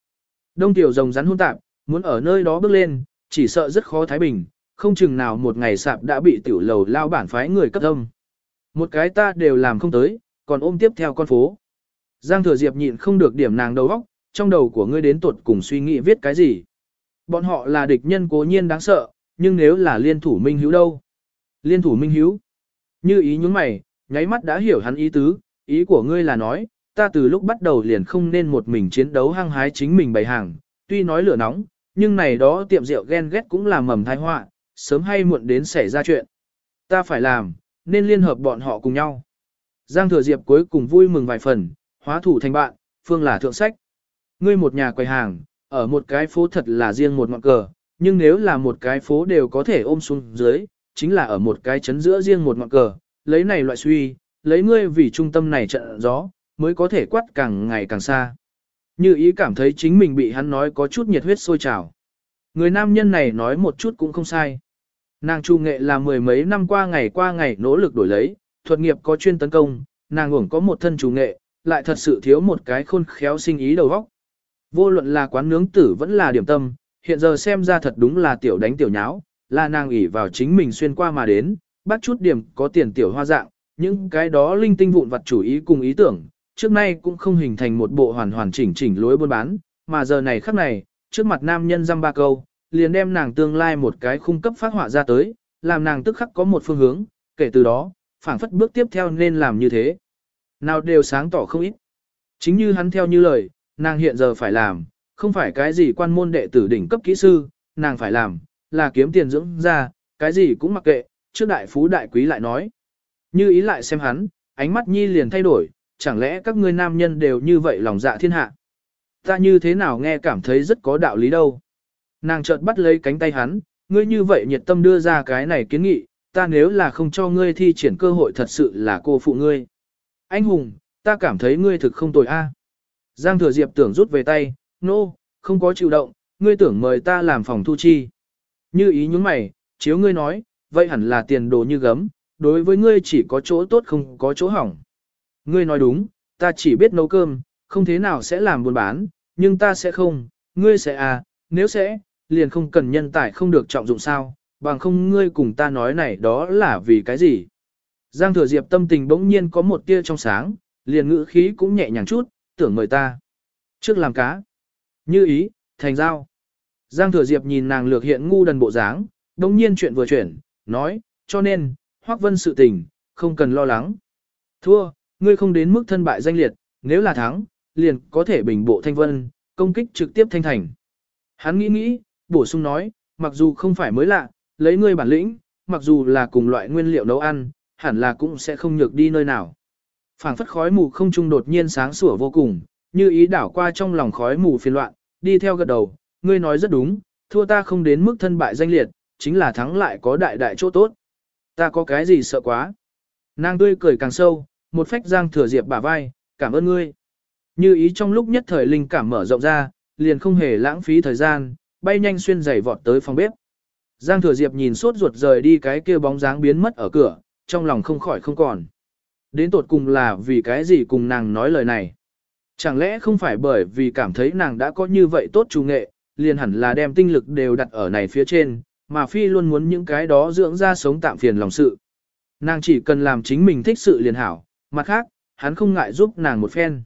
Đông tiểu rồng rắn hôn tạp, muốn ở nơi đó bước lên, chỉ sợ rất khó thái bình, không chừng nào một ngày sạp đã bị tiểu lầu lao bản phái người cấp âm. Một cái ta đều làm không tới, còn ôm tiếp theo con phố. Giang thừa diệp nhịn không được điểm nàng đầu óc, trong đầu của ngươi đến tuột cùng suy nghĩ viết cái gì. Bọn họ là địch nhân cố nhiên đáng sợ, nhưng nếu là liên thủ minh hữu đâu? Liên thủ minh hữu? Như ý nhúng mày, nháy mắt đã hiểu hắn ý tứ, ý của ngươi là nói, ta từ lúc bắt đầu liền không nên một mình chiến đấu hăng hái chính mình bày hàng, tuy nói lửa nóng, nhưng này đó tiệm rượu ghen ghét cũng là mầm thai họa, sớm hay muộn đến xảy ra chuyện. Ta phải làm, nên liên hợp bọn họ cùng nhau. Giang Thừa Diệp cuối cùng vui mừng vài phần, hóa thủ thành bạn, phương là thượng sách. Ngươi một nhà quầy hàng, ở một cái phố thật là riêng một ngọn cờ, nhưng nếu là một cái phố đều có thể ôm xuống dưới, chính là ở một cái chấn giữa riêng một ngọn cờ, lấy này loại suy, lấy ngươi vì trung tâm này trận gió, mới có thể quát càng ngày càng xa. Như ý cảm thấy chính mình bị hắn nói có chút nhiệt huyết sôi trào. Người nam nhân này nói một chút cũng không sai. Nàng trung nghệ là mười mấy năm qua ngày qua ngày nỗ lực đổi lấy, thuật nghiệp có chuyên tấn công, nàng uổng có một thân trung nghệ, lại thật sự thiếu một cái khôn khéo sinh ý đầu óc. Vô luận là quán nướng tử vẫn là điểm tâm, hiện giờ xem ra thật đúng là tiểu đánh tiểu nháo, là nàng ỷ vào chính mình xuyên qua mà đến, bắt chút điểm có tiền tiểu hoa dạng, những cái đó linh tinh vụn vặt chủ ý cùng ý tưởng, trước nay cũng không hình thành một bộ hoàn hoàn chỉnh chỉnh lối buôn bán, mà giờ này khắc này, trước mặt nam nhân dăm ba câu, liền đem nàng tương lai một cái khung cấp phát họa ra tới, làm nàng tức khắc có một phương hướng, kể từ đó, phảng phất bước tiếp theo nên làm như thế. Nào đều sáng tỏ không ít. Chính như hắn theo như lời, nàng hiện giờ phải làm, không phải cái gì quan môn đệ tử đỉnh cấp kỹ sư, nàng phải làm, là kiếm tiền dưỡng ra, cái gì cũng mặc kệ, trước đại phú đại quý lại nói. Như ý lại xem hắn, ánh mắt nhi liền thay đổi, chẳng lẽ các ngươi nam nhân đều như vậy lòng dạ thiên hạ. Ta như thế nào nghe cảm thấy rất có đạo lý đâu. Nàng chợt bắt lấy cánh tay hắn, ngươi như vậy nhiệt tâm đưa ra cái này kiến nghị, ta nếu là không cho ngươi thi triển cơ hội thật sự là cô phụ ngươi. Anh hùng, ta cảm thấy ngươi thực không tồi a. Giang thừa diệp tưởng rút về tay, nô, no, không có chịu động, ngươi tưởng mời ta làm phòng thu chi. Như ý nhúng mày, chiếu ngươi nói, vậy hẳn là tiền đồ như gấm, đối với ngươi chỉ có chỗ tốt không có chỗ hỏng. Ngươi nói đúng, ta chỉ biết nấu cơm, không thế nào sẽ làm buôn bán, nhưng ta sẽ không, ngươi sẽ à, nếu sẽ, liền không cần nhân tài không được trọng dụng sao, bằng không ngươi cùng ta nói này đó là vì cái gì. Giang thừa diệp tâm tình bỗng nhiên có một tia trong sáng, liền ngữ khí cũng nhẹ nhàng chút, tưởng mời ta. Trước làm cá. Như ý, thành giao. Giang thừa diệp nhìn nàng lược hiện ngu đần bộ dáng, đồng nhiên chuyện vừa chuyển, nói, cho nên, hoắc vân sự tình, không cần lo lắng. Thua, ngươi không đến mức thân bại danh liệt, nếu là thắng, liền có thể bình bộ thanh vân, công kích trực tiếp thanh thành. Hắn nghĩ nghĩ, bổ sung nói, mặc dù không phải mới lạ, lấy ngươi bản lĩnh, mặc dù là cùng loại nguyên liệu nấu ăn, hẳn là cũng sẽ không nhược đi nơi nào. phảng phất khói mù không trung đột nhiên sáng sủa vô cùng, như ý đảo qua trong lòng khói mù phiền loạn, đi theo gật đầu, ngươi nói rất đúng, thua ta không đến mức thân bại danh liệt, chính là thắng lại có đại đại chỗ tốt. Ta có cái gì sợ quá. Nàng tươi cười càng sâu, một phách giang thừa diệp bả vai, cảm ơn ngươi. Như ý trong lúc nhất thời linh cảm mở rộng ra, liền không hề lãng phí thời gian, bay nhanh xuyên giày vọt tới phòng bếp. Giang thừa diệp nhìn sốt ruột rời đi cái kia bóng dáng biến mất ở cửa, trong lòng không khỏi không còn. Đến tột cùng là vì cái gì cùng nàng nói lời này. Chẳng lẽ không phải bởi vì cảm thấy nàng đã có như vậy tốt chủ nghệ, liền hẳn là đem tinh lực đều đặt ở này phía trên, mà phi luôn muốn những cái đó dưỡng ra sống tạm phiền lòng sự. Nàng chỉ cần làm chính mình thích sự liền hảo, mặt khác, hắn không ngại giúp nàng một phen.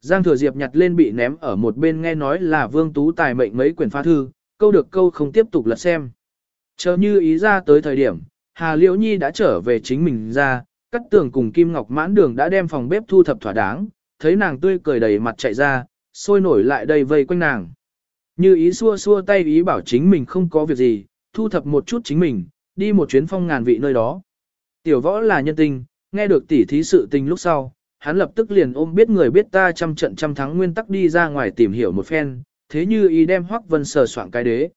Giang Thừa Diệp nhặt lên bị ném ở một bên nghe nói là Vương Tú Tài mệnh mấy quyển pha thư, câu được câu không tiếp tục lật xem. Chờ như ý ra tới thời điểm, Hà Liễu Nhi đã trở về chính mình ra, cắt tường cùng Kim Ngọc mãn đường đã đem phòng bếp thu thập thỏa đáng, thấy nàng tươi cười đầy mặt chạy ra, sôi nổi lại đầy vây quanh nàng. Như ý xua xua tay ý bảo chính mình không có việc gì, thu thập một chút chính mình, đi một chuyến phong ngàn vị nơi đó. Tiểu võ là nhân tình, nghe được tỉ thí sự tình lúc sau, hắn lập tức liền ôm biết người biết ta trăm trận trăm thắng nguyên tắc đi ra ngoài tìm hiểu một phen, thế như ý đem Hoắc Vân sờ soạn cái đế.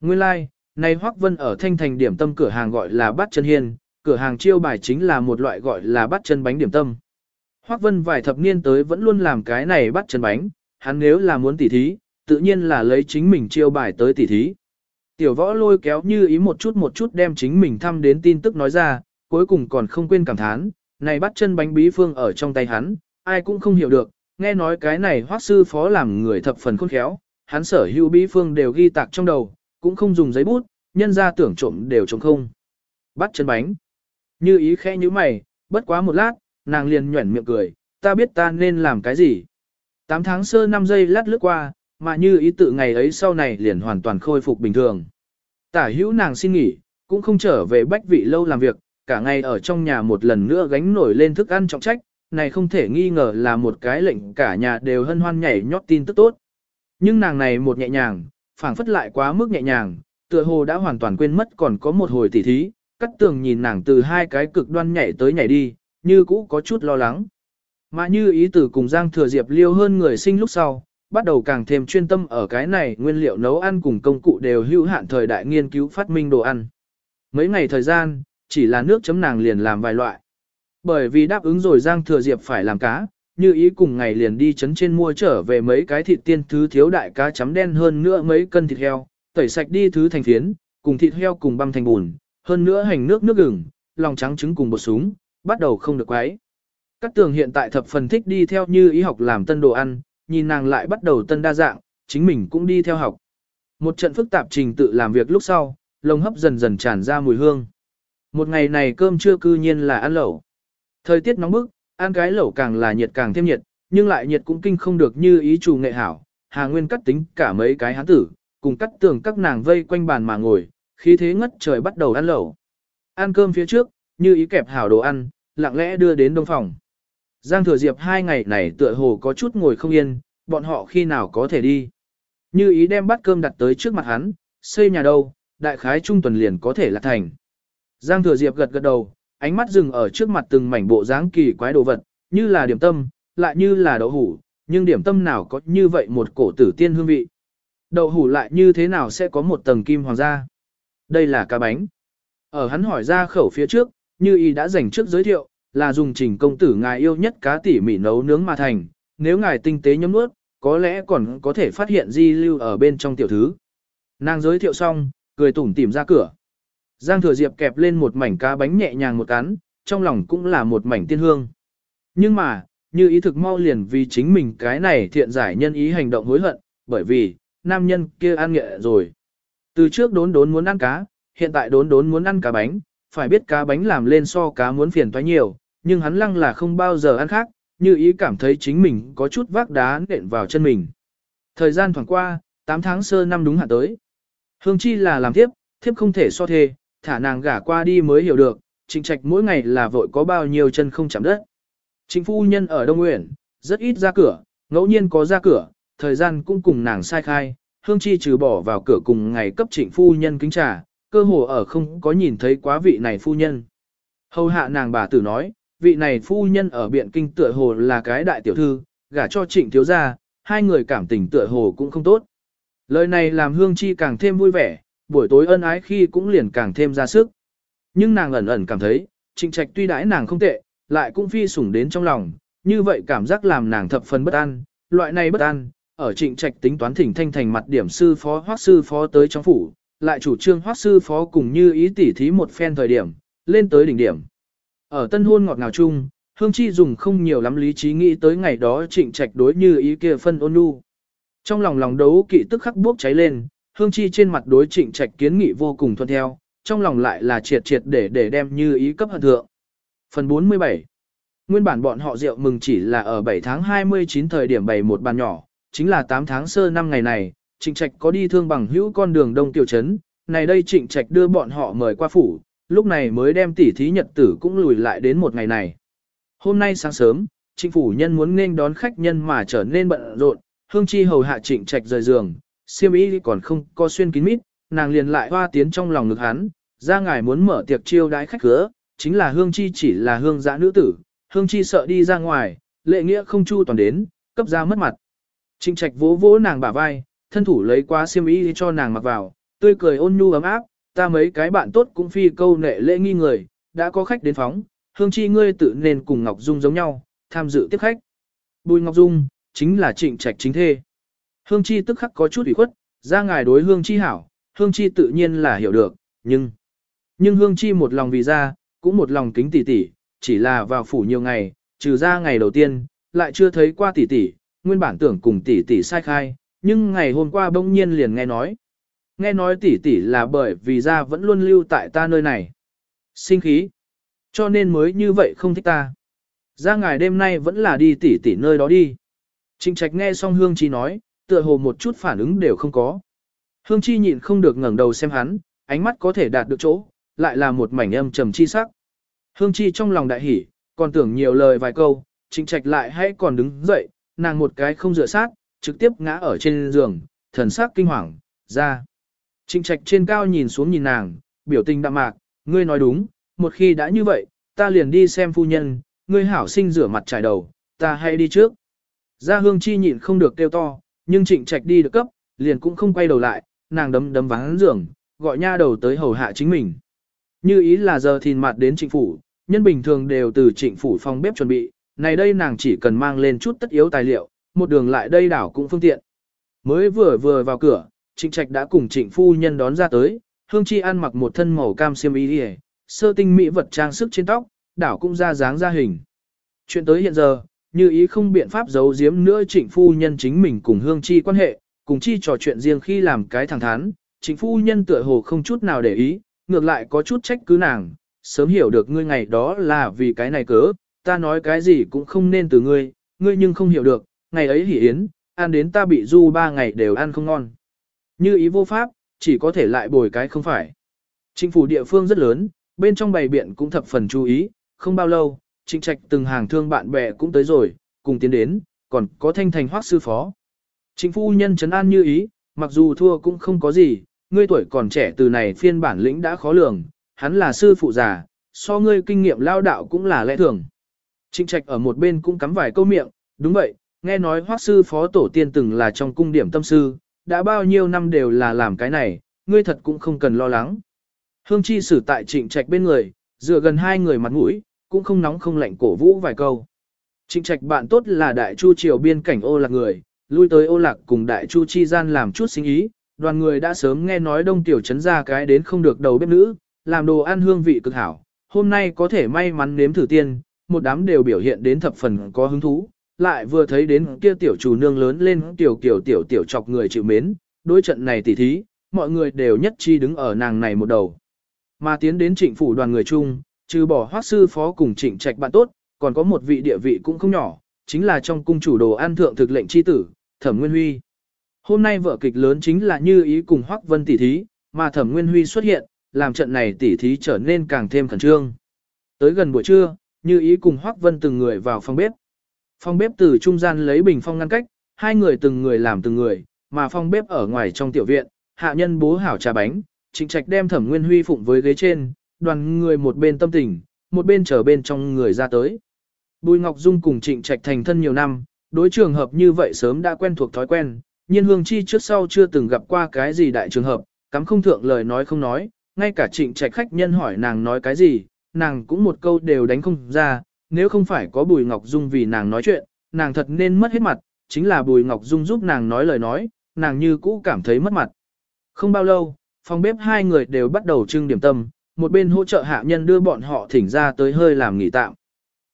Nguyên lai, like, nay Hoắc Vân ở thanh thành điểm tâm cửa hàng gọi là bát chân hiên, cửa hàng chiêu bài chính là một loại gọi là bát chân bánh điểm tâm. Hoắc Vân vài thập niên tới vẫn luôn làm cái này bát chân bánh, hắn nếu là muốn tỉ thí, tự nhiên là lấy chính mình chiêu bài tới tỉ thí. Tiểu võ lôi kéo như ý một chút một chút đem chính mình thăm đến tin tức nói ra, cuối cùng còn không quên cảm thán, này bắt chân bánh bí phương ở trong tay hắn, ai cũng không hiểu được, nghe nói cái này hoác sư phó làm người thập phần khôn khéo, hắn sở hữu bí phương đều ghi tạc trong đầu, cũng không dùng giấy bút, nhân ra tưởng trộm đều trống không. Bắt chân bánh. Như ý khẽ như mày, bất quá một lát, nàng liền nhuẩn miệng cười, ta biết ta nên làm cái gì. Tám tháng sơ năm giây lát lướt qua, mà như ý tự ngày ấy sau này liền hoàn toàn khôi phục bình thường. Tả hữu nàng xin nghỉ, cũng không trở về bách vị lâu làm việc, cả ngày ở trong nhà một lần nữa gánh nổi lên thức ăn trọng trách, này không thể nghi ngờ là một cái lệnh cả nhà đều hân hoan nhảy nhót tin tức tốt. Nhưng nàng này một nhẹ nhàng, phảng phất lại quá mức nhẹ nhàng, tựa hồ đã hoàn toàn quên mất còn có một hồi tỉ thí, cắt tường nhìn nàng từ hai cái cực đoan nhảy tới nhảy đi, như cũ có chút lo lắng. Mà như ý tử cùng Giang Thừa Diệp liêu hơn người sinh lúc sau, bắt đầu càng thêm chuyên tâm ở cái này nguyên liệu nấu ăn cùng công cụ đều hữu hạn thời đại nghiên cứu phát minh đồ ăn. Mấy ngày thời gian, chỉ là nước chấm nàng liền làm vài loại. Bởi vì đáp ứng rồi Giang Thừa Diệp phải làm cá, như ý cùng ngày liền đi chấn trên mua trở về mấy cái thịt tiên thứ thiếu đại cá chấm đen hơn nữa mấy cân thịt heo, tẩy sạch đi thứ thành phiến, cùng thịt heo cùng băm thành bùn, hơn nữa hành nước nước gừng, lòng trắng trứng cùng bột súng, bắt đầu không được quấy. Các tường hiện tại thập phần thích đi theo như ý học làm tân đồ ăn, nhìn nàng lại bắt đầu tân đa dạng, chính mình cũng đi theo học. Một trận phức tạp trình tự làm việc lúc sau, lồng hấp dần dần tràn ra mùi hương. Một ngày này cơm trưa cư nhiên là ăn lẩu. Thời tiết nóng bức, ăn cái lẩu càng là nhiệt càng thêm nhiệt, nhưng lại nhiệt cũng kinh không được như ý chủ nghệ hảo. Hà Nguyên cắt tính cả mấy cái hán tử, cùng cắt tường các nàng vây quanh bàn mà ngồi, khí thế ngất trời bắt đầu ăn lẩu. Ăn cơm phía trước, như ý kẹp hảo đồ ăn, lặng lẽ đưa đến đông phòng. Giang Thừa Diệp hai ngày này tựa hồ có chút ngồi không yên, bọn họ khi nào có thể đi. Như ý đem bát cơm đặt tới trước mặt hắn, xây nhà đâu, đại khái trung tuần liền có thể là thành. Giang Thừa Diệp gật gật đầu, ánh mắt dừng ở trước mặt từng mảnh bộ dáng kỳ quái đồ vật, như là điểm tâm, lại như là đậu hủ, nhưng điểm tâm nào có như vậy một cổ tử tiên hương vị. Đậu hủ lại như thế nào sẽ có một tầng kim hoàng gia? Đây là cá bánh. Ở hắn hỏi ra khẩu phía trước, như y đã dành trước giới thiệu, là dùng trình công tử ngài yêu nhất cá tỉ mỉ nấu nướng mà thành, nếu ngài tinh tế nhấm nuốt, có lẽ còn có thể phát hiện di lưu ở bên trong tiểu thứ. Nàng giới thiệu xong, cười tủm tỉm ra cửa. Giang thừa diệp kẹp lên một mảnh cá bánh nhẹ nhàng một cắn, trong lòng cũng là một mảnh tiên hương. Nhưng mà, như ý thực mau liền vì chính mình cái này thiện giải nhân ý hành động hối hận, bởi vì, nam nhân kia ăn nghệ rồi. Từ trước đốn đốn muốn ăn cá, hiện tại đốn đốn muốn ăn cá bánh, phải biết cá bánh làm lên so cá muốn phiền toái nhiều, nhưng hắn lăng là không bao giờ ăn khác, như ý cảm thấy chính mình có chút vác đá nện vào chân mình. Thời gian thoảng qua, 8 tháng sơ năm đúng hạn tới. Hương chi là làm tiếp, thiếp không thể so thê, thả nàng gả qua đi mới hiểu được, trịnh trạch mỗi ngày là vội có bao nhiêu chân không chạm đất. Trịnh phu nhân ở Đông Nguyện, rất ít ra cửa, ngẫu nhiên có ra cửa, thời gian cũng cùng nàng sai khai, hương chi trừ bỏ vào cửa cùng ngày cấp trịnh phu nhân kính trà, cơ hồ ở không có nhìn thấy quá vị này phu nhân. Hầu hạ nàng bà tử nói, vị này phu nhân ở biện kinh tựa hồ là cái đại tiểu thư, gả cho trịnh thiếu gia, hai người cảm tình tựa hồ cũng không tốt. Lời này làm hương chi càng thêm vui vẻ, buổi tối ân ái khi cũng liền càng thêm ra sức. Nhưng nàng ẩn ẩn cảm thấy, trịnh trạch tuy đãi nàng không tệ, lại cũng phi sủng đến trong lòng, như vậy cảm giác làm nàng thập phần bất an, loại này bất an, ở trịnh trạch tính toán thỉnh thanh thành mặt điểm sư phó hoác sư phó tới trong phủ, lại chủ trương hoác sư phó cùng như ý tỉ thí một phen thời điểm, lên tới đỉnh điểm. Ở tân hôn ngọt ngào chung, Hương Chi dùng không nhiều lắm lý trí nghĩ tới ngày đó trịnh trạch đối như ý kia phân ôn nhu. Trong lòng lòng đấu kỵ tức khắc bốc cháy lên, Hương Chi trên mặt đối trịnh trạch kiến nghị vô cùng thuận theo, trong lòng lại là triệt triệt để để đem như ý cấp hận thượng. Phần 47 Nguyên bản bọn họ rượu mừng chỉ là ở 7 tháng 29 thời điểm bày một bàn nhỏ, chính là 8 tháng sơ năm ngày này, trịnh trạch có đi thương bằng hữu con đường đông tiểu trấn, này đây trịnh trạch đưa bọn họ mời qua phủ, lúc này mới đem tỉ thí nhật tử cũng lùi lại đến một ngày này. Hôm nay sáng sớm, trịnh phủ nhân muốn nên đón khách nhân mà trở nên bận rộn, hương chi hầu hạ trịnh trạch rời giường, siêm ý còn không có xuyên kín mít, nàng liền lại hoa tiến trong lòng ngực hắn, ra ngài muốn mở tiệc chiêu đãi khách cửa, chính là hương chi chỉ là hương giã nữ tử, hương chi sợ đi ra ngoài, lệ nghĩa không chu toàn đến, cấp ra mất mặt. Trịnh trạch vỗ vỗ nàng bả vai, thân thủ lấy qua xiêm y cho nàng mặc vào, tươi cười ôn nhu ấm áp, ta mấy cái bạn tốt cũng phi câu nệ lễ nghi người, đã có khách đến phóng, hương chi ngươi tự nên cùng Ngọc Dung giống nhau, tham dự tiếp khách. Bùi Ngọc Dung, chính là trịnh trạch chính thê. Hương chi tức khắc có chút ủy khuất, ra ngài đối hương chi hảo, hương chi tự nhiên là hiểu được, nhưng... Nhưng hương chi một lòng vì ra, cũng một lòng kính tỷ tỷ, chỉ là vào phủ nhiều ngày, trừ ra ngày đầu tiên, lại chưa thấy qua tỷ tỷ, nguyên bản tưởng cùng tỷ tỷ sai khai, nhưng ngày hôm qua bỗng nhiên liền nghe nói nghe nói tỷ tỷ là bởi vì ra vẫn luôn lưu tại ta nơi này. Sinh khí. Cho nên mới như vậy không thích ta. Ra ngài đêm nay vẫn là đi tỷ tỷ nơi đó đi. Trịnh trạch nghe xong Hương Chi nói, tựa hồ một chút phản ứng đều không có. Hương Chi nhịn không được ngẩng đầu xem hắn, ánh mắt có thể đạt được chỗ, lại là một mảnh âm trầm chi sắc. Hương Chi trong lòng đại hỉ, còn tưởng nhiều lời vài câu, trịnh trạch lại hãy còn đứng dậy, nàng một cái không dựa sát, trực tiếp ngã ở trên giường, thần sắc kinh hoàng, ra. Trịnh trạch trên cao nhìn xuống nhìn nàng, biểu tình đạm mạc, ngươi nói đúng, một khi đã như vậy, ta liền đi xem phu nhân, ngươi hảo sinh rửa mặt trải đầu, ta hay đi trước. Gia hương chi nhịn không được kêu to, nhưng trịnh trạch đi được cấp, liền cũng không quay đầu lại, nàng đấm đấm vắng giường, gọi nha đầu tới hầu hạ chính mình. Như ý là giờ thìn mặt đến trịnh phủ, nhân bình thường đều từ trịnh phủ phòng bếp chuẩn bị, này đây nàng chỉ cần mang lên chút tất yếu tài liệu, một đường lại đây đảo cũng phương tiện. Mới vừa vừa vào cửa, trịnh trạch đã cùng trịnh phu nhân đón ra tới, hương chi ăn mặc một thân màu cam xiêm y đi sơ tinh mỹ vật trang sức trên tóc, đảo cũng ra dáng ra hình. Chuyện tới hiện giờ, như ý không biện pháp giấu giếm nữa trịnh phu nhân chính mình cùng hương chi quan hệ, cùng chi trò chuyện riêng khi làm cái thẳng thắn, trịnh phu nhân tựa hồ không chút nào để ý, ngược lại có chút trách cứ nàng, sớm hiểu được ngươi ngày đó là vì cái này cớ, ta nói cái gì cũng không nên từ ngươi, ngươi nhưng không hiểu được, ngày ấy hỉ yến, ăn đến ta bị du ba ngày đều ăn không ngon. Như ý vô pháp, chỉ có thể lại bồi cái không phải. Chính phủ địa phương rất lớn, bên trong bày biện cũng thập phần chú ý, không bao lâu, trịnh trạch từng hàng thương bạn bè cũng tới rồi, cùng tiến đến, còn có thanh thành hoác sư phó. chính phu nhân trấn an như ý, mặc dù thua cũng không có gì, ngươi tuổi còn trẻ từ này phiên bản lĩnh đã khó lường, hắn là sư phụ già, so ngươi kinh nghiệm lao đạo cũng là lẽ thường. Trịnh trạch ở một bên cũng cắm vài câu miệng, đúng vậy, nghe nói hoác sư phó tổ tiên từng là trong cung điểm tâm sư, đã bao nhiêu năm đều là làm cái này, ngươi thật cũng không cần lo lắng. Hương chi xử tại trịnh trạch bên người, dựa gần hai người mặt mũi, cũng không nóng không lạnh cổ vũ vài câu. Trịnh trạch bạn tốt là đại chu triều biên cảnh ô lạc người, lui tới ô lạc cùng đại chu chi gian làm chút sinh ý, đoàn người đã sớm nghe nói đông tiểu trấn ra cái đến không được đầu bếp nữ, làm đồ ăn hương vị cực hảo, hôm nay có thể may mắn nếm thử tiên, một đám đều biểu hiện đến thập phần có hứng thú, lại vừa thấy đến kia tiểu chủ nương lớn lên tiểu kiểu tiểu tiểu chọc người chịu mến, đối trận này tỉ thí, mọi người đều nhất chi đứng ở nàng này một đầu. Mà tiến đến trịnh phủ đoàn người chung, trừ bỏ hoác sư phó cùng trịnh trạch bạn tốt, còn có một vị địa vị cũng không nhỏ, chính là trong cung chủ đồ an thượng thực lệnh chi tử, Thẩm Nguyên Huy. Hôm nay vở kịch lớn chính là như ý cùng Hoắc Vân tỷ thí, mà Thẩm Nguyên Huy xuất hiện, làm trận này tỷ thí trở nên càng thêm khẩn trương. Tới gần buổi trưa, như ý cùng Hoắc Vân từng người vào phòng bếp. Phòng bếp từ trung gian lấy bình phong ngăn cách, hai người từng người làm từng người, mà phòng bếp ở ngoài trong tiểu viện, hạ nhân bố hảo trà bánh, Trịnh Trạch đem Thẩm Nguyên Huy phụng với ghế trên, đoàn người một bên tâm tình, một bên chờ bên trong người ra tới. Bùi Ngọc Dung cùng Trịnh Trạch thành thân nhiều năm, đối trường hợp như vậy sớm đã quen thuộc thói quen, nhiên hương chi trước sau chưa từng gặp qua cái gì đại trường hợp, cắm không thượng lời nói không nói, ngay cả trịnh trạch khách nhân hỏi nàng nói cái gì, nàng cũng một câu đều đánh không ra, nếu không phải có Bùi Ngọc Dung vì nàng nói chuyện, nàng thật nên mất hết mặt, chính là Bùi Ngọc Dung giúp nàng nói lời nói, nàng như cũ cảm thấy mất mặt. Không bao lâu, phòng bếp hai người đều bắt đầu trưng điểm tâm, một bên hỗ trợ hạ nhân đưa bọn họ thỉnh ra tới hơi làm nghỉ tạm.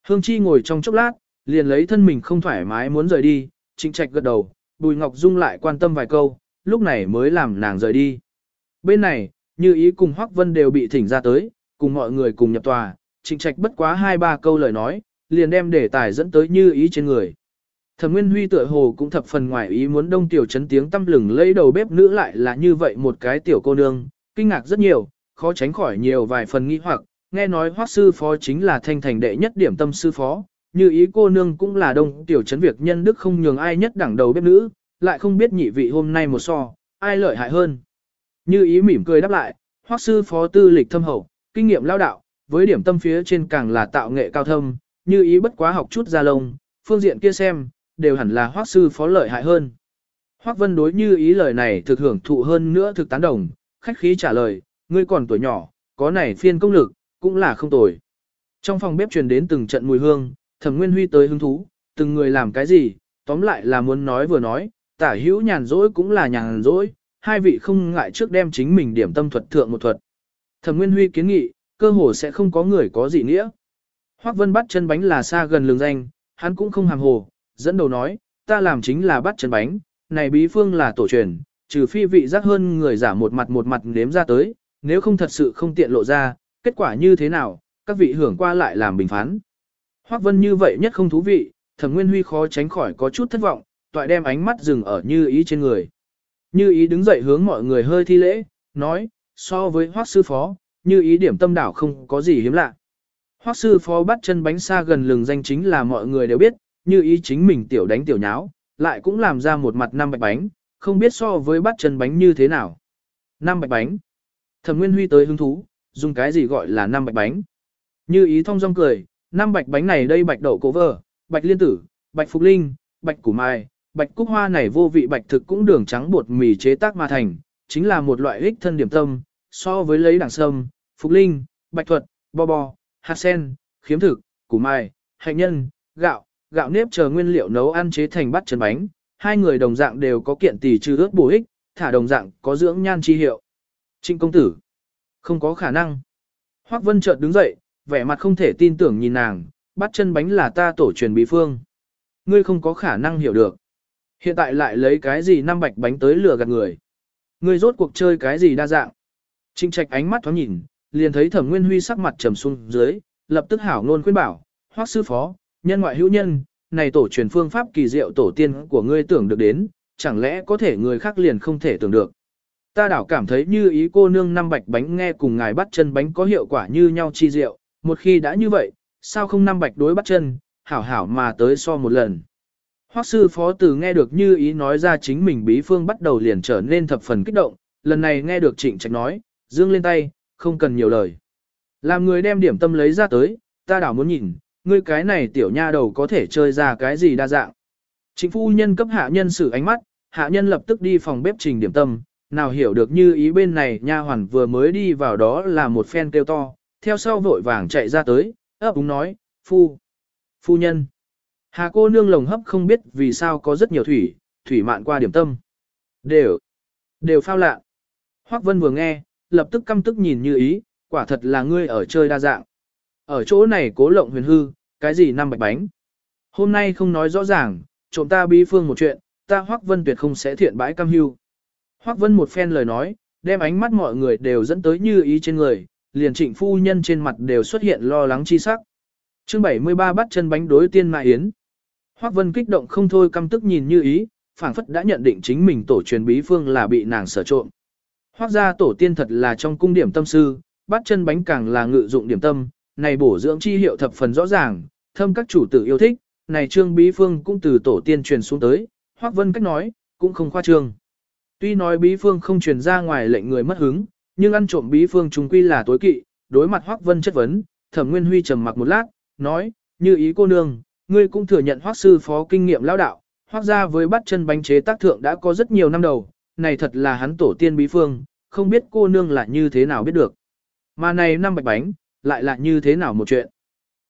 Hương Chi ngồi trong chốc lát, liền lấy thân mình không thoải mái muốn rời đi, trịnh trạch gật đầu, Bùi Ngọc Dung lại quan tâm vài câu, lúc này mới làm nàng rời đi. Bên này, như ý cùng Hoắc Vân đều bị thỉnh ra tới, cùng mọi người cùng nhập tòa, trịnh trạch bất quá hai ba câu lời nói, liền đem đề tài dẫn tới như ý trên người. Thẩm Nguyên Huy tựa hồ cũng thập phần ngoài ý muốn đông tiểu chấn tiếng tâm lừng lấy đầu bếp nữ lại là như vậy một cái tiểu cô nương, kinh ngạc rất nhiều, khó tránh khỏi nhiều vài phần nghi hoặc, nghe nói Hoắc sư phó chính là thanh thành đệ nhất điểm tâm sư phó, như ý cô nương cũng là đông tiểu chấn việc nhân đức không nhường ai nhất đẳng đầu bếp nữ, lại không biết nhị vị hôm nay một so, ai lợi hại hơn. Như ý mỉm cười đáp lại, hoắc sư phó tư lịch thâm hậu, kinh nghiệm lao đạo, với điểm tâm phía trên càng là tạo nghệ cao thâm, như ý bất quá học chút ra lông, phương diện kia xem, đều hẳn là hoắc sư phó lợi hại hơn. Hoắc vân đối như ý lời này thực hưởng thụ hơn nữa thực tán đồng, khách khí trả lời, ngươi còn tuổi nhỏ, có này phiên công lực, cũng là không tồi. Trong phòng bếp truyền đến từng trận mùi hương, thẩm nguyên huy tới hứng thú, từng người làm cái gì, tóm lại là muốn nói vừa nói, tả hữu nhàn rỗi cũng là nhàn rỗi, hai vị không ngại trước đem chính mình điểm tâm thuật thượng một thuật. Thẩm nguyên huy kiến nghị, cơ hồ sẽ không có người có gì nghĩa. Hoắc vân bắt chân bánh là xa gần lường danh, hắn cũng không hàm hồ, dẫn đầu nói, ta làm chính là bắt chân bánh, này bí phương là tổ truyền, trừ phi vị giác hơn người giả một mặt một mặt nếm ra tới, nếu không thật sự không tiện lộ ra, kết quả như thế nào, các vị hưởng qua lại làm bình phán. Hoắc Vân như vậy nhất không thú vị, Thẩm Nguyên Huy khó tránh khỏi có chút thất vọng, toại đem ánh mắt dừng ở Như Ý trên người. Như Ý đứng dậy hướng mọi người hơi thi lễ, nói, so với Hoắc sư phó, như Ý điểm tâm đảo không có gì hiếm lạ. Hoắc sư phó bắt chân bánh xa gần lừng danh chính là mọi người đều biết, Như Ý chính mình tiểu đánh tiểu nháo, lại cũng làm ra một mặt năm bạch bánh, không biết so với bắt chân bánh như thế nào. Năm bạch bánh. Thẩm Nguyên Huy tới hứng thú, dùng cái gì gọi là năm bạch bánh. Như ý thông dong cười, năm bạch bánh này đây bạch đậu cổ vơ, bạch liên tử, bạch phục linh, bạch củ mai, bạch cúc hoa này vô vị bạch thực cũng đường trắng bột mì chế tác mà thành, chính là một loại ích thân điểm tâm, so với lấy đảng sâm, phục linh, bạch thuật, bo bo, hạt sen, khiếm thực, củ mai, hạnh nhân, gạo, gạo nếp chờ nguyên liệu nấu ăn chế thành bát chân bánh, hai người đồng dạng đều có kiện tỷ trừ ướt bổ ích, thả đồng dạng có dưỡng nhan chi hiệu. Trịnh công tử, không có khả năng. Hoắc Vân chợt đứng dậy, vẻ mặt không thể tin tưởng nhìn nàng, bắt chân bánh là ta tổ truyền bí phương. Ngươi không có khả năng hiểu được. Hiện tại lại lấy cái gì năm bạch bánh tới lừa gạt người. Ngươi rốt cuộc chơi cái gì đa dạng. Trịnh trạch ánh mắt thoáng nhìn, liền thấy thẩm nguyên huy sắc mặt trầm xuống dưới, lập tức hảo ngôn khuyên bảo, hoác sư phó, nhân ngoại hữu nhân, này tổ truyền phương pháp kỳ diệu tổ tiên của ngươi tưởng được đến, chẳng lẽ có thể người khác liền không thể tưởng được. Ta đảo cảm thấy như ý cô nương năm bạch bánh nghe cùng ngài bắt chân bánh có hiệu quả như nhau chi diệu, một khi đã như vậy, sao không năm bạch đối bắt chân, hảo hảo mà tới so một lần. Hoắc sư phó tử nghe được như ý nói ra chính mình bí phương bắt đầu liền trở nên thập phần kích động, lần này nghe được trịnh trạch nói, dương lên tay, không cần nhiều lời. Làm người đem điểm tâm lấy ra tới, ta đảo muốn nhìn, ngươi cái này tiểu nha đầu có thể chơi ra cái gì đa dạng. Chính phu nhân cấp hạ nhân sử ánh mắt, hạ nhân lập tức đi phòng bếp trình điểm tâm, nào hiểu được như ý bên này nha hoàn vừa mới đi vào đó là một phen kêu to, theo sau vội vàng chạy ra tới, ấp úng nói, phu, phu nhân. Hà cô nương lồng hấp không biết vì sao có rất nhiều thủy, thủy mạn qua điểm tâm. Đều, đều phao lạ. Hoắc Vân vừa nghe, lập tức căm tức nhìn như ý, quả thật là ngươi ở chơi đa dạng. Ở chỗ này cố lộng huyền hư, cái gì năm bạch bánh. Hôm nay không nói rõ ràng, trộm ta bí phương một chuyện, ta Hoắc Vân tuyệt không sẽ thiện bãi cam hưu. Hoắc Vân một phen lời nói, đem ánh mắt mọi người đều dẫn tới như ý trên người, liền trịnh phu nhân trên mặt đều xuất hiện lo lắng chi sắc. chương 73 bắt chân bánh đối tiên mại yến. Hoác Vân kích động không thôi căm tức nhìn như ý, phảng phất đã nhận định chính mình tổ truyền bí phương là bị nàng sở trộm. Hoác gia tổ tiên thật là trong cung điểm tâm sư, bắt chân bánh càng là ngự dụng điểm tâm, này bổ dưỡng chi hiệu thập phần rõ ràng, thâm các chủ tử yêu thích, này trương bí phương cũng từ tổ tiên truyền xuống tới, Hoác Vân cách nói, cũng không khoa trương. Tuy nói bí phương không truyền ra ngoài lệnh người mất hứng, nhưng ăn trộm bí phương chúng quy là tối kỵ, đối mặt Hoắc Vân chất vấn, Thẩm Nguyên Huy trầm mặc một lát, nói, như ý cô nương, ngươi cũng thừa nhận Hoắc sư phó kinh nghiệm lão đạo, Hoắc gia với bắt chân bánh chế tác thượng đã có rất nhiều năm đầu, này thật là hắn tổ tiên bí phương, không biết cô nương là như thế nào biết được. Mà này năm bạch bánh, lại là như thế nào một chuyện.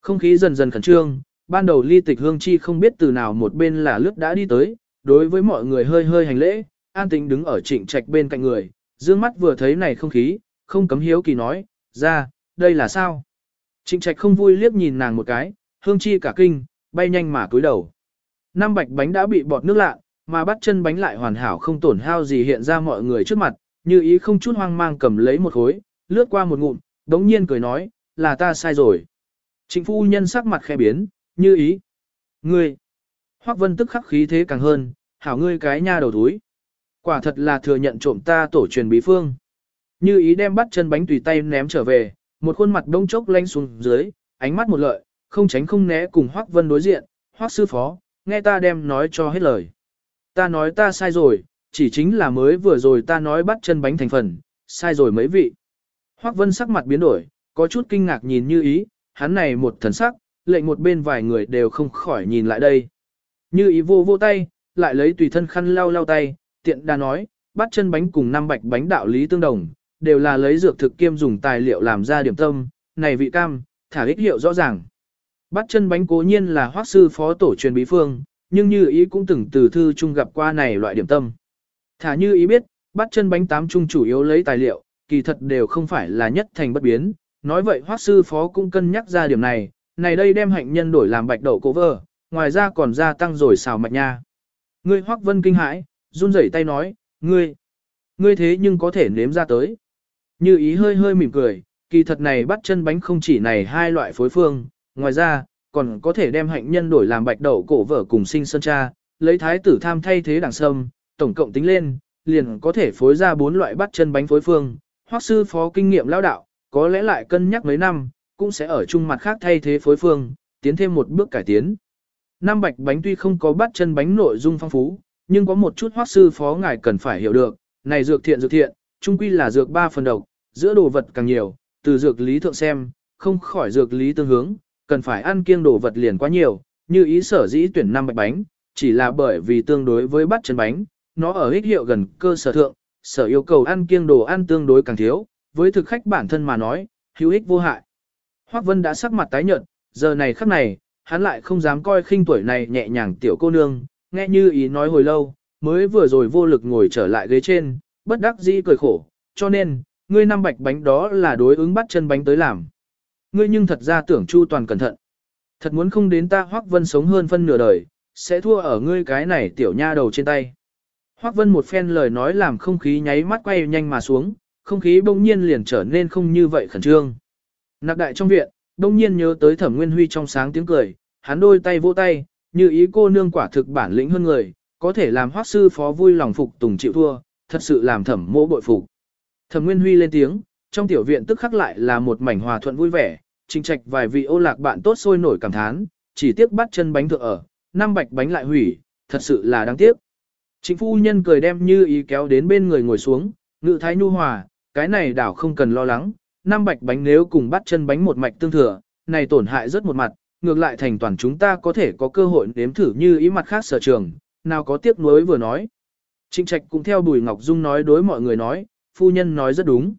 Không khí dần dần khẩn trương, ban đầu ly tịch hương chi không biết từ nào một bên là lướt đã đi tới, đối với mọi người hơi hơi hành lễ, an tĩnh đứng ở trịnh trạch bên cạnh người, dương mắt vừa thấy này không khí, không cấm hiếu kỳ nói, ra, đây là sao? Trịnh trạch không vui liếc nhìn nàng một cái, hương chi cả kinh, bay nhanh mà cúi đầu. Năm bạch bánh đã bị bọt nước lạ, mà bắt chân bánh lại hoàn hảo không tổn hao gì hiện ra mọi người trước mặt, như ý không chút hoang mang cầm lấy một khối, lướt qua một ngụm, đống nhiên cười nói, là ta sai rồi. Trịnh phu nhân sắc mặt khẽ biến, như ý. Ngươi. Hoắc vân tức khắc khí thế càng hơn, hảo ngươi cái nha đầu túi. Quả thật là thừa nhận trộm ta tổ truyền bí phương. Như ý đem bắt chân bánh tùy tay ném trở về, một khuôn mặt đông chốc lanh xuống dưới, ánh mắt một lợi, không tránh không né cùng Hoắc Vân đối diện, Hoắc sư phó, nghe ta đem nói cho hết lời. Ta nói ta sai rồi, chỉ chính là mới vừa rồi ta nói bắt chân bánh thành phần, sai rồi mấy vị. Hoắc Vân sắc mặt biến đổi, có chút kinh ngạc nhìn như ý, hắn này một thần sắc, lệnh một bên vài người đều không khỏi nhìn lại đây. Như ý vô vô tay, lại lấy tùy thân khăn lau lau tay, tiện đà nói, bắt chân bánh cùng năm bạch bánh đạo lý tương đồng, đều là lấy dược thực kiêm dùng tài liệu làm ra điểm tâm, này vị cam, thả ích hiệu rõ ràng. Bắt chân bánh cố nhiên là hoác sư phó tổ truyền bí phương, nhưng như ý cũng từng từ thư chung gặp qua này loại điểm tâm. Thả như ý biết, bắt chân bánh tám chung chủ yếu lấy tài liệu, kỳ thật đều không phải là nhất thành bất biến. Nói vậy hoác sư phó cũng cân nhắc ra điểm này, này đây đem hạnh nhân đổi làm bạch đậu cố vơ, ngoài ra còn gia tăng rồi xào mạch nha. Ngươi hoác vân kinh hãi, run rẩy tay nói, ngươi, Ngươi thế nhưng có thể nếm ra tới. Như ý hơi hơi mỉm cười, kỳ thật này bắt chân bánh không chỉ này hai loại phối phương, ngoài ra, còn có thể đem hạnh nhân đổi làm bạch đậu cổ vở cùng sinh sơn cha, lấy thái tử tham thay thế đảng sâm, tổng cộng tính lên, liền có thể phối ra bốn loại bắt chân bánh phối phương. Hoắc sư phó kinh nghiệm lão đạo, có lẽ lại cân nhắc mấy năm, cũng sẽ ở chung mặt khác thay thế phối phương, tiến thêm một bước cải tiến. Năm bạch bánh tuy không có bắt chân bánh nội dung phong phú, nhưng có một chút hoác sư phó ngài cần phải hiểu được, này dược thiện dược thiện, chung quy là dược ba phần độc, giữa đồ vật càng nhiều, từ dược lý thượng xem, không khỏi dược lý tương hướng, cần phải ăn kiêng đồ vật liền quá nhiều, như ý sở dĩ tuyển năm bạch bánh, chỉ là bởi vì tương đối với bắt chân bánh, nó ở ích hiệu gần cơ sở thượng, sở yêu cầu ăn kiêng đồ ăn tương đối càng thiếu, với thực khách bản thân mà nói, hữu ích vô hại. Hoắc Vân đã sắc mặt tái nhợt, giờ này khắc này, hắn lại không dám coi khinh tuổi này nhẹ nhàng tiểu cô nương, nghe như ý nói hồi lâu, mới vừa rồi vô lực ngồi trở lại ghế trên, bất đắc dĩ cười khổ, cho nên, ngươi năm bạch bánh đó là đối ứng bắt chân bánh tới làm. Ngươi nhưng thật ra tưởng chu toàn cẩn thận. Thật muốn không đến ta Hoắc Vân sống hơn phân nửa đời, sẽ thua ở ngươi cái này tiểu nha đầu trên tay. Hoắc Vân một phen lời nói làm không khí nháy mắt quay nhanh mà xuống, không khí bỗng nhiên liền trở nên không như vậy khẩn trương. Nạc đại trong viện, bỗng nhiên nhớ tới Thẩm Nguyên Huy trong sáng tiếng cười, hắn đôi tay vỗ tay, như ý cô nương quả thực bản lĩnh hơn người, có thể làm Hoắc sư phó vui lòng phục tùng chịu thua, thật sự làm Thẩm Mỗ bội phục. Thẩm Nguyên Huy lên tiếng, trong tiểu viện tức khắc lại là một mảnh hòa thuận vui vẻ, trình trạch vài vị ô lạc bạn tốt sôi nổi cảm thán, chỉ tiếc bắt chân bánh thượng ở, năm bạch bánh lại hủy, thật sự là đáng tiếc. Chính phu nhân cười đem như ý kéo đến bên người ngồi xuống, ngự thái nhu hòa, cái này đảo không cần lo lắng, năm bạch bánh nếu cùng bắt chân bánh một mạch tương thừa, này tổn hại rất một mặt, ngược lại thành toàn chúng ta có thể có cơ hội nếm thử như ý mặt khác sở trường, nào có tiếc nuối vừa nói. Trịnh trạch cũng theo Bùi Ngọc Dung nói đối mọi người nói, phu nhân nói rất đúng.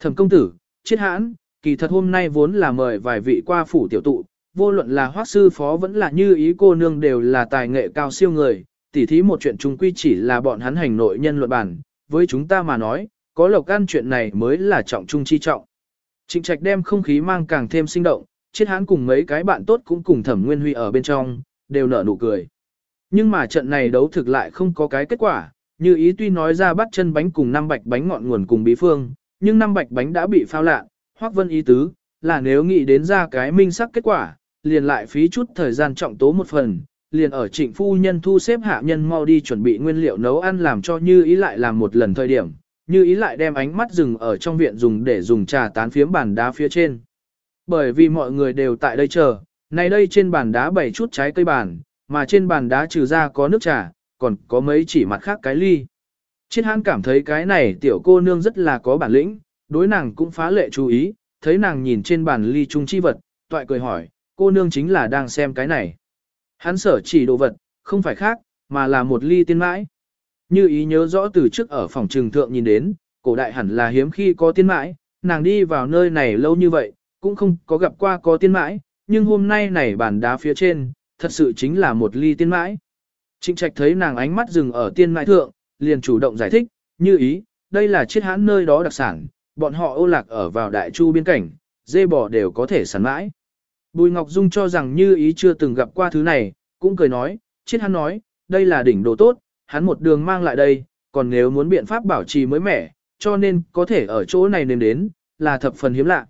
Thẩm công tử, chiết hãn, kỳ thật hôm nay vốn là mời vài vị qua phủ tiểu tụ, vô luận là hoác sư phó vẫn là như ý cô nương đều là tài nghệ cao siêu người, tỉ thí một chuyện chung quy chỉ là bọn hắn hành nội nhân luận bản, với chúng ta mà nói, có lộc ăn chuyện này mới là trọng trung chi trọng. Trịnh trạch đem không khí mang càng thêm sinh động, chiết hãn cùng mấy cái bạn tốt cũng cùng thẩm nguyên huy ở bên trong, đều nở nụ cười. Nhưng mà trận này đấu thực lại không có cái kết quả, như ý tuy nói ra bắt chân bánh cùng năm bạch bánh ngọn nguồn cùng bí phương, nhưng năm bạch bánh đã bị phao lạ, hoác vân ý tứ, là nếu nghĩ đến ra cái minh sắc kết quả, liền lại phí chút thời gian trọng tố một phần, liền ở trịnh phu nhân thu xếp hạ nhân mau đi chuẩn bị nguyên liệu nấu ăn làm cho như ý lại làm một lần thời điểm, như ý lại đem ánh mắt dừng ở trong viện dùng để dùng trà tán phiếm bàn đá phía trên. Bởi vì mọi người đều tại đây chờ, này đây trên bàn đá bày chút trái cây bàn, mà trên bàn đá trừ ra có nước trà, còn có mấy chỉ mặt khác cái ly. Chiết hãn cảm thấy cái này tiểu cô nương rất là có bản lĩnh, đối nàng cũng phá lệ chú ý, thấy nàng nhìn trên bàn ly trung chi vật, toại cười hỏi, cô nương chính là đang xem cái này. Hắn sở chỉ đồ vật, không phải khác, mà là một ly tiên mãi. Như ý nhớ rõ từ trước ở phòng trừng thượng nhìn đến, cổ đại hẳn là hiếm khi có tiên mãi, nàng đi vào nơi này lâu như vậy, cũng không có gặp qua có tiên mãi, nhưng hôm nay này bàn đá phía trên, thật sự chính là một ly tiên mãi. Trịnh trạch thấy nàng ánh mắt dừng ở tiên mãi thượng, liền chủ động giải thích, như ý, đây là chiết hãn nơi đó đặc sản, bọn họ ô lạc ở vào đại chu biên cảnh, dê bò đều có thể sản mãi. Bùi Ngọc Dung cho rằng như ý chưa từng gặp qua thứ này, cũng cười nói, chết hắn nói, đây là đỉnh đồ tốt, hắn một đường mang lại đây, còn nếu muốn biện pháp bảo trì mới mẻ, cho nên có thể ở chỗ này nếm đến, là thập phần hiếm lạ.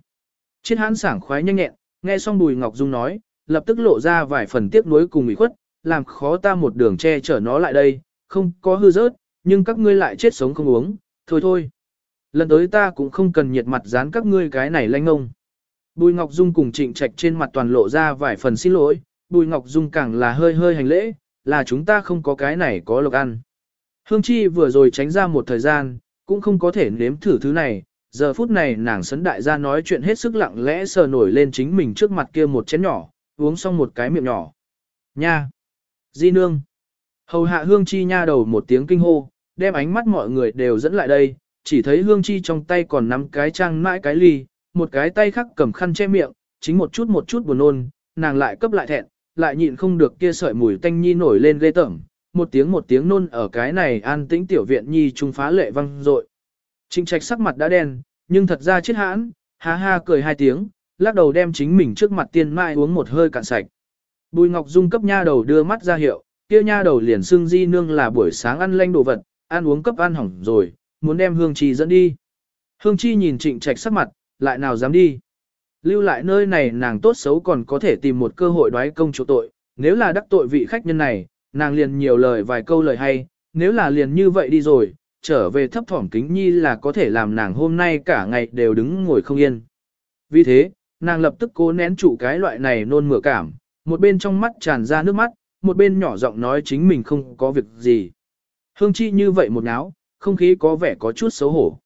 Chết hắn sảng khoái nhanh nhẹn, nghe xong Bùi Ngọc Dung nói, lập tức lộ ra vài phần tiếc nuối cùng ủy khuất, làm khó ta một đường che chở nó lại đây, không có hư rớt, nhưng các ngươi lại chết sống không uống, thôi thôi. Lần tới ta cũng không cần nhiệt mặt dán các ngươi cái này lanh ngông. Bùi Ngọc Dung cùng trịnh trạch trên mặt toàn lộ ra vài phần xin lỗi, Bùi Ngọc Dung càng là hơi hơi hành lễ, là chúng ta không có cái này có lộc ăn. Hương Chi vừa rồi tránh ra một thời gian, cũng không có thể nếm thử thứ này, giờ phút này nàng sấn đại gia nói chuyện hết sức lặng lẽ sờ nổi lên chính mình trước mặt kia một chén nhỏ, uống xong một cái miệng nhỏ. Nha! Di nương! Hầu hạ Hương Chi nha đầu một tiếng kinh hô, đem ánh mắt mọi người đều dẫn lại đây, chỉ thấy Hương Chi trong tay còn nắm cái trang mãi cái ly, một cái tay khác cầm khăn che miệng, chính một chút một chút buồn nôn, nàng lại cấp lại thẹn, lại nhịn không được kia sợi mùi tanh nhi nổi lên ghê tởm, một tiếng một tiếng nôn ở cái này an tĩnh tiểu viện nhi trung phá lệ văng rội. Trịnh trạch sắc mặt đã đen, nhưng thật ra chết hãn, ha ha cười hai tiếng, lắc đầu đem chính mình trước mặt tiên mai uống một hơi cạn sạch. Bùi Ngọc Dung cấp nha đầu đưa mắt ra hiệu, kia nha đầu liền xưng di nương là buổi sáng ăn lanh đồ vật, ăn uống cấp ăn hỏng rồi, muốn đem Hương Chi dẫn đi. Hương Chi nhìn Trịnh Trạch sắc mặt, lại nào dám đi. Lưu lại nơi này nàng tốt xấu còn có thể tìm một cơ hội đoái công chỗ tội, nếu là đắc tội vị khách nhân này, nàng liền nhiều lời vài câu lời hay, nếu là liền như vậy đi rồi, trở về thấp thỏm kính nhi là có thể làm nàng hôm nay cả ngày đều đứng ngồi không yên. Vì thế, nàng lập tức cố nén trụ cái loại này nôn mửa cảm, một bên trong mắt tràn ra nước mắt, một bên nhỏ giọng nói chính mình không có việc gì. Hương chi như vậy một náo, không khí có vẻ có chút xấu hổ.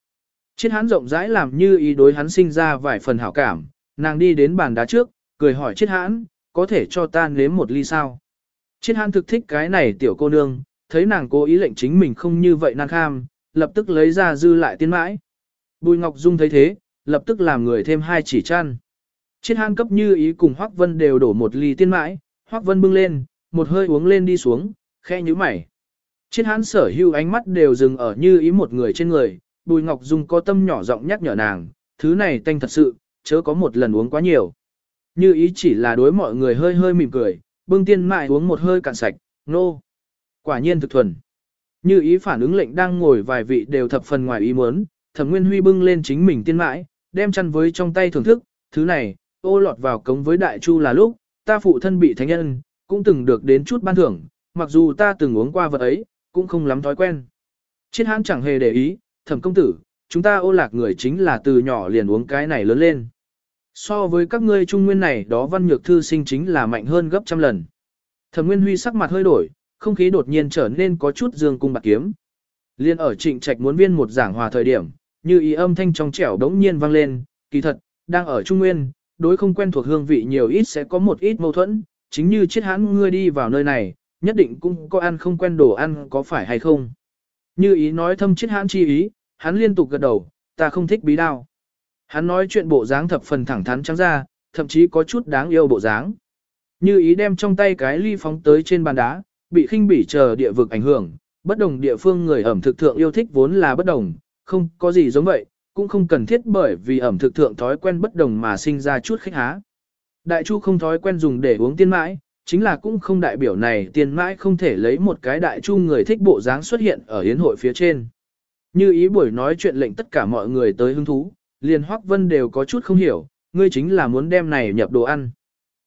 Chiết Hán rộng rãi làm như ý đối hắn sinh ra vài phần hảo cảm, nàng đi đến bàn đá trước, cười hỏi chiết hãn, có thể cho ta nếm một ly sao? Chiết hãn thực thích cái này tiểu cô nương, thấy nàng cố ý lệnh chính mình không như vậy nàng kham, lập tức lấy ra dư lại tiên mãi. Bùi Ngọc Dung thấy thế, lập tức làm người thêm hai chỉ chăn. Chiết hãn cấp như ý cùng Hoắc Vân đều đổ một ly tiên mãi, Hoắc Vân bưng lên, một hơi uống lên đi xuống, khe như mày. Chiết hãn sở hưu ánh mắt đều dừng ở như ý một người trên người, Bùi Ngọc Dung có tâm nhỏ giọng nhắc nhở nàng, thứ này tanh thật sự, chớ có một lần uống quá nhiều. Như ý chỉ là đối mọi người hơi hơi mỉm cười, bưng tiên mại uống một hơi cạn sạch, nô. No. Quả nhiên thực thuần. Như ý phản ứng lệnh đang ngồi vài vị đều thập phần ngoài ý muốn, thẩm nguyên huy bưng lên chính mình tiên mãi, đem chăn với trong tay thưởng thức, thứ này, ô lọt vào cống với đại chu là lúc, ta phụ thân bị thánh nhân, cũng từng được đến chút ban thưởng, mặc dù ta từng uống qua vật ấy, cũng không lắm thói quen. Chiết hãn chẳng hề để ý, thẩm công tử, chúng ta ô lạc người chính là từ nhỏ liền uống cái này lớn lên. So với các ngươi trung nguyên này đó văn nhược thư sinh chính là mạnh hơn gấp trăm lần. Thẩm Nguyên Huy sắc mặt hơi đổi, không khí đột nhiên trở nên có chút dương cung bạc kiếm. Liên ở trịnh trạch muốn viên một giảng hòa thời điểm, như ý âm thanh trong trẻo đống nhiên vang lên, kỳ thật, đang ở trung nguyên, đối không quen thuộc hương vị nhiều ít sẽ có một ít mâu thuẫn, chính như chiết hãn ngươi đi vào nơi này, nhất định cũng có ăn không quen đồ ăn có phải hay không. Như ý nói thâm chiết hãn chi ý, hắn liên tục gật đầu, ta không thích bí đao. Hắn nói chuyện bộ dáng thập phần thẳng thắn trắng ra, thậm chí có chút đáng yêu bộ dáng. Như ý đem trong tay cái ly phóng tới trên bàn đá, bị khinh bỉ chờ địa vực ảnh hưởng, bất đồng địa phương người ẩm thực thượng yêu thích vốn là bất đồng, không có gì giống vậy, cũng không cần thiết bởi vì ẩm thực thượng thói quen bất đồng mà sinh ra chút khách há. Đại chu không thói quen dùng để uống tiên mãi, chính là cũng không đại biểu này tiên mãi không thể lấy một cái đại chu người thích bộ dáng xuất hiện ở hiến hội phía trên. Như ý buổi nói chuyện lệnh tất cả mọi người tới hứng thú, liền Hoắc Vân đều có chút không hiểu, ngươi chính là muốn đem này nhập đồ ăn.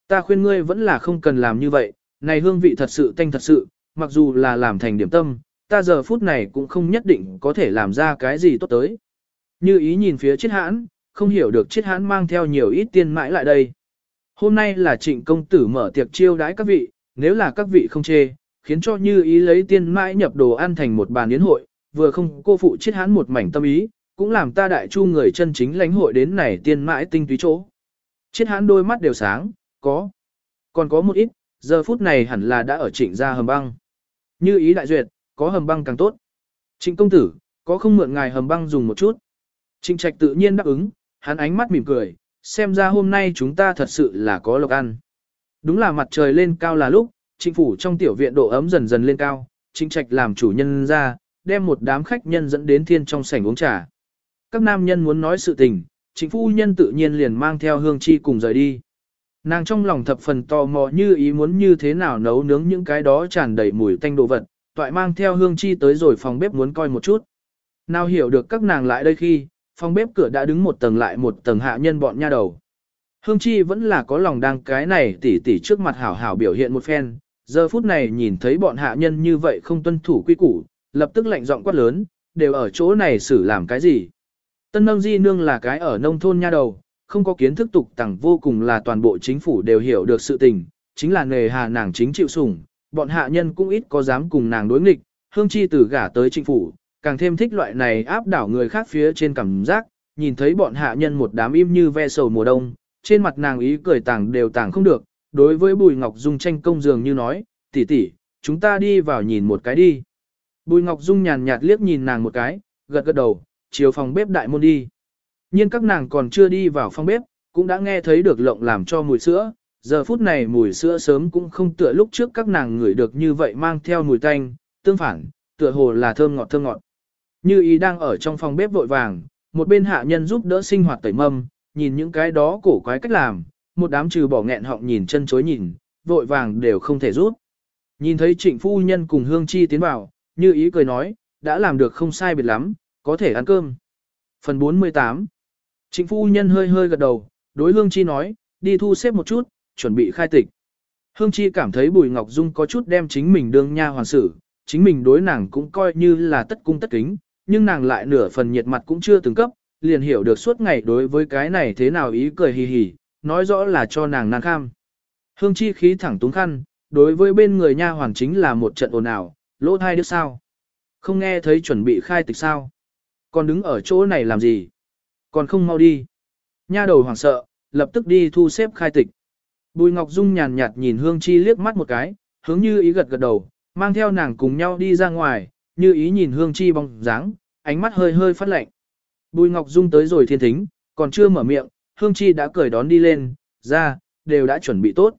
Ta khuyên ngươi vẫn là không cần làm như vậy, này hương vị thật sự tanh thật sự, mặc dù là làm thành điểm tâm, ta giờ phút này cũng không nhất định có thể làm ra cái gì tốt tới. Như ý nhìn phía chiết hãn, không hiểu được chiết hãn mang theo nhiều ít tiền mãi lại đây. Hôm nay là trịnh công tử mở tiệc chiêu đãi các vị, nếu là các vị không chê, khiến cho như ý lấy tiên mãi nhập đồ ăn thành một bàn yến hội, vừa không cô phụ chiết hãn một mảnh tâm ý, cũng làm ta đại chu người chân chính lãnh hội đến này tiên mãi tinh túy chỗ. Chiết hãn đôi mắt đều sáng, có. Còn có một ít, giờ phút này hẳn là đã ở trịnh gia hầm băng. Như ý đại duyệt, có hầm băng càng tốt. Trịnh công tử, có không mượn ngài hầm băng dùng một chút. Trịnh trạch tự nhiên đáp ứng, hắn ánh mắt mỉm cười, xem ra hôm nay chúng ta thật sự là có lộc ăn. Đúng là mặt trời lên cao là lúc, chính phủ trong tiểu viện độ ấm dần dần lên cao, chính trạch làm chủ nhân ra, đem một đám khách nhân dẫn đến thiên trong sảnh uống trà. Các nam nhân muốn nói sự tình, chính phu nhân tự nhiên liền mang theo hương chi cùng rời đi. Nàng trong lòng thập phần tò mò như ý muốn như thế nào nấu nướng những cái đó tràn đầy mùi tanh đồ vật, toại mang theo hương chi tới rồi phòng bếp muốn coi một chút. Nào hiểu được các nàng lại đây khi, phòng bếp cửa đã đứng một tầng lại một tầng hạ nhân bọn nha đầu. Hương chi vẫn là có lòng đang cái này tỉ tỉ trước mặt hảo hảo biểu hiện một phen, giờ phút này nhìn thấy bọn hạ nhân như vậy không tuân thủ quy củ, lập tức lạnh giọng quát lớn, đều ở chỗ này xử làm cái gì. Tân nâng di nương là cái ở nông thôn nha đầu, không có kiến thức tục tẳng vô cùng là toàn bộ chính phủ đều hiểu được sự tình, chính là nghề hà nàng chính chịu sủng, bọn hạ nhân cũng ít có dám cùng nàng đối nghịch, hương chi từ gả tới chính phủ, càng thêm thích loại này áp đảo người khác phía trên cảm giác, nhìn thấy bọn hạ nhân một đám im như ve sầu mùa đông, trên mặt nàng ý cười tàng đều tàng không được, đối với Bùi Ngọc Dung tranh công dường như nói, tỷ tỷ, chúng ta đi vào nhìn một cái đi. Bùi Ngọc Dung nhàn nhạt liếc nhìn nàng một cái, gật gật đầu, chiều phòng bếp đại môn đi. Nhưng các nàng còn chưa đi vào phòng bếp, cũng đã nghe thấy được lộng làm cho mùi sữa, giờ phút này mùi sữa sớm cũng không tựa lúc trước các nàng ngửi được như vậy mang theo mùi tanh, tương phản, tựa hồ là thơm ngọt thơm ngọt. Như ý đang ở trong phòng bếp vội vàng, một bên hạ nhân giúp đỡ sinh hoạt tẩy mâm, nhìn những cái đó cổ quái cách làm, một đám trừ bỏ nghẹn họng nhìn chân chối nhìn, vội vàng đều không thể rút. Nhìn thấy trịnh phu nhân cùng hương chi tiến vào, như ý cười nói, đã làm được không sai biệt lắm, có thể ăn cơm. Phần 48 Trịnh phu nhân hơi hơi gật đầu, đối Hương Chi nói, đi thu xếp một chút, chuẩn bị khai tịch. Hương Chi cảm thấy Bùi Ngọc Dung có chút đem chính mình đương nha hoàn sự, chính mình đối nàng cũng coi như là tất cung tất kính, nhưng nàng lại nửa phần nhiệt mặt cũng chưa từng cấp, liền hiểu được suốt ngày đối với cái này thế nào ý cười hì hì, nói rõ là cho nàng nàng kham. Hương Chi khí thẳng túng khăn, đối với bên người nha hoàn chính là một trận ồn ào, lỗ thai đứa sao. Không nghe thấy chuẩn bị khai tịch sao. Còn đứng ở chỗ này làm gì? Còn không mau đi. Nha đầu hoảng sợ, lập tức đi thu xếp khai tịch. Bùi Ngọc Dung nhàn nhạt nhìn Hương Chi liếc mắt một cái, hướng như ý gật gật đầu, mang theo nàng cùng nhau đi ra ngoài, như ý nhìn Hương Chi bóng dáng, ánh mắt hơi hơi phát lạnh. Bùi Ngọc Dung tới rồi thiên thính, còn chưa mở miệng, Hương Chi đã cởi đón đi lên, ra, đều đã chuẩn bị tốt.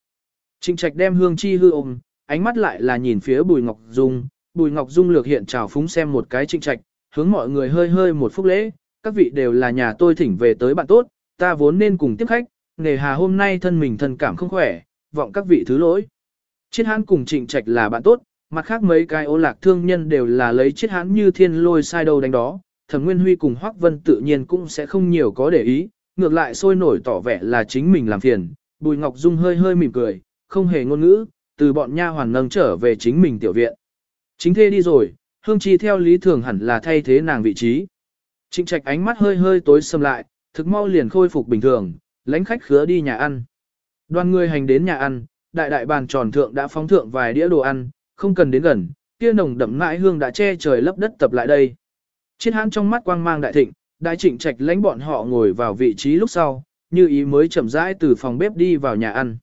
Trịnh Trạch đem Hương Chi hư ôm, ánh mắt lại là nhìn phía Bùi Ngọc Dung, Bùi Ngọc Dung lược hiện trào phúng xem một cái Trịnh Trạch, hướng mọi người hơi hơi một phút lễ, các vị đều là nhà tôi thỉnh về tới bạn tốt, ta vốn nên cùng tiếp khách, nề hà hôm nay thân mình thân cảm không khỏe, vọng các vị thứ lỗi. Chiết hãn cùng Trịnh Trạch là bạn tốt, mặt khác mấy cái ô lạc thương nhân đều là lấy chết hãn như thiên lôi sai đầu đánh đó, thẩm nguyên huy cùng Hoắc Vân tự nhiên cũng sẽ không nhiều có để ý, ngược lại sôi nổi tỏ vẻ là chính mình làm phiền, Bùi Ngọc Dung hơi hơi mỉm cười, không hề ngôn ngữ, từ bọn nha hoàn nâng trở về chính mình tiểu viện. Chính thê đi rồi, Hương Chi theo lý thường hẳn là thay thế nàng vị trí. Trịnh Trạch ánh mắt hơi hơi tối sầm lại, thực mau liền khôi phục bình thường, lãnh khách khứa đi nhà ăn. Đoàn người hành đến nhà ăn, đại đại bàn tròn thượng đã phóng thượng vài đĩa đồ ăn, không cần đến gần, kia nồng đậm mãi hương đã che trời lấp đất tập lại đây. Chiến hãn trong mắt quang mang đại thịnh, đại trịnh trạch lãnh bọn họ ngồi vào vị trí lúc sau, như ý mới chậm rãi từ phòng bếp đi vào nhà ăn.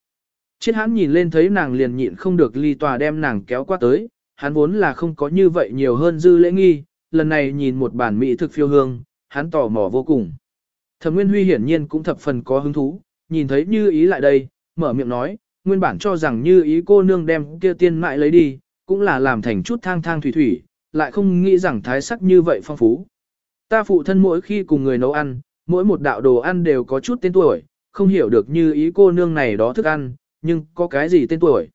Chiến hãn nhìn lên thấy nàng liền nhịn không được ly tòa đem nàng kéo qua tới, hắn vốn là không có như vậy nhiều hơn dư lễ nghi, lần này nhìn một bản mỹ thực phiêu hương, hắn tò mò vô cùng. Thẩm Nguyên Huy hiển nhiên cũng thập phần có hứng thú, nhìn thấy như ý lại đây, mở miệng nói, nguyên bản cho rằng như ý cô nương đem kia tiên mại lấy đi, cũng là làm thành chút thang thang thủy thủy, lại không nghĩ rằng thái sắc như vậy phong phú. Ta phụ thân mỗi khi cùng người nấu ăn, mỗi một đạo đồ ăn đều có chút tên tuổi, không hiểu được như ý cô nương này đó thức ăn, nhưng có cái gì tên tuổi.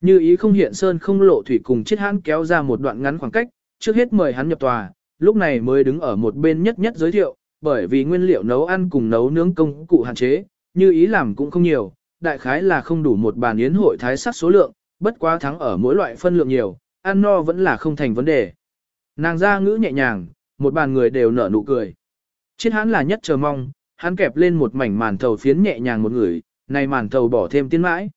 Như ý không hiện sơn không lộ thủy cùng chết hãn kéo ra một đoạn ngắn khoảng cách, trước hết mời hắn nhập tòa, lúc này mới đứng ở một bên nhất nhất giới thiệu, bởi vì nguyên liệu nấu ăn cùng nấu nướng công cụ hạn chế, như ý làm cũng không nhiều, đại khái là không đủ một bàn yến hội thái sắc số lượng, bất quá thắng ở mỗi loại phân lượng nhiều, ăn no vẫn là không thành vấn đề. Nàng ra ngữ nhẹ nhàng, một bàn người đều nở nụ cười. Chiết hắn là nhất chờ mong, hắn kẹp lên một mảnh màn thầu phiến nhẹ nhàng một người, này màn thầu bỏ thêm tiên mãi.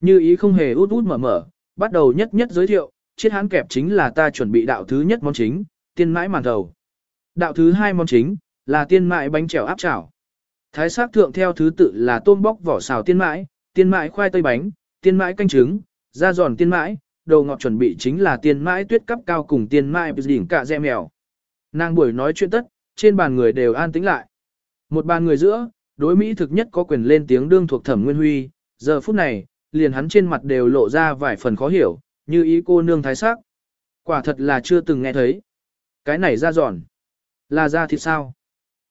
Như ý không hề út út mở mở, bắt đầu nhất nhất giới thiệu, chiết hắn kẹp chính là ta chuẩn bị đạo thứ nhất món chính, tiên mãi màn thầu. Đạo thứ hai món chính, là tiên mãi bánh chèo áp chảo. Thái sắc thượng theo thứ tự là tôm bóc vỏ xào tiên mãi, tiên mãi khoai tây bánh, tiên mãi canh trứng, ra giòn tiên mãi, đầu ngọt chuẩn bị chính là tiên mãi tuyết cấp cao cùng tiên mãi đỉnh cả dẹ mèo. Nàng buổi nói chuyện tất, trên bàn người đều an tĩnh lại. Một bàn người giữa, đối Mỹ thực nhất có quyền lên tiếng đương thuộc thẩm nguyên huy, giờ phút này, liền hắn trên mặt đều lộ ra vài phần khó hiểu, như ý cô nương thái sắc. Quả thật là chưa từng nghe thấy. Cái này ra giòn. Là ra thịt sao?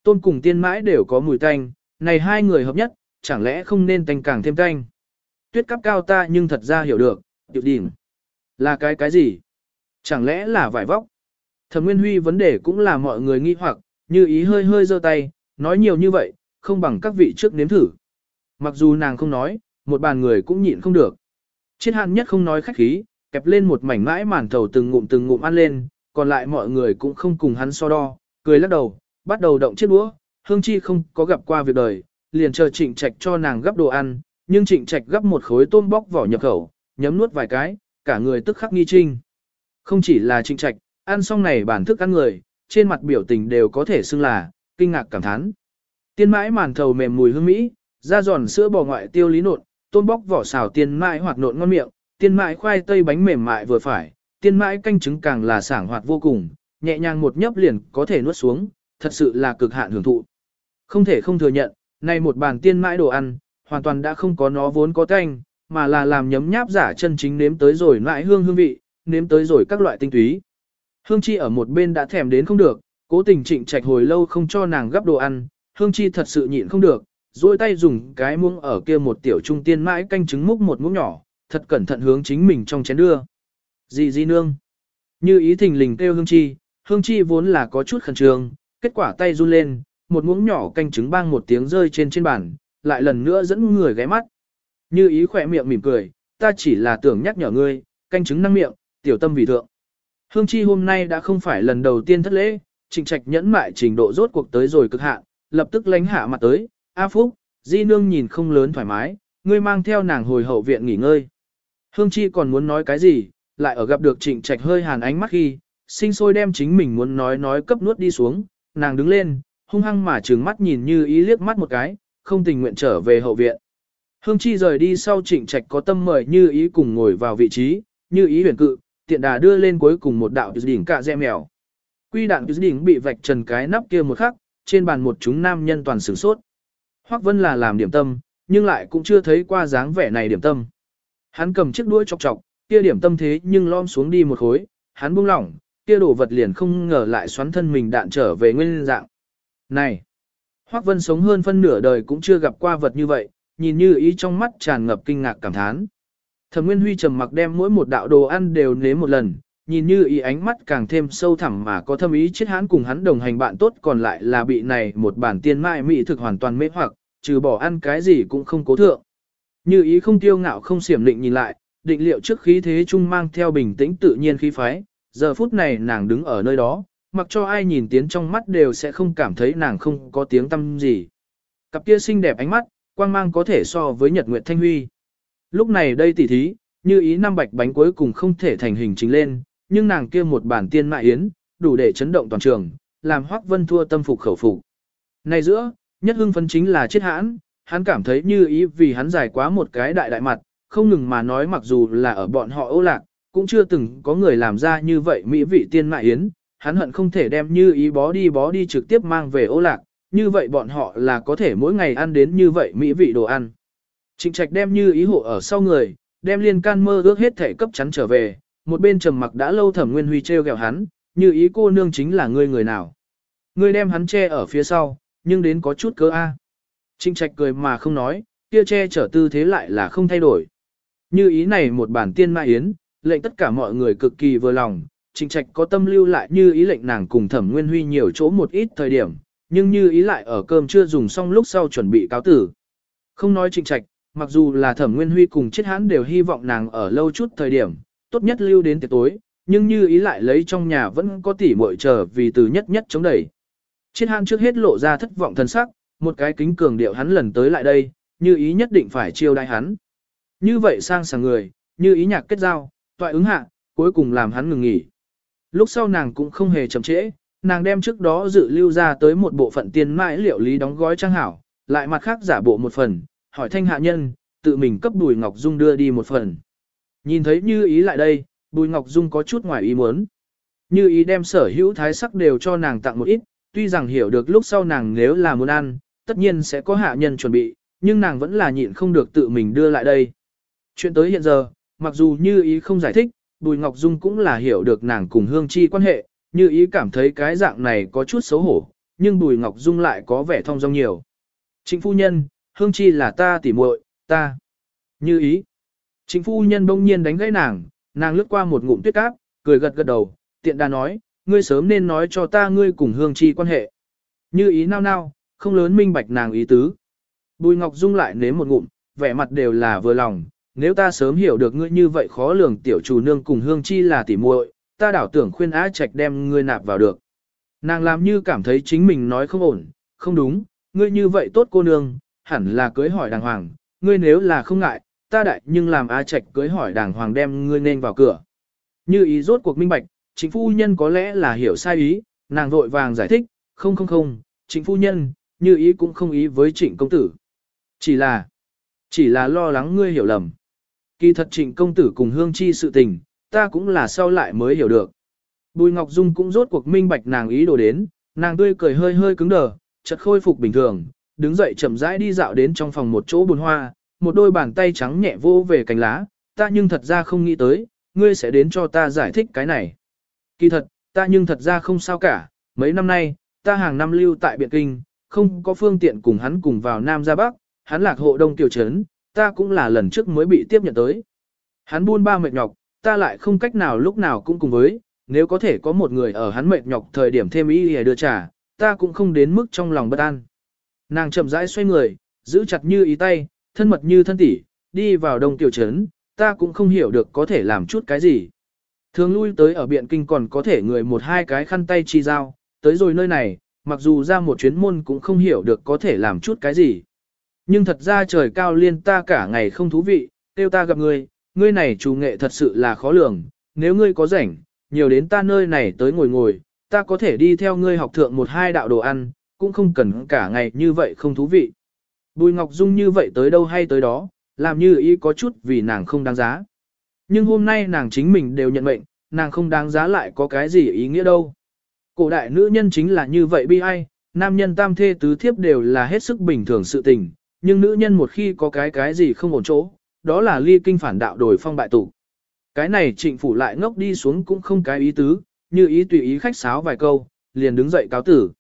Tôn cùng tiên mãi đều có mùi tanh, này hai người hợp nhất, chẳng lẽ không nên tanh càng thêm tanh. Tuyết cắp cao ta nhưng thật ra hiểu được, tiểu đỉnh. Là cái cái gì? Chẳng lẽ là vải vóc? Thẩm Nguyên Huy vấn đề cũng là mọi người nghi hoặc, như ý hơi hơi giơ tay, nói nhiều như vậy, không bằng các vị trước nếm thử. Mặc dù nàng không nói, một bàn người cũng nhịn không được. Chiết hạn nhất không nói khách khí, kẹp lên một mảnh mãi màn thầu từng ngụm từng ngụm ăn lên, còn lại mọi người cũng không cùng hắn so đo, cười lắc đầu, bắt đầu động chiếc đũa, hương chi không có gặp qua việc đời, liền chờ trịnh trạch cho nàng gấp đồ ăn, nhưng trịnh trạch gấp một khối tôm bóc vỏ nhập khẩu, nhấm nuốt vài cái, cả người tức khắc nghi trinh. Không chỉ là trịnh trạch, ăn xong này bản thức ăn người, trên mặt biểu tình đều có thể xưng là, kinh ngạc cảm thán. Tiên mãi màn thầu mềm mùi hương mỹ, da giòn sữa bò ngoại tiêu lý nộn, tôm bóc vỏ xào tiên mãi hoặc nộn ngon miệng, tiên mãi khoai tây bánh mềm mại vừa phải, tiên mãi canh trứng càng là sảng hoạt vô cùng, nhẹ nhàng một nhấp liền có thể nuốt xuống, thật sự là cực hạn hưởng thụ. Không thể không thừa nhận, này một bàn tiên mãi đồ ăn, hoàn toàn đã không có nó vốn có thanh, mà là làm nhấm nháp giả chân chính nếm tới rồi lại hương hương vị, nếm tới rồi các loại tinh túy. Hương Chi ở một bên đã thèm đến không được, cố tình trịnh trạch hồi lâu không cho nàng gấp đồ ăn, Hương Chi thật sự nhịn không được, duỗi tay dùng cái muỗng ở kia một tiểu trung tiên mãi canh trứng múc một muỗng nhỏ, thật cẩn thận hướng chính mình trong chén đưa. Gì gì nương? Như ý thình lình kêu Hương Chi, Hương Chi vốn là có chút khẩn trương, kết quả tay run lên, một muỗng nhỏ canh trứng bang một tiếng rơi trên trên bàn, lại lần nữa dẫn người ghé mắt. Như ý khỏe miệng mỉm cười, ta chỉ là tưởng nhắc nhở ngươi, canh chứng năng miệng, tiểu tâm vì thượng. Hương Chi hôm nay đã không phải lần đầu tiên thất lễ, trịnh trạch nhẫn mại trình độ rốt cuộc tới rồi cực hạn, lập tức lánh hạ mặt tới, A Phúc, Di Nương nhìn không lớn thoải mái, ngươi mang theo nàng hồi hậu viện nghỉ ngơi. Hương Chi còn muốn nói cái gì, lại ở gặp được trịnh trạch hơi hàn ánh mắt khi, sinh sôi đem chính mình muốn nói nói cấp nuốt đi xuống, nàng đứng lên, hung hăng mà trừng mắt nhìn như ý liếc mắt một cái, không tình nguyện trở về hậu viện. Hương Chi rời đi sau trịnh trạch có tâm mời như ý cùng ngồi vào vị trí, như ý huyền cự, tiện đà đưa lên cuối cùng một đạo đỉnh cạ dẹ mèo. Quy đạn đỉnh bị vạch trần cái nắp kia một khắc, trên bàn một chúng nam nhân toàn sửng sốt. Hoắc Vân là làm điểm tâm, nhưng lại cũng chưa thấy qua dáng vẻ này điểm tâm. Hắn cầm chiếc đuôi chọc chọc, kia điểm tâm thế nhưng lom xuống đi một khối, hắn buông lỏng, kia đổ vật liền không ngờ lại xoắn thân mình đạn trở về nguyên dạng. Này! Hoắc Vân sống hơn phân nửa đời cũng chưa gặp qua vật như vậy, nhìn như ý trong mắt tràn ngập kinh ngạc cảm thán. Thẩm Nguyên Huy trầm mặc đem mỗi một đạo đồ ăn đều nếm một lần, nhìn như ý ánh mắt càng thêm sâu thẳm mà có thâm ý chết hắn cùng hắn đồng hành bạn tốt còn lại là bị này một bản tiên mại mỹ thực hoàn toàn mê hoặc, trừ bỏ ăn cái gì cũng không cố thượng. Như ý không tiêu ngạo không xiểm định nhìn lại, định liệu trước khí thế trung mang theo bình tĩnh tự nhiên khí phái, giờ phút này nàng đứng ở nơi đó, mặc cho ai nhìn tiến trong mắt đều sẽ không cảm thấy nàng không có tiếng tâm gì. Cặp kia xinh đẹp ánh mắt, quang mang có thể so với Nhật Nguyệt Thanh Huy. Lúc này đây tỉ thí, như ý năm bạch bánh cuối cùng không thể thành hình chính lên, nhưng nàng kia một bản tiên mại yến, đủ để chấn động toàn trường, làm Hoắc Vân thua tâm phục khẩu phục. Này giữa, nhất hưng phấn chính là chết hãn, hắn cảm thấy như ý vì hắn giải quá một cái đại đại mặt, không ngừng mà nói mặc dù là ở bọn họ ô lạc, cũng chưa từng có người làm ra như vậy mỹ vị tiên mại yến, hắn hận không thể đem như ý bó đi bó đi trực tiếp mang về ô lạc, như vậy bọn họ là có thể mỗi ngày ăn đến như vậy mỹ vị đồ ăn. Trịnh trạch đem như ý hộ ở sau người, đem liên can mơ ước hết thể cấp chắn trở về, một bên trầm mặc đã lâu thẩm nguyên huy treo gẹo hắn, như ý cô nương chính là ngươi người nào. Ngươi đem hắn che ở phía sau, nhưng đến có chút cơ a. Trịnh trạch cười mà không nói, kia che chở tư thế lại là không thay đổi. Như ý này một bản tiên ma yến, lệnh tất cả mọi người cực kỳ vừa lòng, Trình trạch có tâm lưu lại như ý lệnh nàng cùng thẩm nguyên huy nhiều chỗ một ít thời điểm, nhưng như ý lại ở cơm chưa dùng xong lúc sau chuẩn bị cáo tử. Không nói Trình trạch, mặc dù là thẩm nguyên huy cùng chết hãn đều hy vọng nàng ở lâu chút thời điểm, tốt nhất lưu đến tiệc tối, nhưng như ý lại lấy trong nhà vẫn có tỉ muội chờ vì từ nhất nhất chống đẩy. Chết hãn trước hết lộ ra thất vọng thân sắc, một cái kính cường điệu hắn lần tới lại đây, như ý nhất định phải chiêu đai hắn. Như vậy sang sảng người, như ý nhạc kết giao, toại ứng hạ, cuối cùng làm hắn ngừng nghỉ. Lúc sau nàng cũng không hề chậm trễ, nàng đem trước đó dự lưu ra tới một bộ phận tiền mãi liệu lý đóng gói trang hảo, lại mặt khác giả bộ một phần, hỏi thanh hạ nhân, tự mình cấp Bùi Ngọc Dung đưa đi một phần. Nhìn thấy như ý lại đây, Bùi Ngọc Dung có chút ngoài ý muốn. Như ý đem sở hữu thái sắc đều cho nàng tặng một ít, tuy rằng hiểu được lúc sau nàng nếu là muốn ăn, tất nhiên sẽ có hạ nhân chuẩn bị, nhưng nàng vẫn là nhịn không được tự mình đưa lại đây. Chuyện tới hiện giờ, mặc dù như ý không giải thích, Bùi Ngọc Dung cũng là hiểu được nàng cùng Hương Chi quan hệ, như ý cảm thấy cái dạng này có chút xấu hổ, nhưng Bùi Ngọc Dung lại có vẻ thông dong nhiều. Trịnh phu nhân, Hương Chi là ta tỉ muội, ta. Như ý. Trịnh phu nhân bỗng nhiên đánh gãy nàng, nàng lướt qua một ngụm tuyết cáp, cười gật gật đầu, tiện đà nói, ngươi sớm nên nói cho ta ngươi cùng Hương Chi quan hệ. Như ý nao nao, không lớn minh bạch nàng ý tứ. Bùi Ngọc Dung lại nếm một ngụm, vẻ mặt đều là vừa lòng, nếu ta sớm hiểu được ngươi như vậy khó lường tiểu chủ nương cùng Hương Chi là tỉ muội, ta đảo tưởng khuyên Á Trạch đem ngươi nạp vào được. Nàng làm như cảm thấy chính mình nói không ổn, không đúng, ngươi như vậy tốt cô nương, hẳn là cưới hỏi đàng hoàng, ngươi nếu là không ngại, ta đại nhưng làm Á Trạch cưới hỏi đàng hoàng đem ngươi nên vào cửa. Như ý rốt cuộc minh bạch, chính phu nhân có lẽ là hiểu sai ý, nàng vội vàng giải thích, không không không, chính phu nhân, như ý cũng không ý với trịnh công tử. Chỉ là, chỉ là lo lắng ngươi hiểu lầm. Kỳ thật trịnh công tử cùng hương chi sự tình, ta cũng là sau lại mới hiểu được. Bùi Ngọc Dung cũng rốt cuộc minh bạch nàng ý đồ đến, nàng tươi cười hơi hơi cứng đờ, chợt khôi phục bình thường, đứng dậy chậm rãi đi dạo đến trong phòng một chỗ buồn hoa, một đôi bàn tay trắng nhẹ vô về cánh lá, ta nhưng thật ra không nghĩ tới, ngươi sẽ đến cho ta giải thích cái này. Kỳ thật, ta nhưng thật ra không sao cả, mấy năm nay, ta hàng năm lưu tại Biện Kinh, không có phương tiện cùng hắn cùng vào Nam ra Bắc, hắn lạc hộ đông tiểu trấn, ta cũng là lần trước mới bị tiếp nhận tới. Hắn buôn ba mệt nhọc, ta lại không cách nào lúc nào cũng cùng với, nếu có thể có một người ở hắn mệt nhọc thời điểm thêm ý để đưa trả, ta cũng không đến mức trong lòng bất an. Nàng chậm rãi xoay người, giữ chặt như ý tay, thân mật như thân tỷ, đi vào đông tiểu trấn, ta cũng không hiểu được có thể làm chút cái gì. Thường lui tới ở biện kinh còn có thể người một hai cái khăn tay chi giao, tới rồi nơi này, mặc dù ra một chuyến môn cũng không hiểu được có thể làm chút cái gì. Nhưng thật ra trời cao liên ta cả ngày không thú vị, tiêu ta gặp ngươi, ngươi này chủ nghệ thật sự là khó lường, nếu ngươi có rảnh, nhiều đến ta nơi này tới ngồi ngồi, ta có thể đi theo ngươi học thượng một hai đạo đồ ăn, cũng không cần cả ngày như vậy không thú vị. Bùi Ngọc Dung như vậy tới đâu hay tới đó, làm như ý có chút vì nàng không đáng giá. Nhưng hôm nay nàng chính mình đều nhận mệnh, nàng không đáng giá lại có cái gì ý nghĩa đâu. Cổ đại nữ nhân chính là như vậy bi ai, nam nhân tam thê tứ thiếp đều là hết sức bình thường sự tình, nhưng nữ nhân một khi có cái cái gì không ổn chỗ, đó là ly kinh phản đạo đổi phong bại tụ. Cái này trịnh phủ lại ngốc đi xuống cũng không cái ý tứ, như ý tùy ý khách sáo vài câu, liền đứng dậy cáo tử.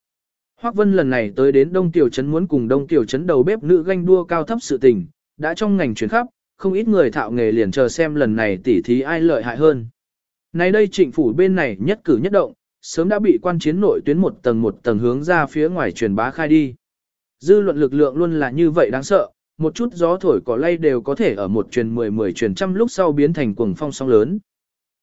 Hoắc Vân lần này tới đến Đông Tiểu Trấn muốn cùng Đông Tiểu Trấn đầu bếp nữ ganh đua cao thấp sự tình, đã trong ngành chuyển khắp, không ít người thạo nghề liền chờ xem lần này tỉ thí ai lợi hại hơn. Nay đây trịnh phủ bên này nhất cử nhất động, sớm đã bị quan chiến nội tuyến một tầng một tầng hướng ra phía ngoài truyền bá khai đi. Dư luận lực lượng luôn là như vậy đáng sợ, một chút gió thổi cỏ lay đều có thể ở một truyền mười mười truyền trăm lúc sau biến thành cuồng phong sóng lớn.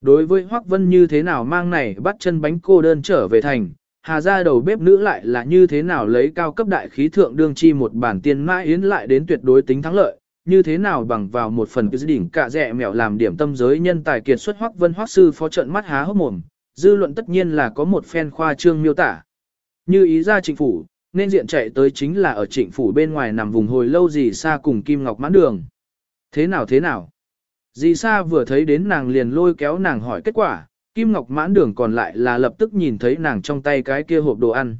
Đối với Hoắc Vân như thế nào mang này bắt chân bánh cô đơn trở về thành, hà ra đầu bếp nữ lại là như thế nào lấy cao cấp đại khí thượng đương chi một bản tiên mã yến lại đến tuyệt đối tính thắng lợi, như thế nào bằng vào một phần cái đỉnh cả rẻ mèo làm điểm tâm giới nhân tài kiệt xuất Hoắc Vân Hoắc sư phó trận mắt há hốc mồm, dư luận tất nhiên là có một phen khoa trương miêu tả. Như ý ra chính phủ, nên diện chạy tới chính là ở trịnh phủ bên ngoài nằm vùng hồi lâu gì xa cùng Kim Ngọc mãn đường. Thế nào thế nào? Dì Sa vừa thấy đến nàng liền lôi kéo nàng hỏi kết quả, Kim Ngọc mãn đường còn lại là lập tức nhìn thấy nàng trong tay cái kia hộp đồ ăn.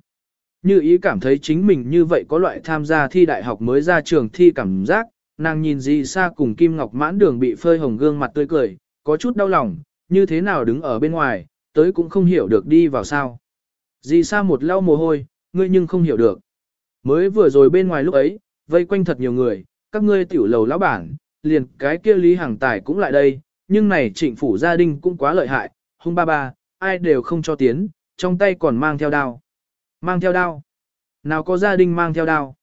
Như ý cảm thấy chính mình như vậy có loại tham gia thi đại học mới ra trường thi cảm giác, nàng nhìn dì Sa cùng Kim Ngọc mãn đường bị phơi hồng gương mặt tươi cười, có chút đau lòng, như thế nào đứng ở bên ngoài, tới cũng không hiểu được đi vào sao. Dì Sa một lau mồ hôi, ngươi nhưng không hiểu được. Mới vừa rồi bên ngoài lúc ấy, vây quanh thật nhiều người, các ngươi tiểu lầu lão bản, liền cái kia Lý Hàng Tài cũng lại đây, nhưng này trịnh phủ gia đình cũng quá lợi hại, hung ba ba, ai đều không cho tiến, trong tay còn mang theo đao. Mang theo đao. Nào có gia đình mang theo đao.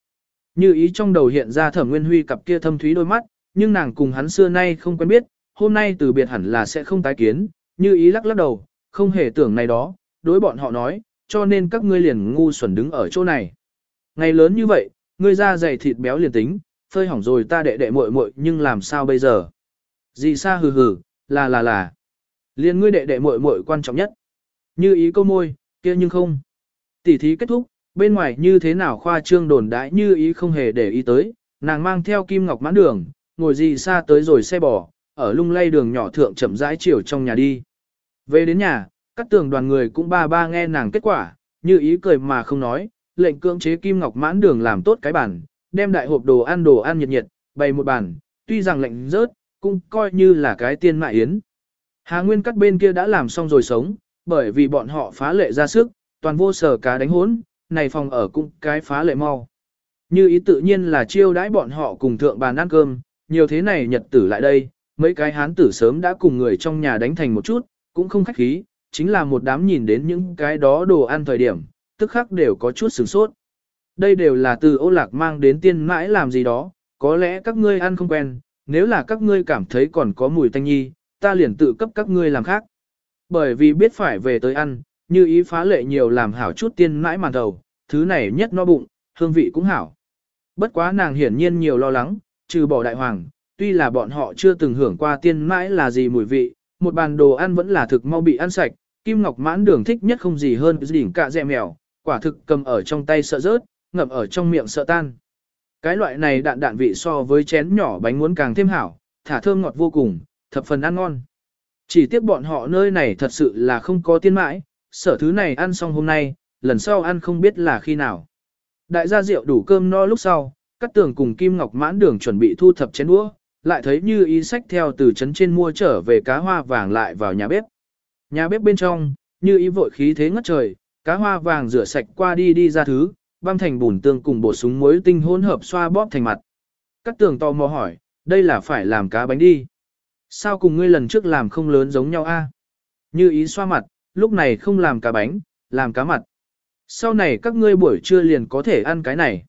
Như ý trong đầu hiện ra thẩm nguyên huy cặp kia thâm thúy đôi mắt, nhưng nàng cùng hắn xưa nay không quen biết, hôm nay từ biệt hẳn là sẽ không tái kiến, như ý lắc lắc đầu, không hề tưởng này đó, đối bọn họ nói, cho nên các ngươi liền ngu xuẩn đứng ở chỗ này. Ngày lớn như vậy, ngươi ra dày thịt béo liền tính, phơi hỏng rồi ta đệ đệ muội muội nhưng làm sao bây giờ? Dì sa hừ hừ, là là là. Liên ngươi đệ đệ muội muội quan trọng nhất. Như ý câu môi, kia nhưng không. Tỉ thí kết thúc, bên ngoài như thế nào khoa trương đồn đãi như ý không hề để ý tới, nàng mang theo kim ngọc mãn đường, ngồi dì sa tới rồi xe bò, ở lung lay đường nhỏ thượng chậm rãi chiều trong nhà đi. Về đến nhà, các tường đoàn người cũng ba ba nghe nàng kết quả, như ý cười mà không nói, lệnh cưỡng chế kim ngọc mãn đường làm tốt cái bản, đem đại hộp đồ ăn đồ ăn nhiệt nhiệt, bày một bàn, tuy rằng lệnh rớt, cũng coi như là cái tiên mại yến. Hà Nguyên cắt bên kia đã làm xong rồi sống, bởi vì bọn họ phá lệ ra sức, toàn vô sở cá đánh hốn, này phòng ở cũng cái phá lệ mau. Như ý tự nhiên là chiêu đãi bọn họ cùng thượng bàn ăn cơm, nhiều thế này nhật tử lại đây, mấy cái hán tử sớm đã cùng người trong nhà đánh thành một chút, cũng không khách khí, chính là một đám nhìn đến những cái đó đồ ăn thời điểm, tức khắc đều có chút sửng sốt. Đây đều là từ ô lạc mang đến tiên mãi làm gì đó, có lẽ các ngươi ăn không quen, nếu là các ngươi cảm thấy còn có mùi tanh nhi, ta liền tự cấp các ngươi làm khác. Bởi vì biết phải về tới ăn, như ý phá lệ nhiều làm hảo chút tiên mãi màn đầu, thứ này nhất no bụng, hương vị cũng hảo. Bất quá nàng hiển nhiên nhiều lo lắng, trừ bỏ đại hoàng, tuy là bọn họ chưa từng hưởng qua tiên mãi là gì mùi vị, một bàn đồ ăn vẫn là thực mau bị ăn sạch, Kim Ngọc mãn đường thích nhất không gì hơn đỉnh cạ dẹ mèo, quả thực cầm ở trong tay sợ rớt, ngậm ở trong miệng sợ tan. Cái loại này đạn đạn vị so với chén nhỏ bánh muốn càng thêm hảo, thả thơm ngọt vô cùng, thập phần ăn ngon. Chỉ tiếc bọn họ nơi này thật sự là không có tiên mãi, sở thứ này ăn xong hôm nay, lần sau ăn không biết là khi nào. Đại gia rượu đủ cơm no lúc sau, cắt tường cùng Kim Ngọc mãn đường chuẩn bị thu thập chén đũa, lại thấy như ý sách theo từ trấn trên mua trở về cá hoa vàng lại vào nhà bếp. Nhà bếp bên trong, như ý vội khí thế ngất trời, cá hoa vàng rửa sạch qua đi đi ra thứ, băm thành bùn tương cùng bổ súng muối tinh hỗn hợp xoa bóp thành mặt. Cát tường to mò hỏi, đây là phải làm cá bánh đi. Sao cùng ngươi lần trước làm không lớn giống nhau a? Như ý xoa mặt, lúc này không làm cá bánh, làm cá mặt. Sau này các ngươi buổi trưa liền có thể ăn cái này.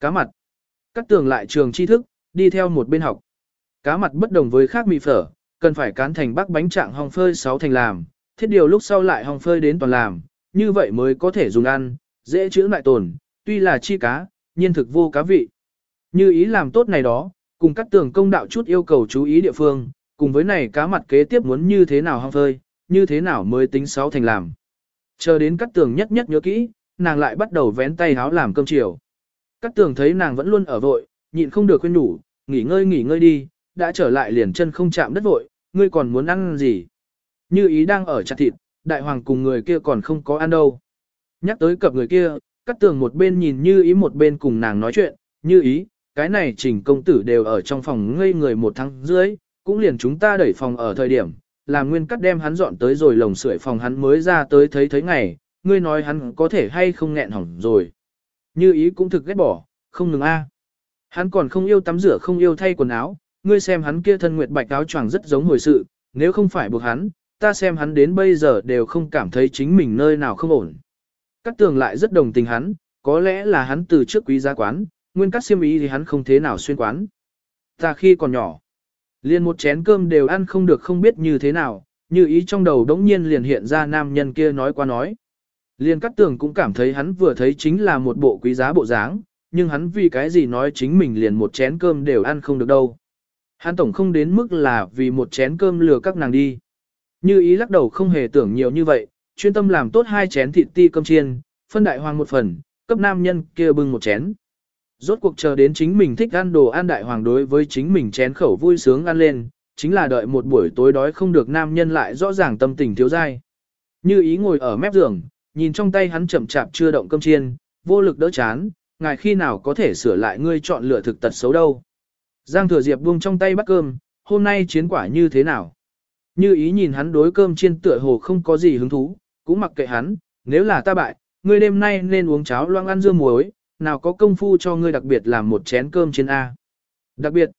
Cá mặt. Cát tường lại trường tri thức, đi theo một bên học. Cá mặt bất đồng với khác mì phở, cần phải cán thành bắc bánh trạng hong phơi 6 thành làm, thiết điều lúc sau lại hong phơi đến toàn làm, như vậy mới có thể dùng ăn, dễ chữ lại tồn, tuy là chi cá, nhiên thực vô cá vị. Như ý làm tốt này đó, cùng các tường công đạo chút yêu cầu chú ý địa phương, cùng với này cá mặt kế tiếp muốn như thế nào hong phơi, như thế nào mới tính 6 thành làm. Chờ đến các tường nhất nhất nhớ kỹ, nàng lại bắt đầu vén tay háo làm cơm chiều. Các tường thấy nàng vẫn luôn ở vội, nhịn không được khuyên nhủ, nghỉ ngơi nghỉ ngơi đi, đã trở lại liền chân không chạm đất vội, ngươi còn muốn ăn gì? Như ý đang ở chặt thịt, đại hoàng cùng người kia còn không có ăn đâu. Nhắc tới cặp người kia, cắt tường một bên nhìn như ý một bên cùng nàng nói chuyện, như ý, cái này trình công tử đều ở trong phòng ngây người một tháng dưới, cũng liền chúng ta đẩy phòng ở thời điểm, làm nguyên cắt đem hắn dọn tới rồi lồng sưởi phòng hắn mới ra tới thấy thấy ngày, ngươi nói hắn có thể hay không nghẹn hỏng rồi. Như ý cũng thực ghét bỏ, không ngừng a. Hắn còn không yêu tắm rửa không yêu thay quần áo, ngươi xem hắn kia thân nguyệt bạch áo choàng rất giống hồi sự, nếu không phải buộc hắn, ta xem hắn đến bây giờ đều không cảm thấy chính mình nơi nào không ổn. Cát tường lại rất đồng tình hắn, có lẽ là hắn từ trước quý gia quán, nguyên cắt xiêm ý thì hắn không thế nào xuyên quán. Ta khi còn nhỏ, liền một chén cơm đều ăn không được không biết như thế nào, như ý trong đầu đống nhiên liền hiện ra nam nhân kia nói qua nói. Liên cắt tường cũng cảm thấy hắn vừa thấy chính là một bộ quý giá bộ dáng, nhưng hắn vì cái gì nói chính mình liền một chén cơm đều ăn không được đâu. Hắn tổng không đến mức là vì một chén cơm lừa các nàng đi. Như ý lắc đầu không hề tưởng nhiều như vậy, chuyên tâm làm tốt hai chén thịt ti cơm chiên, phân đại hoàng một phần, cấp nam nhân kia bưng một chén. Rốt cuộc chờ đến chính mình thích ăn đồ ăn đại hoàng đối với chính mình chén khẩu vui sướng ăn lên, chính là đợi một buổi tối đói không được nam nhân lại rõ ràng tâm tình thiếu dai. Như ý ngồi ở mép giường, nhìn trong tay hắn chậm chạp chưa động cơm chiên, vô lực đỡ chán, ngài khi nào có thể sửa lại ngươi chọn lựa thực tật xấu đâu. Giang thừa diệp buông trong tay bắt cơm, hôm nay chiến quả như thế nào? Như ý nhìn hắn đối cơm chiên tựa hồ không có gì hứng thú, cũng mặc kệ hắn, nếu là ta bại, ngươi đêm nay nên uống cháo loang ăn dưa muối, nào có công phu cho ngươi đặc biệt làm một chén cơm chiên A. Đặc biệt,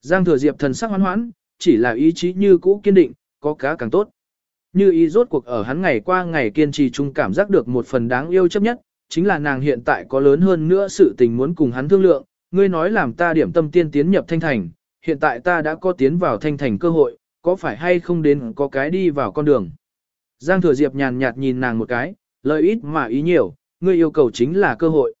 Giang thừa diệp thần sắc hoán hoãn, chỉ là ý chí như cũ kiên định, có cá càng tốt. Như ý rốt cuộc ở hắn ngày qua ngày kiên trì chung cảm giác được một phần đáng yêu chấp nhất, chính là nàng hiện tại có lớn hơn nữa sự tình muốn cùng hắn thương lượng, ngươi nói làm ta điểm tâm tiên tiến nhập thanh thành, hiện tại ta đã có tiến vào thanh thành cơ hội, có phải hay không đến có cái đi vào con đường. Giang thừa diệp nhàn nhạt nhìn nàng một cái, lời ít mà ý nhiều, ngươi yêu cầu chính là cơ hội.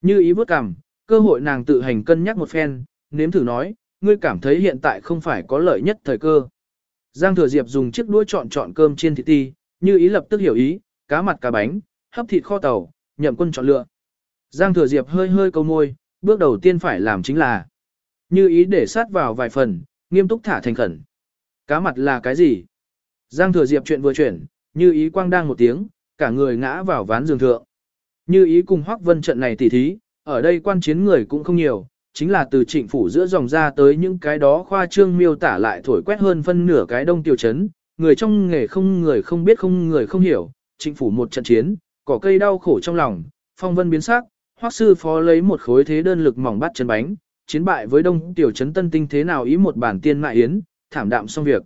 Như ý vớt cằm, cơ hội nàng tự hành cân nhắc một phen, nếm thử nói, ngươi cảm thấy hiện tại không phải có lợi nhất thời cơ. Giang thừa diệp dùng chiếc đũa chọn chọn cơm chiên thịt ti, như ý lập tức hiểu ý, cá mặt cá bánh, hấp thịt kho tàu, nhậm quân chọn lựa. Giang thừa diệp hơi hơi câu môi, bước đầu tiên phải làm chính là như ý để sát vào vài phần, nghiêm túc thả thành khẩn. Cá mặt là cái gì? Giang thừa diệp chuyện vừa chuyển, như ý quang đang một tiếng, cả người ngã vào ván giường thượng. Như ý cùng Hoắc Vân trận này tỉ thí, ở đây quan chiến người cũng không nhiều, chính là từ trịnh phủ giữa dòng ra tới những cái đó khoa trương miêu tả lại thổi quét hơn phân nửa cái đông tiêu chấn, người trong nghề không người không biết không người không hiểu, trịnh phủ một trận chiến, cỏ cây đau khổ trong lòng, phong vân biến sắc, Hoắc sư phó lấy một khối thế đơn lực mỏng bắt chân bánh, chiến bại với đông tiểu chấn tân tinh thế nào ý một bản tiên mại yến, thảm đạm xong việc.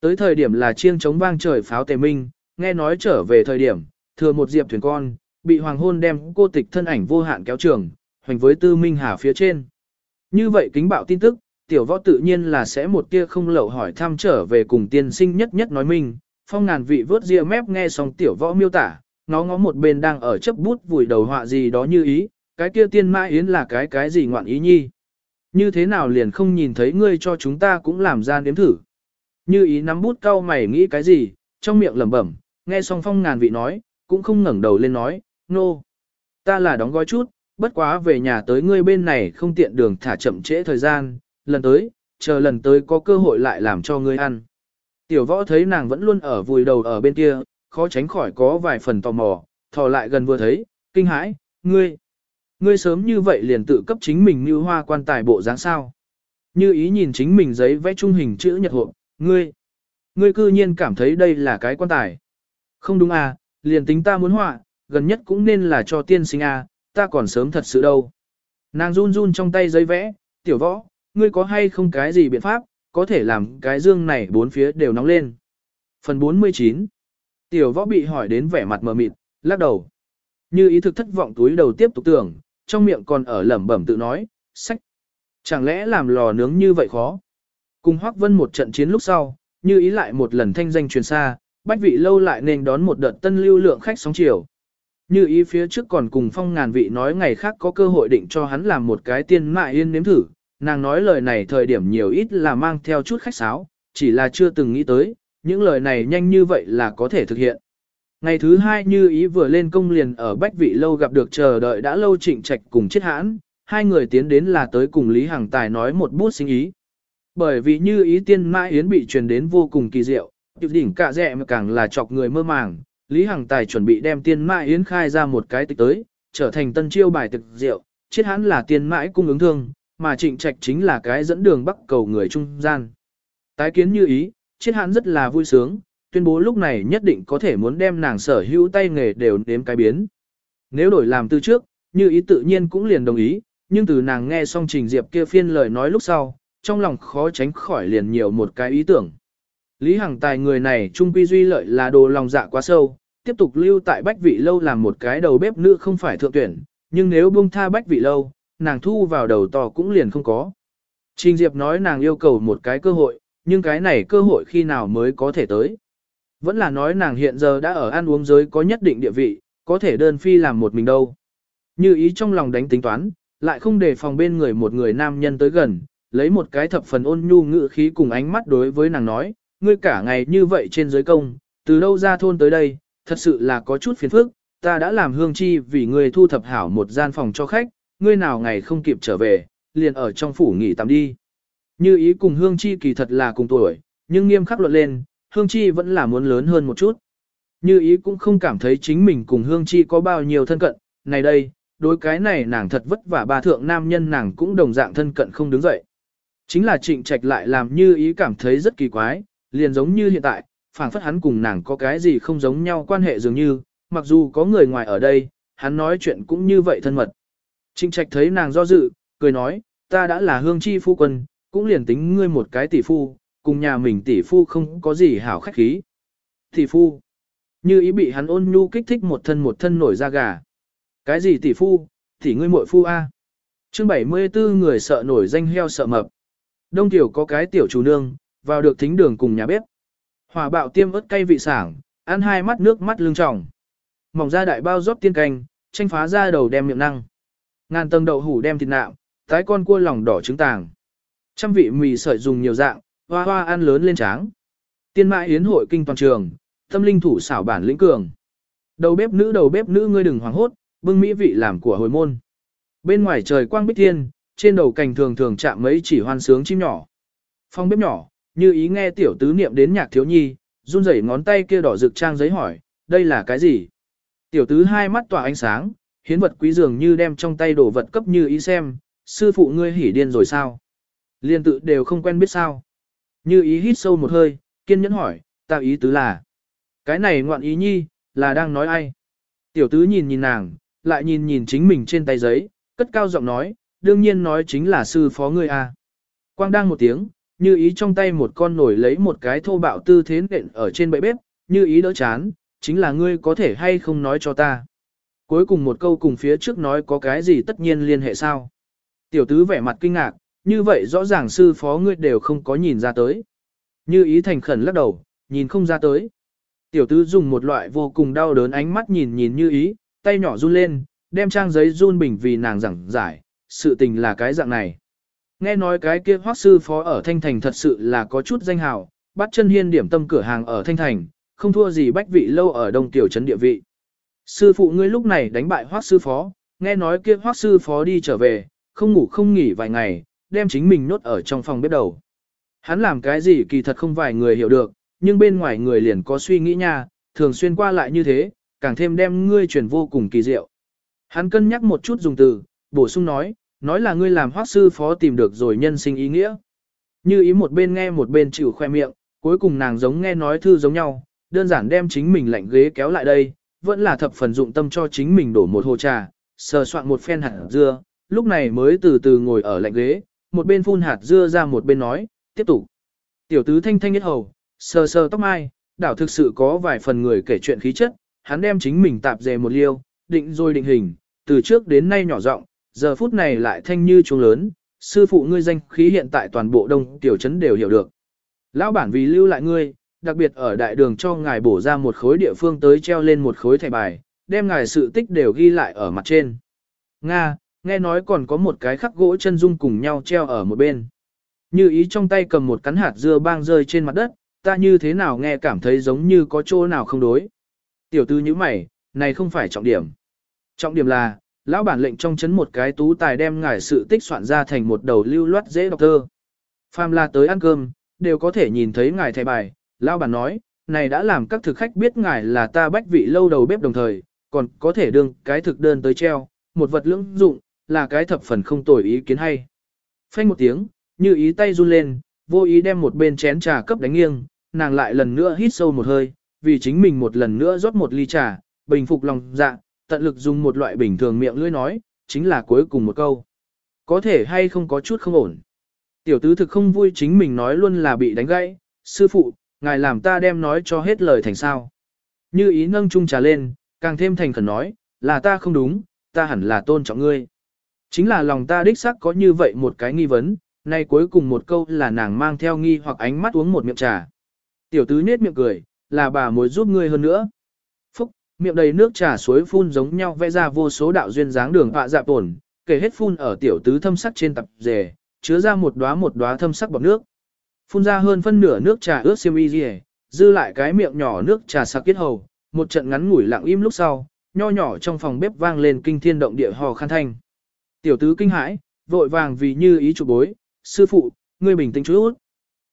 Tới thời điểm là chiêng chống vang trời pháo tề minh, nghe nói trở về thời điểm, thừa một diệp thuyền con, bị hoàng hôn đem cô tịch thân ảnh vô hạn kéo trường, hoành với tư minh hà phía trên. Như vậy kính bạo tin tức, tiểu võ tự nhiên là sẽ một tia không lậu hỏi thăm trở về cùng tiên sinh nhất nhất nói minh, phong ngàn vị vớt ria mép nghe xong tiểu võ miêu tả, nó ngó một bên đang ở chấp bút vùi đầu họa gì đó như ý, cái kia tiên mã yến là cái cái gì ngoạn ý nhi. Như thế nào liền không nhìn thấy ngươi cho chúng ta cũng làm ra nếm thử. Như ý nắm bút cau mày nghĩ cái gì, trong miệng lẩm bẩm, nghe xong phong ngàn vị nói, cũng không ngẩng đầu lên nói, nô. No. Ta là đóng gói chút, bất quá về nhà tới ngươi bên này không tiện đường thả chậm trễ thời gian, lần tới, chờ lần tới có cơ hội lại làm cho ngươi ăn. Tiểu võ thấy nàng vẫn luôn ở vùi đầu ở bên kia, khó tránh khỏi có vài phần tò mò, thò lại gần vừa thấy, kinh hãi, ngươi, ngươi sớm như vậy liền tự cấp chính mình như hoa quan tài bộ dáng sao. Như ý nhìn chính mình giấy vẽ trung hình chữ nhật hộ, ngươi, ngươi cư nhiên cảm thấy đây là cái quan tài. Không đúng à, liền tính ta muốn họa, gần nhất cũng nên là cho tiên sinh à, ta còn sớm thật sự đâu. Nàng run run trong tay giấy vẽ, tiểu võ, ngươi có hay không cái gì biện pháp, có thể làm cái dương này bốn phía đều nóng lên. Phần 49 Tiểu võ bị hỏi đến vẻ mặt mờ mịt, lắc đầu. Như ý thực thất vọng túi đầu tiếp tục tưởng, trong miệng còn ở lẩm bẩm tự nói, sách. Chẳng lẽ làm lò nướng như vậy khó? Cùng Hoắc Vân một trận chiến lúc sau, như ý lại một lần thanh danh truyền xa, bách vị lâu lại nên đón một đợt tân lưu lượng khách sóng chiều. Như ý phía trước còn cùng phong ngàn vị nói ngày khác có cơ hội định cho hắn làm một cái tiên mại yên nếm thử, nàng nói lời này thời điểm nhiều ít là mang theo chút khách sáo, chỉ là chưa từng nghĩ tới, những lời này nhanh như vậy là có thể thực hiện. Ngày thứ hai như ý vừa lên công liền ở Bách Vị Lâu gặp được chờ đợi đã lâu trịnh trạch cùng chết hãn, hai người tiến đến là tới cùng Lý Hằng Tài nói một bút sinh ý. Bởi vì như ý tiên mã yến bị truyền đến vô cùng kỳ diệu, tiểu đỉnh cả rẻ mà càng là chọc người mơ màng, Lý Hằng Tài chuẩn bị đem tiên mã yến khai ra một cái tịch tới, trở thành tân chiêu bài thực diệu, chết hãn là tiên mãi cung ứng thương, mà trịnh trạch chính là cái dẫn đường bắc cầu người trung gian. Tái kiến như ý, chết hãn rất là vui sướng, tuyên bố lúc này nhất định có thể muốn đem nàng sở hữu tay nghề đều nếm cái biến. Nếu đổi làm từ trước, như ý tự nhiên cũng liền đồng ý, nhưng từ nàng nghe xong trình diệp kia phiên lời nói lúc sau, trong lòng khó tránh khỏi liền nhiều một cái ý tưởng. Lý Hằng Tài người này trung quy duy lợi là đồ lòng dạ quá sâu, tiếp tục lưu tại Bách Vị Lâu làm một cái đầu bếp nữ không phải thượng tuyển, nhưng nếu buông tha Bách Vị Lâu, nàng thu vào đầu to cũng liền không có. Trình Diệp nói nàng yêu cầu một cái cơ hội, nhưng cái này cơ hội khi nào mới có thể tới. Vẫn là nói nàng hiện giờ đã ở ăn uống giới có nhất định địa vị, có thể đơn phi làm một mình đâu. Như ý trong lòng đánh tính toán, lại không để phòng bên người một người nam nhân tới gần, lấy một cái thập phần ôn nhu ngự khí cùng ánh mắt đối với nàng nói, ngươi cả ngày như vậy trên giới công, từ đâu ra thôn tới đây, thật sự là có chút phiền phức, ta đã làm hương chi vì ngươi thu thập hảo một gian phòng cho khách, ngươi nào ngày không kịp trở về, liền ở trong phủ nghỉ tạm đi. Như ý cùng hương chi kỳ thật là cùng tuổi, nhưng nghiêm khắc luận lên, hương chi vẫn là muốn lớn hơn một chút. Như ý cũng không cảm thấy chính mình cùng hương chi có bao nhiêu thân cận, này đây, đối cái này nàng thật vất vả bà thượng nam nhân nàng cũng đồng dạng thân cận không đứng dậy. Chính là trịnh trạch lại làm như ý cảm thấy rất kỳ quái, liền giống như hiện tại, phảng phất hắn cùng nàng có cái gì không giống nhau quan hệ dường như, mặc dù có người ngoài ở đây, hắn nói chuyện cũng như vậy thân mật. Trịnh trạch thấy nàng do dự, cười nói, ta đã là hương chi phu quân, cũng liền tính ngươi một cái tỷ phu, cùng nhà mình tỷ phu không có gì hảo khách khí. Tỷ phu, như ý bị hắn ôn nhu kích thích một thân một thân nổi da gà. Cái gì tỷ phu, tỷ ngươi muội phu a? Chương 74 người sợ nổi danh heo sợ mập. Đông tiểu có cái tiểu chủ nương, vào được thính đường cùng nhà bếp. Hỏa bạo tiêm ớt cay vị sảng, ăn hai mắt nước mắt lưng tròng. Mỏng ra đại bao rót tiên canh, tranh phá ra đầu đem miệng năng. Ngàn tầng đậu hủ đem thịt nạm, tái con cua lòng đỏ trứng tàng. Trăm vị mì sợi dùng nhiều dạng, hoa hoa ăn lớn lên tráng. Tiên mã yến hội kinh toàn trường, tâm linh thủ xảo bản lĩnh cường. Đầu bếp nữ đầu bếp nữ ngươi đừng hoảng hốt, bưng mỹ vị làm của hồi môn. Bên ngoài trời quang bích thiên, trên đầu cành thường thường chạm mấy chỉ hoan sướng chim nhỏ. Phong bếp nhỏ, như ý nghe tiểu tứ niệm đến nhạc thiếu nhi, run rẩy ngón tay kia đỏ rực trang giấy hỏi, đây là cái gì? Tiểu tứ hai mắt tỏa ánh sáng, hiến vật quý dường như đem trong tay đồ vật cấp như ý xem, sư phụ ngươi hỉ điên rồi sao? Liên tự đều không quen biết sao? Như ý hít sâu một hơi, kiên nhẫn hỏi, ta ý tứ là, cái này ngoạn ý nhi, là đang nói ai? Tiểu tứ nhìn nhìn nàng, lại nhìn nhìn chính mình trên tay giấy, cất cao giọng nói, đương nhiên nói chính là sư phó ngươi a. Quang đang một tiếng, như ý trong tay một con nổi lấy một cái thô bạo tư thế nện ở trên bệ bếp, như ý đỡ chán, chính là ngươi có thể hay không nói cho ta. Cuối cùng một câu cùng phía trước nói có cái gì tất nhiên liên hệ sao. Tiểu tứ vẻ mặt kinh ngạc, như vậy rõ ràng sư phó ngươi đều không có nhìn ra tới. Như ý thành khẩn lắc đầu, nhìn không ra tới. Tiểu tứ dùng một loại vô cùng đau đớn ánh mắt nhìn nhìn như ý, tay nhỏ run lên, đem trang giấy run bình vì nàng giảng giải, sự tình là cái dạng này. Nghe nói cái kia hoác sư phó ở Thanh Thành thật sự là có chút danh hào, bắt chân hiên điểm tâm cửa hàng ở Thanh Thành, không thua gì bách vị lâu ở đông tiểu trấn địa vị. Sư phụ ngươi lúc này đánh bại hoác sư phó, nghe nói kia hoác sư phó đi trở về, không ngủ không nghỉ vài ngày, đem chính mình nốt ở trong phòng bếp đầu. Hắn làm cái gì kỳ thật không vài người hiểu được, nhưng bên ngoài người liền có suy nghĩ nha, thường xuyên qua lại như thế, càng thêm đem ngươi truyền vô cùng kỳ diệu. Hắn cân nhắc một chút dùng từ, bổ sung nói, nói là ngươi làm hoác sư phó tìm được rồi nhân sinh ý nghĩa. Như ý một bên nghe một bên chịu khoe miệng, cuối cùng nàng giống nghe nói thư giống nhau, đơn giản đem chính mình lạnh ghế kéo lại đây, vẫn là thập phần dụng tâm cho chính mình đổ một hồ trà, sờ soạn một phen hạt dưa, lúc này mới từ từ ngồi ở lạnh ghế, một bên phun hạt dưa ra một bên nói, tiếp tục. Tiểu tứ thanh thanh nhất hầu, sờ sờ tóc mai, đảo thực sự có vài phần người kể chuyện khí chất, hắn đem chính mình tạp dề một liêu, định rồi định hình, từ trước đến nay nhỏ giọng, giờ phút này lại thanh như chuông lớn, sư phụ ngươi danh khí hiện tại toàn bộ đông tiểu trấn đều hiểu được. Lão bản vì lưu lại ngươi, đặc biệt ở đại đường cho ngài bổ ra một khối địa phương tới treo lên một khối thẻ bài, đem ngài sự tích đều ghi lại ở mặt trên. Nga, nghe nói còn có một cái khắc gỗ chân dung cùng nhau treo ở một bên. Như ý trong tay cầm một cắn hạt dưa bang rơi trên mặt đất, ta như thế nào nghe cảm thấy giống như có chỗ nào không đối. Tiểu tư như mày, này không phải trọng điểm. Trọng điểm là, lão bản lệnh trong chấn một cái tú tài đem ngài sự tích soạn ra thành một đầu lưu loát dễ đọc thơ. Phàm là tới ăn cơm, đều có thể nhìn thấy ngài thầy bài, lão bản nói, này đã làm các thực khách biết ngài là ta bách vị lâu đầu bếp đồng thời, còn có thể đương cái thực đơn tới treo, một vật lưỡng dụng, là cái thập phần không tồi ý kiến hay. Phanh một tiếng, như ý tay run lên, vô ý đem một bên chén trà cấp đánh nghiêng, nàng lại lần nữa hít sâu một hơi, vì chính mình một lần nữa rót một ly trà, bình phục lòng dạ, tận lực dùng một loại bình thường miệng lưỡi nói, chính là cuối cùng một câu. Có thể hay không có chút không ổn. Tiểu tứ thực không vui chính mình nói luôn là bị đánh gãy, sư phụ, ngài làm ta đem nói cho hết lời thành sao. Như ý nâng chung trà lên, càng thêm thành khẩn nói, là ta không đúng, ta hẳn là tôn trọng ngươi. Chính là lòng ta đích xác có như vậy một cái nghi vấn, nay cuối cùng một câu là nàng mang theo nghi hoặc ánh mắt uống một miệng trà. Tiểu tứ nết miệng cười, là bà mối giúp ngươi hơn nữa. Phúc, miệng đầy nước trà suối phun giống nhau vẽ ra vô số đạo duyên dáng đường họa dạ tổn, kể hết phun ở tiểu tứ thâm sắc trên tập rề, chứa ra một đóa một đóa thâm sắc bọt nước. Phun ra hơn phân nửa nước trà ướt xiêm y dì dư lại cái miệng nhỏ nước trà sặc kết hầu, một trận ngắn ngủi lặng im lúc sau, nho nhỏ trong phòng bếp vang lên kinh thiên động địa hò khan thanh. Tiểu tứ kinh hãi, vội vàng vì như ý chủ bối, sư phụ, ngươi bình tĩnh chút.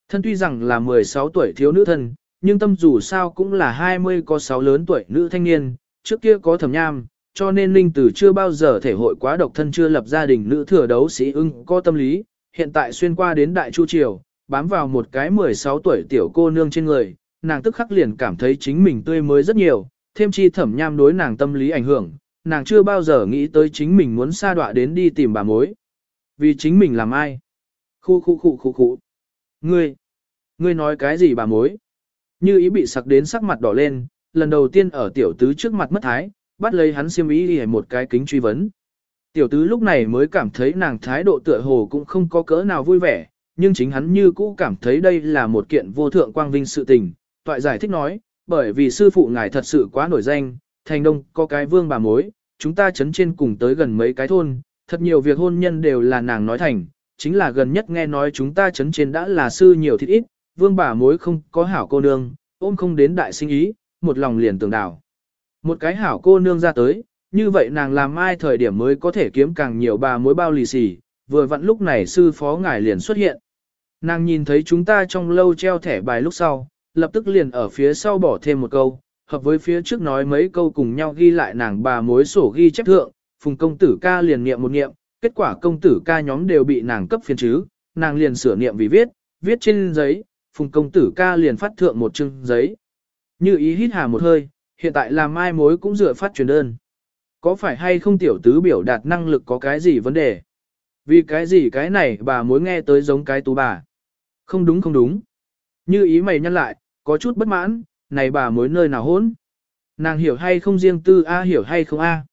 Thân tuy rằng là 16 tuổi thiếu nữ thân, nhưng tâm dù sao cũng là 20 có 6 lớn tuổi nữ thanh niên, trước kia có thẩm nham, cho nên Linh Tử chưa bao giờ thể hội quá độc thân chưa lập gia đình nữ thừa đấu sĩ ưng có tâm lý, hiện tại xuyên qua đến Đại Chu Triều, bám vào một cái 16 tuổi tiểu cô nương trên người, nàng tức khắc liền cảm thấy chính mình tươi mới rất nhiều, thêm chi thẩm nham đối nàng tâm lý ảnh hưởng, nàng chưa bao giờ nghĩ tới chính mình muốn xa đọa đến đi tìm bà mối. Vì chính mình làm ai? Khu khu khu khu khu. Ngươi, ngươi nói cái gì bà mối? Như ý bị sặc đến sắc mặt đỏ lên, lần đầu tiên ở tiểu tứ trước mặt mất thái, bắt lấy hắn xiêm ý đi một cái kính truy vấn. Tiểu tứ lúc này mới cảm thấy nàng thái độ tựa hồ cũng không có cỡ nào vui vẻ, nhưng chính hắn như cũ cảm thấy đây là một kiện vô thượng quang vinh sự tình. Toại giải thích nói, bởi vì sư phụ ngài thật sự quá nổi danh, thành đông có cái vương bà mối, chúng ta chấn trên cùng tới gần mấy cái thôn, thật nhiều việc hôn nhân đều là nàng nói thành, chính là gần nhất nghe nói chúng ta chấn trên đã là sư nhiều thịt ít, vương bà mối không có hảo cô nương, ôm không đến đại sinh ý, một lòng liền tưởng đảo. Một cái hảo cô nương ra tới, như vậy nàng làm ai thời điểm mới có thể kiếm càng nhiều bà mối bao lì xì, vừa vặn lúc này sư phó ngài liền xuất hiện. Nàng nhìn thấy chúng ta trong lâu treo thẻ bài lúc sau, lập tức liền ở phía sau bỏ thêm một câu, hợp với phía trước nói mấy câu cùng nhau ghi lại nàng bà mối sổ ghi chép thượng, phùng công tử ca liền niệm một niệm, kết quả công tử ca nhóm đều bị nàng cấp phiền chứ, nàng liền sửa niệm vì viết, viết trên giấy, phùng công tử ca liền phát thượng một chương giấy. Như ý hít hà một hơi, hiện tại làm mai mối cũng dựa phát truyền đơn. Có phải hay không tiểu tứ biểu đạt năng lực có cái gì vấn đề? Vì cái gì cái này bà mối nghe tới giống cái tú bà. Không đúng không đúng. Như ý mày nhăn lại, có chút bất mãn, này bà mối nơi nào hỗn? Nàng hiểu hay không riêng tư A hiểu hay không A?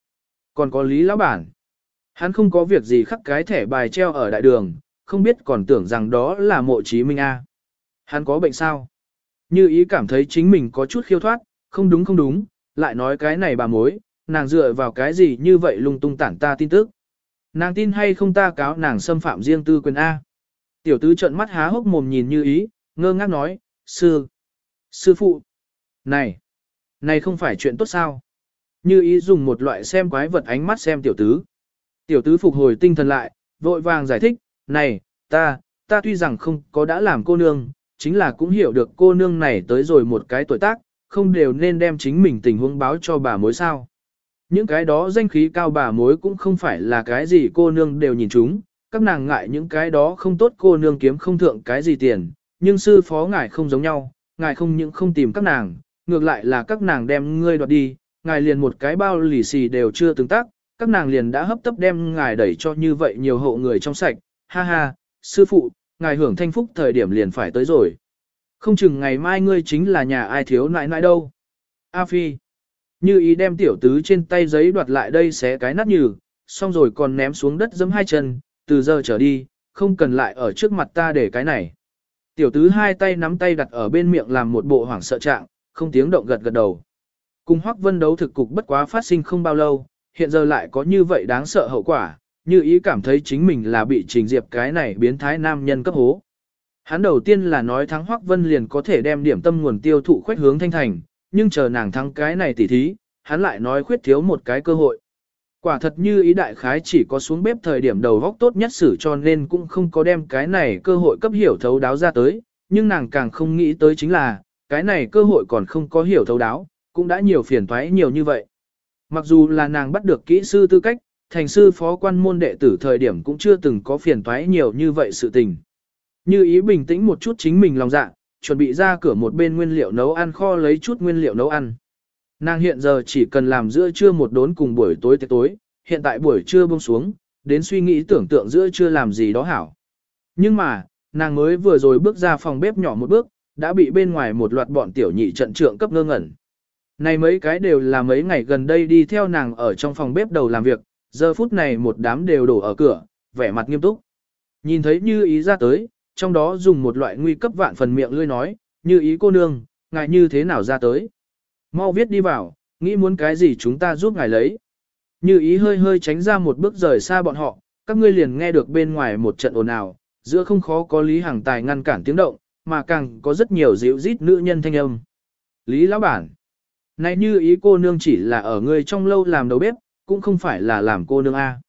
Còn có lý lão bản. Hắn không có việc gì khắc cái thẻ bài treo ở đại đường, không biết còn tưởng rằng đó là mộ chí minh A. Hắn có bệnh sao? Như ý cảm thấy chính mình có chút khiêu thoát, không đúng không đúng, lại nói cái này bà mối, nàng dựa vào cái gì như vậy lung tung tản ta tin tức. Nàng tin hay không ta cáo nàng xâm phạm riêng tư quyền A. Tiểu tứ trận mắt há hốc mồm nhìn như ý, ngơ ngác nói, sư, sư phụ, này, này không phải chuyện tốt sao. Như ý dùng một loại xem quái vật ánh mắt xem tiểu tứ. Tiểu tứ phục hồi tinh thần lại, vội vàng giải thích, này, ta, ta tuy rằng không có đã làm cô nương, chính là cũng hiểu được cô nương này tới rồi một cái tuổi tác, không đều nên đem chính mình tình huống báo cho bà mối sao. Những cái đó danh khí cao bà mối cũng không phải là cái gì cô nương đều nhìn chúng, các nàng ngại những cái đó không tốt cô nương kiếm không thượng cái gì tiền, nhưng sư phó ngài không giống nhau, ngài không những không tìm các nàng, ngược lại là các nàng đem ngươi đoạt đi, ngài liền một cái bao lì xì đều chưa từng tác, các nàng liền đã hấp tấp đem ngài đẩy cho như vậy nhiều hộ người trong sạch, ha ha, sư phụ, ngài hưởng thanh phúc thời điểm liền phải tới rồi. Không chừng ngày mai ngươi chính là nhà ai thiếu nãi nãi đâu. A Phi. Như ý đem tiểu tứ trên tay giấy đoạt lại đây xé cái nát nhừ, xong rồi còn ném xuống đất giẫm hai chân, từ giờ trở đi, không cần lại ở trước mặt ta để cái này. Tiểu tứ hai tay nắm tay đặt ở bên miệng làm một bộ hoảng sợ trạng, không tiếng động gật gật đầu. Cùng Hoắc Vân đấu thực cục bất quá phát sinh không bao lâu, hiện giờ lại có như vậy đáng sợ hậu quả, như ý cảm thấy chính mình là bị trình diệp cái này biến thái nam nhân cấp hố. Hắn đầu tiên là nói thắng Hoắc Vân liền có thể đem điểm tâm nguồn tiêu thụ khuếch hướng thanh thành, nhưng chờ nàng thắng cái này tỉ thí, hắn lại nói khuyết thiếu một cái cơ hội. Quả thật như ý đại khái chỉ có xuống bếp thời điểm đầu góc tốt nhất xử cho nên cũng không có đem cái này cơ hội cấp hiểu thấu đáo ra tới, nhưng nàng càng không nghĩ tới chính là, cái này cơ hội còn không có hiểu thấu đáo, cũng đã nhiều phiền toái nhiều như vậy. Mặc dù là nàng bắt được kỹ sư tư cách, thành sư phó quan môn đệ tử thời điểm cũng chưa từng có phiền toái nhiều như vậy sự tình. Như ý bình tĩnh một chút chính mình lòng dạ, chuẩn bị ra cửa một bên nguyên liệu nấu ăn kho lấy chút nguyên liệu nấu ăn. Nàng hiện giờ chỉ cần làm giữa trưa một đốn cùng buổi tối tới tối, hiện tại buổi trưa buông xuống, đến suy nghĩ tưởng tượng giữa trưa làm gì đó hảo. Nhưng mà, nàng mới vừa rồi bước ra phòng bếp nhỏ một bước, đã bị bên ngoài một loạt bọn tiểu nhị trận trượng cấp ngơ ngẩn. Này mấy cái đều là mấy ngày gần đây đi theo nàng ở trong phòng bếp đầu làm việc, giờ phút này một đám đều đổ ở cửa, vẻ mặt nghiêm túc. Nhìn thấy như ý ra tới, trong đó dùng một loại nguy cấp vạn phần miệng lươi nói, như ý cô nương, ngài như thế nào ra tới. Mau viết đi vào, nghĩ muốn cái gì chúng ta giúp ngài lấy. Như ý hơi hơi tránh ra một bước rời xa bọn họ, các ngươi liền nghe được bên ngoài một trận ồn ào, giữa không khó có Lý Hằng Tài ngăn cản tiếng động, mà càng có rất nhiều dịu rít nữ nhân thanh âm. Lý lão bản. Này như ý cô nương chỉ là ở người trong lâu làm đầu bếp, cũng không phải là làm cô nương A.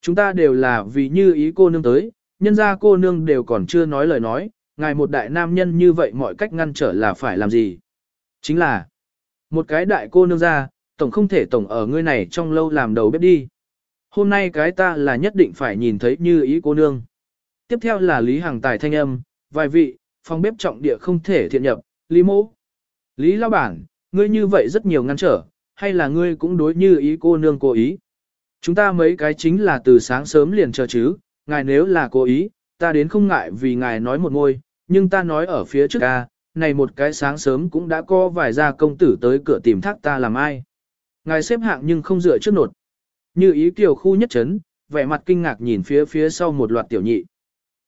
Chúng ta đều là vì như ý cô nương tới, nhân ra cô nương đều còn chưa nói lời nói, ngài một đại nam nhân như vậy mọi cách ngăn trở là phải làm gì. Chính là, một cái đại cô nương ra, tổng không thể tổng ở ngươi này trong lâu làm đầu bếp đi. Hôm nay cái ta là nhất định phải nhìn thấy như ý cô nương. Tiếp theo là Lý Hằng Tài thanh âm, vài vị, phòng bếp trọng địa không thể thiện nhập, Lý mô. Lý lao bản, ngươi như vậy rất nhiều ngăn trở, hay là ngươi cũng đối như ý cô nương cố ý. Chúng ta mấy cái chính là từ sáng sớm liền chờ chứ, ngài nếu là cố ý, ta đến không ngại vì ngài nói một ngôi, nhưng ta nói ở phía trước ca, này một cái sáng sớm cũng đã có vài gia công tử tới cửa tìm thác ta làm ai. Ngài xếp hạng nhưng không dựa trước nột. Như ý tiểu khu nhất chấn, vẻ mặt kinh ngạc nhìn phía phía sau một loạt tiểu nhị.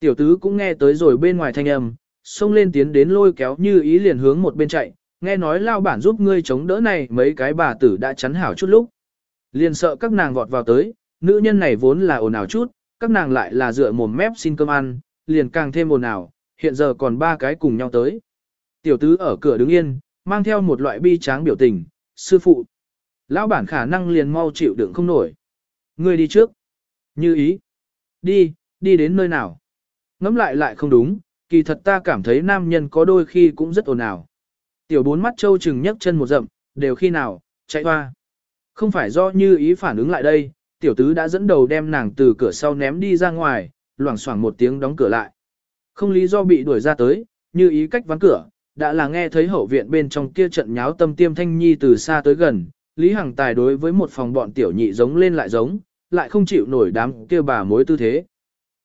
Tiểu tứ cũng nghe tới rồi bên ngoài thanh âm, xông lên tiến đến lôi kéo như ý liền hướng một bên chạy, nghe nói lao bản giúp ngươi chống đỡ này mấy cái bà tử đã chắn hảo chút lúc. Liền sợ các nàng vọt vào tới, nữ nhân này vốn là ồn ào chút, các nàng lại là dựa mồm mép xin cơm ăn, liền càng thêm ồn ào, hiện giờ còn ba cái cùng nhau tới. Tiểu tứ ở cửa đứng yên, mang theo một loại bi tráng biểu tình, sư phụ. Lão bản khả năng liền mau chịu đựng không nổi. Ngươi đi trước. Như ý. Đi, đi đến nơi nào. Ngắm lại lại không đúng, kỳ thật ta cảm thấy nam nhân có đôi khi cũng rất ồn ào. Tiểu bốn mắt trâu chừng nhấc chân một rậm, đều khi nào, chạy hoa. Không phải do như ý phản ứng lại đây, tiểu tứ đã dẫn đầu đem nàng từ cửa sau ném đi ra ngoài, loảng xoảng một tiếng đóng cửa lại. Không lý do bị đuổi ra tới, như ý cách ván cửa, đã là nghe thấy hậu viện bên trong kia trận nháo tâm tiêm thanh nhi từ xa tới gần, Lý Hằng Tài đối với một phòng bọn tiểu nhị giống lên lại giống, lại không chịu nổi đám kia bà mối tư thế.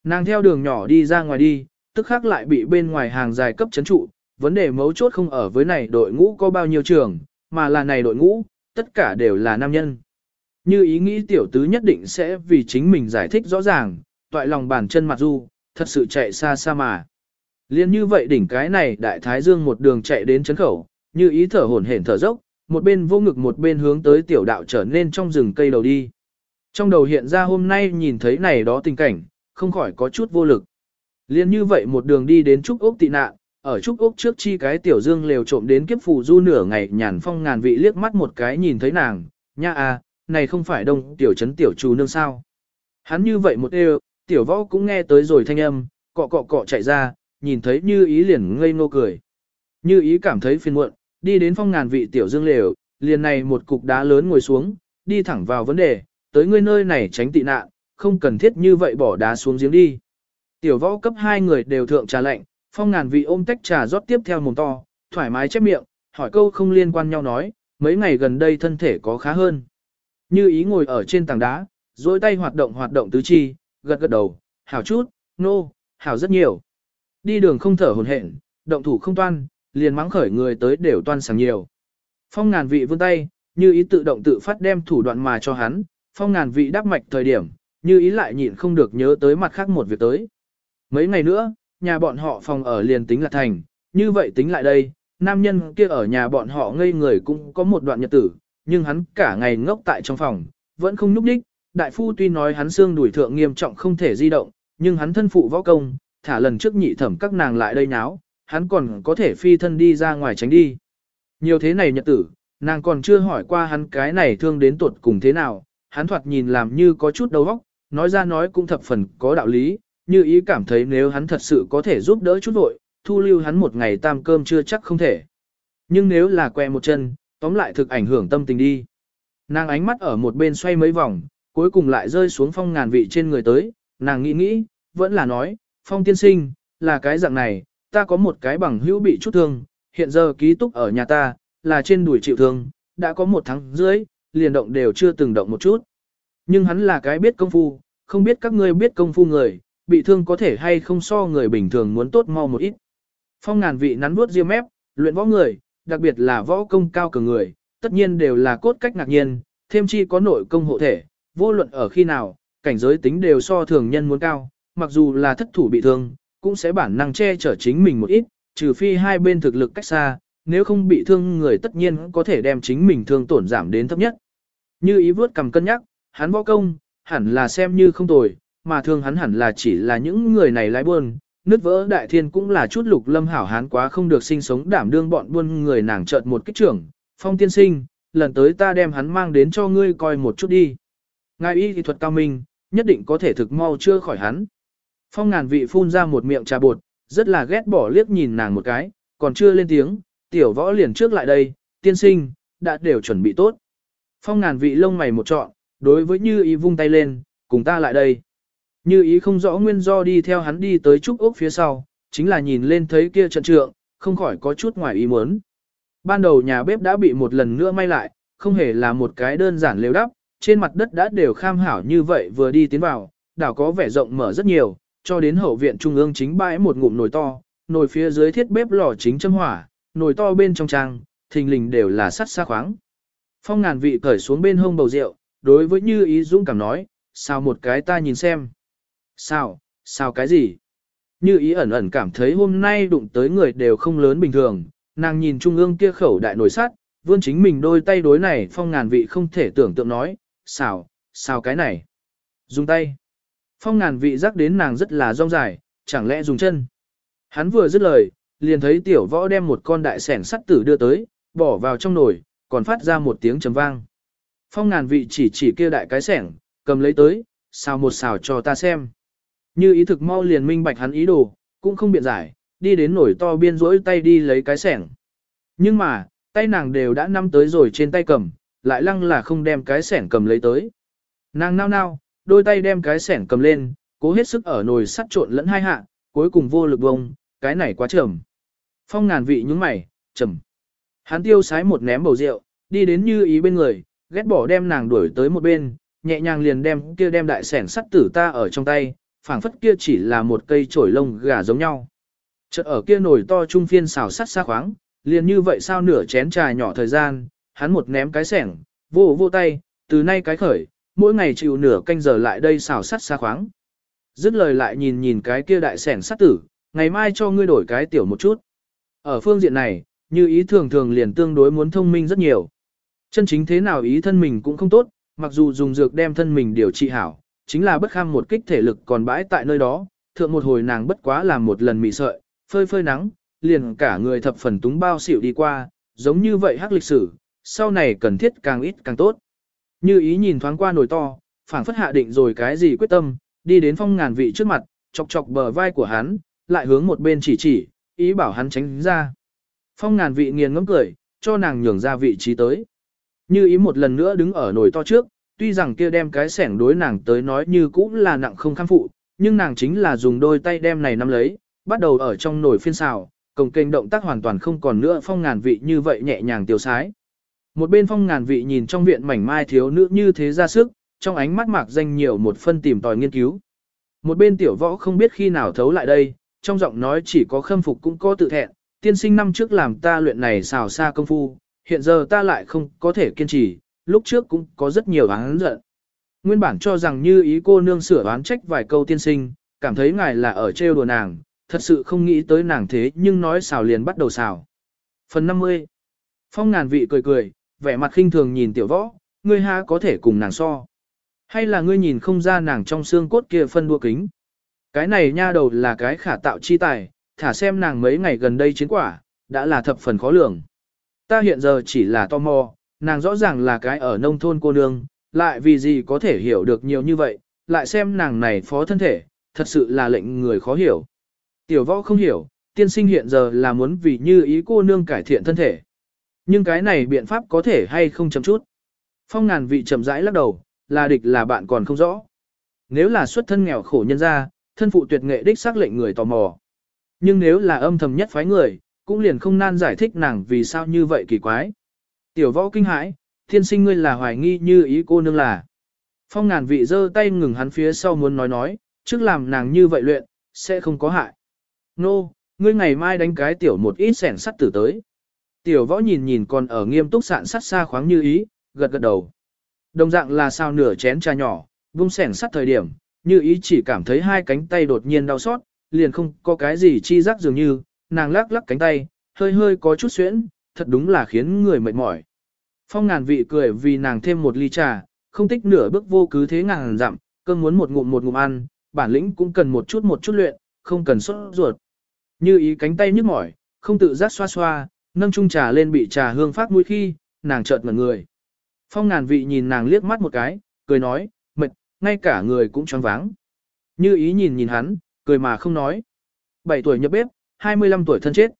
Nàng theo đường nhỏ đi ra ngoài đi, tức khác lại bị bên ngoài hàng dài cấp chấn trụ, vấn đề mấu chốt không ở với này đội ngũ có bao nhiêu trường, mà là này đội ngũ, tất cả đều là nam nhân. Như ý nghĩ tiểu tứ nhất định sẽ vì chính mình giải thích rõ ràng, toại lòng bàn chân mặt du, thật sự chạy xa xa mà. Liên như vậy đỉnh cái này đại thái dương một đường chạy đến chấn khẩu, như ý thở hổn hển thở dốc, một bên vô ngực một bên hướng tới tiểu đạo trở nên trong rừng cây đầu đi. Trong đầu hiện ra hôm nay nhìn thấy này đó tình cảnh, không khỏi có chút vô lực. Liên như vậy một đường đi đến Trúc Úc tị nạn, ở Trúc Úc trước chi cái tiểu dương lều trộm đến kiếp phù du nửa ngày nhàn phong ngàn vị liếc mắt một cái nhìn thấy nàng, nha à, này không phải đông tiểu trấn tiểu trù nương sao. Hắn như vậy một đều, tiểu võ cũng nghe tới rồi thanh âm, cọ cọ cọ chạy ra, nhìn thấy như ý liền ngây ngô cười. Như ý cảm thấy phiền muộn, đi đến phong ngàn vị tiểu dương lều, liền này một cục đá lớn ngồi xuống, đi thẳng vào vấn đề, tới ngươi nơi này tránh tị nạn, không cần thiết như vậy bỏ đá xuống giếng đi. Tiểu võ cấp hai người đều thượng trà lạnh, phong ngàn vị ôm tách trà rót tiếp theo mồm to, thoải mái chép miệng, hỏi câu không liên quan nhau nói, mấy ngày gần đây thân thể có khá hơn. Như ý ngồi ở trên tảng đá, dối tay hoạt động hoạt động tứ chi, gật gật đầu, hảo chút, nô, no, hảo rất nhiều. Đi đường không thở hồn hển, động thủ không toan, liền mắng khởi người tới đều toan sảng nhiều. Phong ngàn vị vươn tay, như ý tự động tự phát đem thủ đoạn mà cho hắn, phong ngàn vị đáp mạch thời điểm, như ý lại nhịn không được nhớ tới mặt khác một việc tới. Mấy ngày nữa, nhà bọn họ phòng ở liền tính là thành, như vậy tính lại đây, nam nhân kia ở nhà bọn họ ngây người cũng có một đoạn nhật tử, nhưng hắn cả ngày ngốc tại trong phòng, vẫn không nhúc đích. Đại phu tuy nói hắn xương đùi thượng nghiêm trọng không thể di động, nhưng hắn thân phụ võ công, thả lần trước nhị thẩm các nàng lại đây náo, hắn còn có thể phi thân đi ra ngoài tránh đi. Nhiều thế này nhật tử, nàng còn chưa hỏi qua hắn cái này thương đến tuột cùng thế nào, hắn thoạt nhìn làm như có chút đầu óc, nói ra nói cũng thập phần có đạo lý, như ý cảm thấy nếu hắn thật sự có thể giúp đỡ chút vội, thu lưu hắn một ngày tam cơm chưa chắc không thể. Nhưng nếu là que một chân, tóm lại thực ảnh hưởng tâm tình đi. Nàng ánh mắt ở một bên xoay mấy vòng, cuối cùng lại rơi xuống phong ngàn vị trên người tới, nàng nghĩ nghĩ, vẫn là nói, phong tiên sinh, là cái dạng này, ta có một cái bằng hữu bị chút thương, hiện giờ ký túc ở nhà ta, là trên đùi chịu thương, đã có một tháng dưới, liền động đều chưa từng động một chút. Nhưng hắn là cái biết công phu, không biết các ngươi biết công phu người, bị thương có thể hay không so người bình thường muốn tốt mau một ít. Phong ngàn vị nắn bút riêng mép, luyện võ người, đặc biệt là võ công cao cường người, tất nhiên đều là cốt cách ngạc nhiên, thêm chi có nội công hộ thể, vô luận ở khi nào, cảnh giới tính đều so thường nhân muốn cao, mặc dù là thất thủ bị thương, cũng sẽ bản năng che chở chính mình một ít, trừ phi hai bên thực lực cách xa, nếu không bị thương người tất nhiên có thể đem chính mình thương tổn giảm đến thấp nhất. Như ý vớt cầm cân nhắc, hắn võ công, hẳn là xem như không tồi, mà thương hắn hẳn là chỉ là những người này lái buôn, nứt vỡ đại thiên cũng là chút lục lâm hảo hán quá không được sinh sống đảm đương bọn buôn người nàng chợt một kích trưởng, phong tiên sinh, lần tới ta đem hắn mang đến cho ngươi coi một chút đi. Ngài y thì thuật cao minh, nhất định có thể thực mau chưa khỏi hắn. Phong ngàn vị phun ra một miệng trà bột, rất là ghét bỏ liếc nhìn nàng một cái, còn chưa lên tiếng, tiểu võ liền trước lại đây, tiên sinh, đã đều chuẩn bị tốt. Phong ngàn vị lông mày một trọn, đối với như ý vung tay lên, cùng ta lại đây. Như ý không rõ nguyên do đi theo hắn đi tới trúc ốc phía sau, chính là nhìn lên thấy kia trận trượng, không khỏi có chút ngoài ý muốn. Ban đầu nhà bếp đã bị một lần nữa may lại, không hề là một cái đơn giản lều đắp, trên mặt đất đã đều kham hảo như vậy vừa đi tiến vào, đảo có vẻ rộng mở rất nhiều, cho đến hậu viện trung ương chính bãi một ngụm nồi to, nồi phía dưới thiết bếp lò chính châm hỏa, nồi to bên trong trang, thình lình đều là sắt xa khoáng. Phong ngàn vị cởi xuống bên hông bầu rượu, đối với như ý dũng cảm nói, sao một cái ta nhìn xem. Sao, sao cái gì? Như ý ẩn ẩn cảm thấy hôm nay đụng tới người đều không lớn bình thường, nàng nhìn trung ương kia khẩu đại nổi sắt, vươn chính mình đôi tay đối này phong ngàn vị không thể tưởng tượng nói, sao, sao cái này? Dùng tay. Phong ngàn vị rắc đến nàng rất là rong dài, chẳng lẽ dùng chân. Hắn vừa dứt lời, liền thấy tiểu võ đem một con đại sẻn sắt tử đưa tới, bỏ vào trong nồi, còn phát ra một tiếng trầm vang. Phong ngàn vị chỉ chỉ kia đại cái sẻng, cầm lấy tới, xào một xào cho ta xem. Như ý thực mau liền minh bạch hắn ý đồ, cũng không biện giải, đi đến nổi to biên rỗi tay đi lấy cái sẻng. Nhưng mà, tay nàng đều đã nắm tới rồi trên tay cầm, lại lăng là không đem cái sẻng cầm lấy tới. Nàng nao nao, đôi tay đem cái sẻng cầm lên, cố hết sức ở nồi sắt trộn lẫn hai hạ, cuối cùng vô lực bông, cái này quá trầm. Phong ngàn vị nhúng mày, trầm. Hắn tiêu sái một ném bầu rượu, đi đến như ý bên người, ghét bỏ đem nàng đuổi tới một bên, nhẹ nhàng liền đem kia đem đại sẻng sắt tử ta ở trong tay, phảng phất kia chỉ là một cây chổi lông gà giống nhau. Chợt ở kia nồi to trung phiên xào sắt xa khoáng, liền như vậy sao nửa chén trà nhỏ thời gian, hắn một ném cái sẻng, vô vô tay, từ nay cái khởi, mỗi ngày chịu nửa canh giờ lại đây xào sắt xa khoáng. Dứt lời lại nhìn nhìn cái kia đại sẻng sắt tử, ngày mai cho ngươi đổi cái tiểu một chút. Ở phương diện này, như ý thường thường liền tương đối muốn thông minh rất nhiều. Chân chính thế nào ý thân mình cũng không tốt, mặc dù dùng dược đem thân mình điều trị hảo, chính là bất kham một kích thể lực còn bãi tại nơi đó, thượng một hồi nàng bất quá làm một lần mị sợi, phơi phơi nắng, liền cả người thập phần túng bao xỉu đi qua, giống như vậy hắc lịch sử, sau này cần thiết càng ít càng tốt. Như ý nhìn thoáng qua nồi to, phảng phất hạ định rồi cái gì quyết tâm, đi đến phong ngàn vị trước mặt, chọc chọc bờ vai của hắn, lại hướng một bên chỉ chỉ, ý bảo hắn tránh ra. Phong ngàn vị nghiền ngẫm cười, cho nàng nhường ra vị trí tới. Như ý một lần nữa đứng ở nồi to trước, tuy rằng kia đem cái sẻng đối nàng tới nói như cũng là nặng không kham phụ, nhưng nàng chính là dùng đôi tay đem này nắm lấy, bắt đầu ở trong nồi phiên xào, cổng kênh động tác hoàn toàn không còn nữa phong ngàn vị như vậy nhẹ nhàng tiêu sái. Một bên phong ngàn vị nhìn trong viện mảnh mai thiếu nữ như thế ra sức, trong ánh mắt mạc danh nhiều một phân tìm tòi nghiên cứu. Một bên tiểu võ không biết khi nào thấu lại đây, trong giọng nói chỉ có khâm phục cũng có tự thẹn, tiên sinh năm trước làm ta luyện này xào xa công phu, hiện giờ ta lại không có thể kiên trì, lúc trước cũng có rất nhiều oán giận. Nguyên bản cho rằng như ý cô nương sửa oán trách vài câu tiên sinh, cảm thấy ngài là ở trêu đùa nàng, thật sự không nghĩ tới nàng thế nhưng nói xào liền bắt đầu xào. Phần 50 Phong ngàn vị cười cười, vẻ mặt khinh thường nhìn tiểu võ, ngươi ha có thể cùng nàng so. Hay là ngươi nhìn không ra nàng trong xương cốt kia phân đua kính. Cái này nha đầu là cái khả tạo chi tài, thả xem nàng mấy ngày gần đây chiến quả, đã là thập phần khó lường. Ta hiện giờ chỉ là tò mò, nàng rõ ràng là cái ở nông thôn cô nương, lại vì gì có thể hiểu được nhiều như vậy, lại xem nàng này phó thân thể, thật sự là lệnh người khó hiểu. Tiểu võ không hiểu, tiên sinh hiện giờ là muốn vì như ý cô nương cải thiện thân thể. Nhưng cái này biện pháp có thể hay không chấm chút. Phong ngàn vị chậm rãi lắc đầu, là địch là bạn còn không rõ. Nếu là xuất thân nghèo khổ nhân ra, thân phụ tuyệt nghệ đích xác lệnh người tò mò. Nhưng nếu là âm thầm nhất phái người, cũng liền không nan giải thích nàng vì sao như vậy kỳ quái. Tiểu võ kinh hãi, thiên sinh ngươi là hoài nghi như ý cô nương là. Phong ngàn vị giơ tay ngừng hắn phía sau muốn nói nói, trước làm nàng như vậy luyện, sẽ không có hại. Nô, ngươi ngày mai đánh cái tiểu một ít sẻn sắt tử tới. Tiểu võ nhìn nhìn còn ở nghiêm túc sạn sắt xa khoáng như ý, gật gật đầu. Đồng dạng là sao nửa chén trà nhỏ, vung sẻn sắt thời điểm, như ý chỉ cảm thấy hai cánh tay đột nhiên đau xót, liền không có cái gì chi giác dường như, nàng lắc lắc cánh tay, hơi hơi có chút xuyễn, thật đúng là khiến người mệt mỏi. Phong ngàn vị cười vì nàng thêm một ly trà, không tích nửa bước vô cứ thế ngàn dặm, cơm muốn một ngụm một ngụm ăn, bản lĩnh cũng cần một chút một chút luyện, không cần sốt ruột. Như ý cánh tay nhức mỏi, không tự giác xoa xoa, nâng chung trà lên bị trà hương phát mũi khi, nàng chợt ngẩn người. Phong ngàn vị nhìn nàng liếc mắt một cái, cười nói, mệt, ngay cả người cũng choáng váng. Như ý nhìn nhìn hắn, cười mà không nói. 7 tuổi nhập bếp, 25 tuổi thân chết.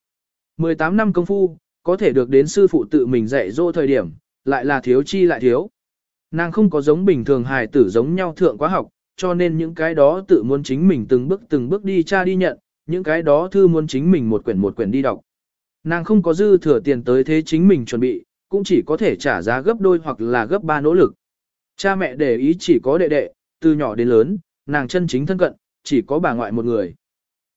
18 năm công phu, có thể được đến sư phụ tự mình dạy dỗ thời điểm, lại là thiếu chi lại thiếu. Nàng không có giống bình thường hài tử giống nhau thượng quá học, cho nên những cái đó tự muốn chính mình từng bước từng bước đi tra đi nhận, những cái đó thư muốn chính mình một quyển một quyển đi đọc. Nàng không có dư thừa tiền tới thế chính mình chuẩn bị, cũng chỉ có thể trả giá gấp đôi hoặc là gấp ba nỗ lực. Cha mẹ để ý chỉ có đệ đệ, từ nhỏ đến lớn, nàng chân chính thân cận, chỉ có bà ngoại một người.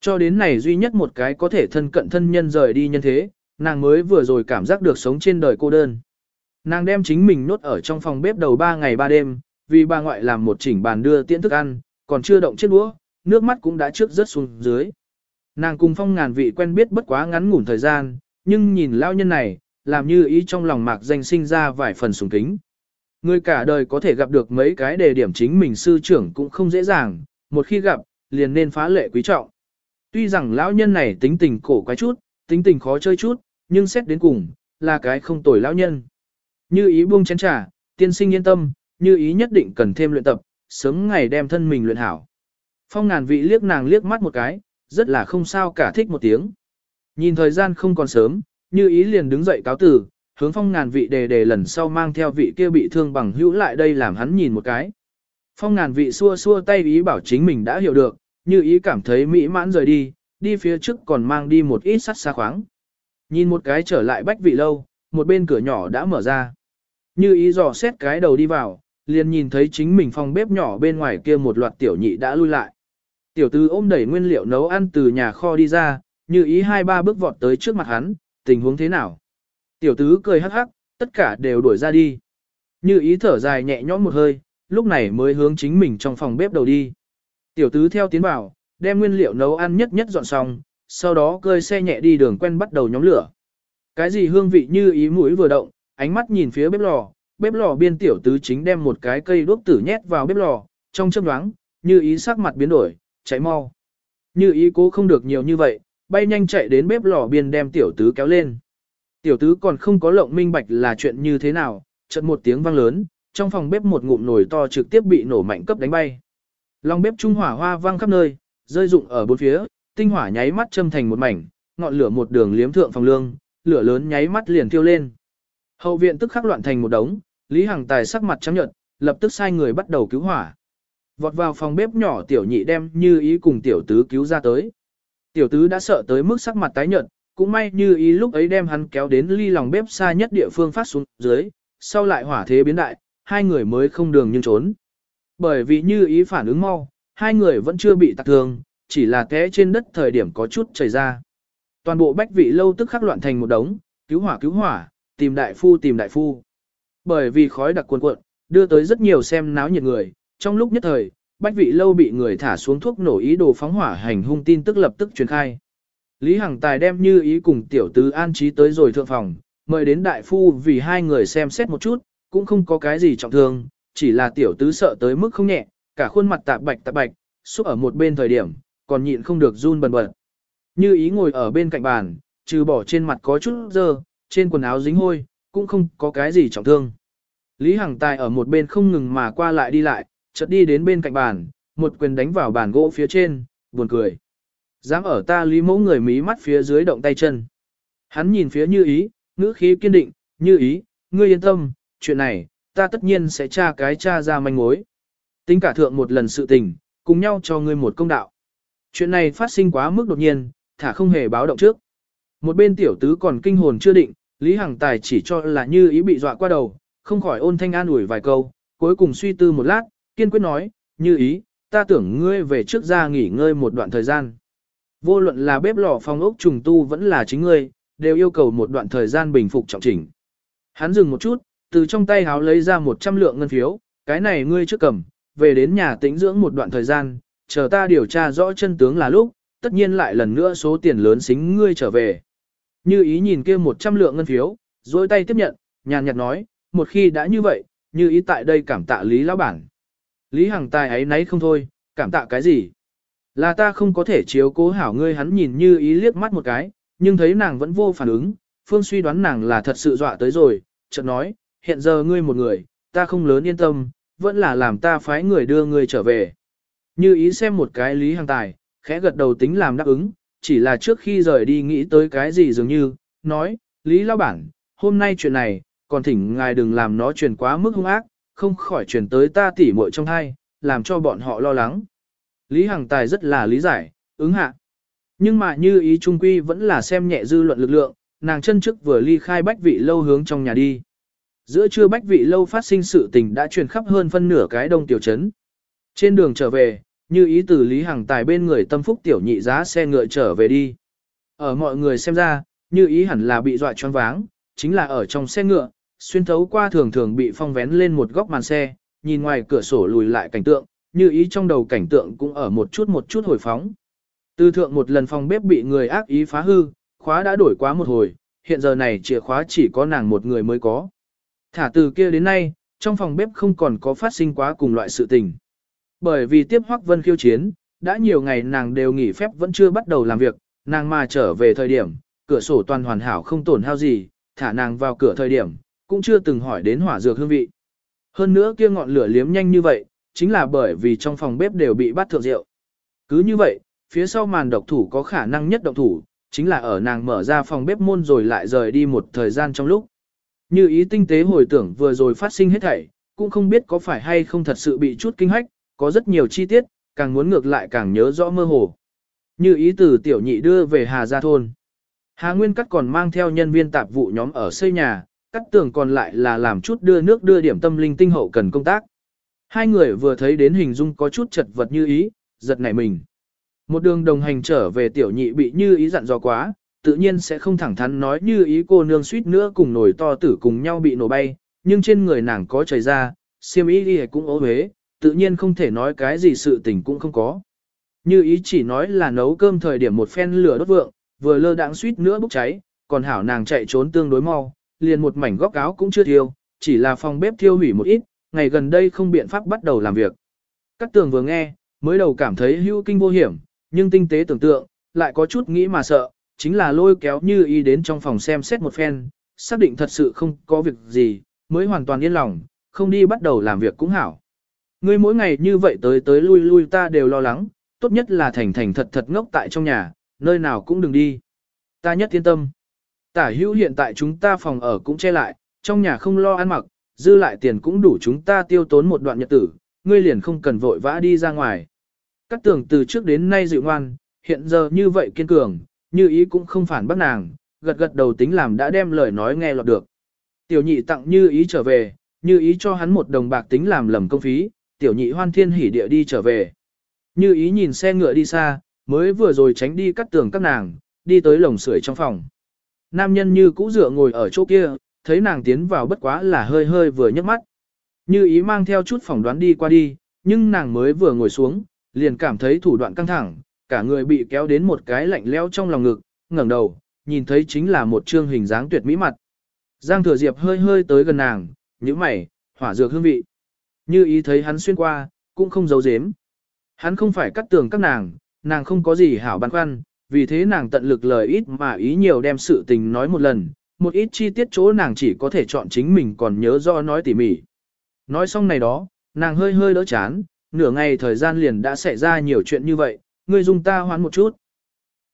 Cho đến này duy nhất một cái có thể thân cận thân nhân rời đi nhân thế, nàng mới vừa rồi cảm giác được sống trên đời cô đơn. Nàng đem chính mình nốt ở trong phòng bếp đầu 3 ngày 3 đêm, vì bà ngoại làm một chỉnh bàn đưa tiễn thức ăn, còn chưa động chiếc đũa, nước mắt cũng đã trước rớt xuống dưới. Nàng cùng phong ngàn vị quen biết bất quá ngắn ngủn thời gian, nhưng nhìn lao nhân này, làm như ý trong lòng mạc danh sinh ra vài phần sùng kính. Người cả đời có thể gặp được mấy cái đề điểm chính mình sư trưởng cũng không dễ dàng, một khi gặp, liền nên phá lệ quý trọng. Tuy rằng lão nhân này tính tình cổ quái chút, tính tình khó chơi chút, nhưng xét đến cùng, là cái không tồi lão nhân. Như ý buông chén trà, tiên sinh yên tâm, như ý nhất định cần thêm luyện tập, sớm ngày đem thân mình luyện hảo. Phong ngàn vị liếc nàng liếc mắt một cái, rất là không sao cả thích một tiếng. Nhìn thời gian không còn sớm, như ý liền đứng dậy cáo tử, hướng phong ngàn vị đề đề lần sau mang theo vị kia bị thương bằng hữu lại đây làm hắn nhìn một cái. Phong ngàn vị xua xua tay ý bảo chính mình đã hiểu được, như ý cảm thấy mỹ mãn rời đi, đi phía trước còn mang đi một ít sắt xa khoáng. Nhìn một cái trở lại bách vị lâu, một bên cửa nhỏ đã mở ra. Như ý dò xét cái đầu đi vào, liền nhìn thấy chính mình phòng bếp nhỏ bên ngoài kia một loạt tiểu nhị đã lui lại. Tiểu tư ôm đẩy nguyên liệu nấu ăn từ nhà kho đi ra, như ý hai ba bước vọt tới trước mặt hắn, tình huống thế nào? Tiểu tứ cười hắc hắc, tất cả đều đuổi ra đi. Như ý thở dài nhẹ nhõm một hơi, lúc này mới hướng chính mình trong phòng bếp đầu đi. Tiểu tứ theo tiến vào, đem nguyên liệu nấu ăn nhất nhất dọn xong, sau đó cơi xe nhẹ đi đường quen bắt đầu nhóm lửa. Cái gì hương vị như ý mũi vừa động, ánh mắt nhìn phía bếp lò, bếp lò biên tiểu tứ chính đem một cái cây đuốc tử nhét vào bếp lò, trong chớp nhoáng, như ý sắc mặt biến đổi, chạy mau. Như ý cố không được nhiều như vậy, bay nhanh chạy đến bếp lò biên đem tiểu tứ kéo lên. Tiểu tứ còn không có lộng minh bạch là chuyện như thế nào, chợt một tiếng vang lớn, trong phòng bếp một ngụm nồi to trực tiếp bị nổ mạnh cấp đánh bay. Lòng bếp trung hỏa hoa vang khắp nơi, rơi rụng ở bốn phía, tinh hỏa nháy mắt châm thành một mảnh, ngọn lửa một đường liếm thượng phòng lương, lửa lớn nháy mắt liền thiêu lên. Hậu viện tức khắc loạn thành một đống, Lý Hằng Tài sắc mặt trắng nhợt, lập tức sai người bắt đầu cứu hỏa. Vọt vào phòng bếp nhỏ tiểu nhị đem như ý cùng tiểu tứ cứu ra tới. Tiểu tứ đã sợ tới mức sắc mặt tái nhợt, cũng may như ý lúc ấy đem hắn kéo đến ly lòng bếp xa nhất địa phương phát xuống dưới, sau lại hỏa thế biến đại, hai người mới không đường nhưng trốn. Bởi vì như ý phản ứng mau, hai người vẫn chưa bị tạc thương, chỉ là té trên đất thời điểm có chút chảy ra. Toàn bộ bách vị lâu tức khắc loạn thành một đống, cứu hỏa cứu hỏa, tìm đại phu tìm đại phu. Bởi vì khói đặc cuồn cuộn, đưa tới rất nhiều xem náo nhiệt người, trong lúc nhất thời, bách vị lâu bị người thả xuống thuốc nổ ý đồ phóng hỏa hành hung tin tức lập tức truyền khai. Lý Hằng Tài đem như ý cùng tiểu tứ an trí tới rồi thượng phòng, mời đến đại phu vì hai người xem xét một chút, cũng không có cái gì trọng thương, chỉ là tiểu tứ sợ tới mức không nhẹ, cả khuôn mặt tạp bạch tạp bạch, xúc ở một bên thời điểm, còn nhịn không được run bần bật. Như ý ngồi ở bên cạnh bàn, trừ bỏ trên mặt có chút dơ, trên quần áo dính hôi, cũng không có cái gì trọng thương. Lý Hằng Tài ở một bên không ngừng mà qua lại đi lại, chợt đi đến bên cạnh bàn, một quyền đánh vào bàn gỗ phía trên, buồn cười. Dám ở ta lý mẫu người mí mắt phía dưới động tay chân. Hắn nhìn phía như ý, ngữ khí kiên định, như ý, ngươi yên tâm, chuyện này, ta tất nhiên sẽ tra cái tra ra manh mối. Tính cả thượng một lần sự tình, cùng nhau cho ngươi một công đạo. Chuyện này phát sinh quá mức đột nhiên, thả không hề báo động trước. Một bên tiểu tứ còn kinh hồn chưa định, Lý Hằng Tài chỉ cho là như ý bị dọa qua đầu, không khỏi ôn thanh an ủi vài câu, cuối cùng suy tư một lát, kiên quyết nói, như ý, ta tưởng ngươi về trước ra nghỉ ngơi một đoạn thời gian. Vô luận là bếp lò phòng ốc trùng tu vẫn là chính ngươi, đều yêu cầu một đoạn thời gian bình phục trọng chỉnh. Hắn dừng một chút, từ trong tay háo lấy ra 100 lượng ngân phiếu, cái này ngươi trước cầm, về đến nhà tĩnh dưỡng một đoạn thời gian, chờ ta điều tra rõ chân tướng là lúc, tất nhiên lại lần nữa số tiền lớn xính ngươi trở về. Như ý nhìn kia 100 lượng ngân phiếu, dối tay tiếp nhận, nhàn nhạt nói, một khi đã như vậy, như ý tại đây cảm tạ Lý Lão Bản. Lý Hằng tài ấy nấy không thôi, cảm tạ cái gì? Là ta không có thể chiếu cố hảo ngươi hắn nhìn như ý liếc mắt một cái, nhưng thấy nàng vẫn vô phản ứng, Phương suy đoán nàng là thật sự dọa tới rồi, chợt nói, hiện giờ ngươi một người, ta không lớn yên tâm, vẫn là làm ta phái người đưa ngươi trở về. Như ý xem một cái Lý Hằng Tài, khẽ gật đầu tính làm đáp ứng, chỉ là trước khi rời đi nghĩ tới cái gì dường như, nói, Lý Lão Bản, hôm nay chuyện này, còn thỉnh ngài đừng làm nó truyền quá mức hung ác, không khỏi truyền tới ta tỉ muội trong hai, làm cho bọn họ lo lắng. Lý Hằng Tài rất là lý giải, ứng hạ. Nhưng mà như ý trung quy vẫn là xem nhẹ dư luận lực lượng, nàng chân trước vừa ly khai bách vị lâu hướng trong nhà đi. Giữa trưa bách vị lâu phát sinh sự tình đã truyền khắp hơn phân nửa cái đông tiểu trấn. Trên đường trở về, như ý từ Lý Hằng Tài bên người tâm phúc tiểu nhị giá xe ngựa trở về đi. Ở mọi người xem ra, như ý hẳn là bị dọa choáng váng, chính là ở trong xe ngựa, xuyên thấu qua thường thường bị phong vén lên một góc màn xe, nhìn ngoài cửa sổ lùi lại cảnh tượng, như ý trong đầu cảnh tượng cũng ở một chút một chút hồi phóng. Từ thượng một lần phòng bếp bị người ác ý phá hư, khóa đã đổi quá một hồi, hiện giờ này chìa khóa chỉ có nàng một người mới có. Thả từ kia đến nay, trong phòng bếp không còn có phát sinh quá cùng loại sự tình. Bởi vì tiếp Hoắc Vân khiêu chiến, đã nhiều ngày nàng đều nghỉ phép vẫn chưa bắt đầu làm việc, nàng mà trở về thời điểm, cửa sổ toàn hoàn hảo không tổn hao gì, thả nàng vào cửa thời điểm, cũng chưa từng hỏi đến hỏa dược hương vị. Hơn nữa kia ngọn lửa liếm nhanh như vậy, chính là bởi vì trong phòng bếp đều bị bắt thượng rượu. Cứ như vậy, phía sau màn độc thủ có khả năng nhất độc thủ, chính là ở nàng mở ra phòng bếp môn rồi lại rời đi một thời gian trong lúc. Như ý tinh tế hồi tưởng vừa rồi phát sinh hết thảy, cũng không biết có phải hay không thật sự bị chút kinh hách, có rất nhiều chi tiết, càng muốn ngược lại càng nhớ rõ mơ hồ. Như ý từ tiểu nhị đưa về Hà Gia Thôn. Hà Nguyên Cắt còn mang theo nhân viên tạp vụ nhóm ở xây nhà, cắt tường còn lại là làm chút đưa nước đưa điểm tâm linh tinh hậu cần công tác. Hai người vừa thấy đến hình dung có chút chật vật như ý, giật nảy mình. Một đường đồng hành trở về tiểu nhị bị như ý dặn dò quá, tự nhiên sẽ không thẳng thắn nói như ý cô nương suýt nữa cùng nổi to tử cùng nhau bị nổ bay, nhưng trên người nàng có chảy ra, siêm ý đi cũng ố huế, tự nhiên không thể nói cái gì sự tình cũng không có. Như ý chỉ nói là nấu cơm thời điểm một phen lửa đốt vượng, vừa lơ đãng suýt nữa bốc cháy, còn hảo nàng chạy trốn tương đối mau, liền một mảnh góc áo cũng chưa thiêu, chỉ là phòng bếp thiêu hủy một ít, ngày gần đây không biện pháp bắt đầu làm việc. Các tường vừa nghe, mới đầu cảm thấy hưu kinh vô hiểm, nhưng tinh tế tưởng tượng, lại có chút nghĩ mà sợ, chính là lôi kéo như ý đến trong phòng xem xét một phen, xác định thật sự không có việc gì, mới hoàn toàn yên lòng, không đi bắt đầu làm việc cũng hảo. Ngươi mỗi ngày như vậy tới tới lui lui ta đều lo lắng, tốt nhất là thành thành thật thật ngốc tại trong nhà, nơi nào cũng đừng đi. Ta nhất yên tâm. Tả hữu hiện tại chúng ta phòng ở cũng che lại, trong nhà không lo ăn mặc, dư lại tiền cũng đủ chúng ta tiêu tốn một đoạn nhật tử, ngươi liền không cần vội vã đi ra ngoài. Các tưởng từ trước đến nay dịu ngoan, hiện giờ như vậy kiên cường, như ý cũng không phản bác nàng, gật gật đầu tính làm đã đem lời nói nghe lọt được. Tiểu nhị tặng như ý trở về, như ý cho hắn một đồng bạc tính làm lầm công phí, tiểu nhị hoan thiên hỉ địa đi trở về. Như ý nhìn xe ngựa đi xa, mới vừa rồi tránh đi cắt tường các nàng, đi tới lồng sưởi trong phòng. Nam nhân như cũ dựa ngồi ở chỗ kia, thấy nàng tiến vào bất quá là hơi hơi vừa nhấc mắt. Như ý mang theo chút phỏng đoán đi qua đi, nhưng nàng mới vừa ngồi xuống, liền cảm thấy thủ đoạn căng thẳng, cả người bị kéo đến một cái lạnh leo trong lòng ngực, ngẩng đầu, nhìn thấy chính là một trương hình dáng tuyệt mỹ mặt. Giang thừa diệp hơi hơi tới gần nàng, những mày, hỏa dược hương vị. Như ý thấy hắn xuyên qua, cũng không giấu giếm. Hắn không phải cắt tường các nàng, nàng không có gì hảo băn khoăn, vì thế nàng tận lực lời ít mà ý nhiều đem sự tình nói một lần, một ít chi tiết chỗ nàng chỉ có thể chọn chính mình còn nhớ do nói tỉ mỉ. Nói xong này đó, nàng hơi hơi đỡ chán, nửa ngày thời gian liền đã xảy ra nhiều chuyện như vậy, ngươi dùng ta hoán một chút.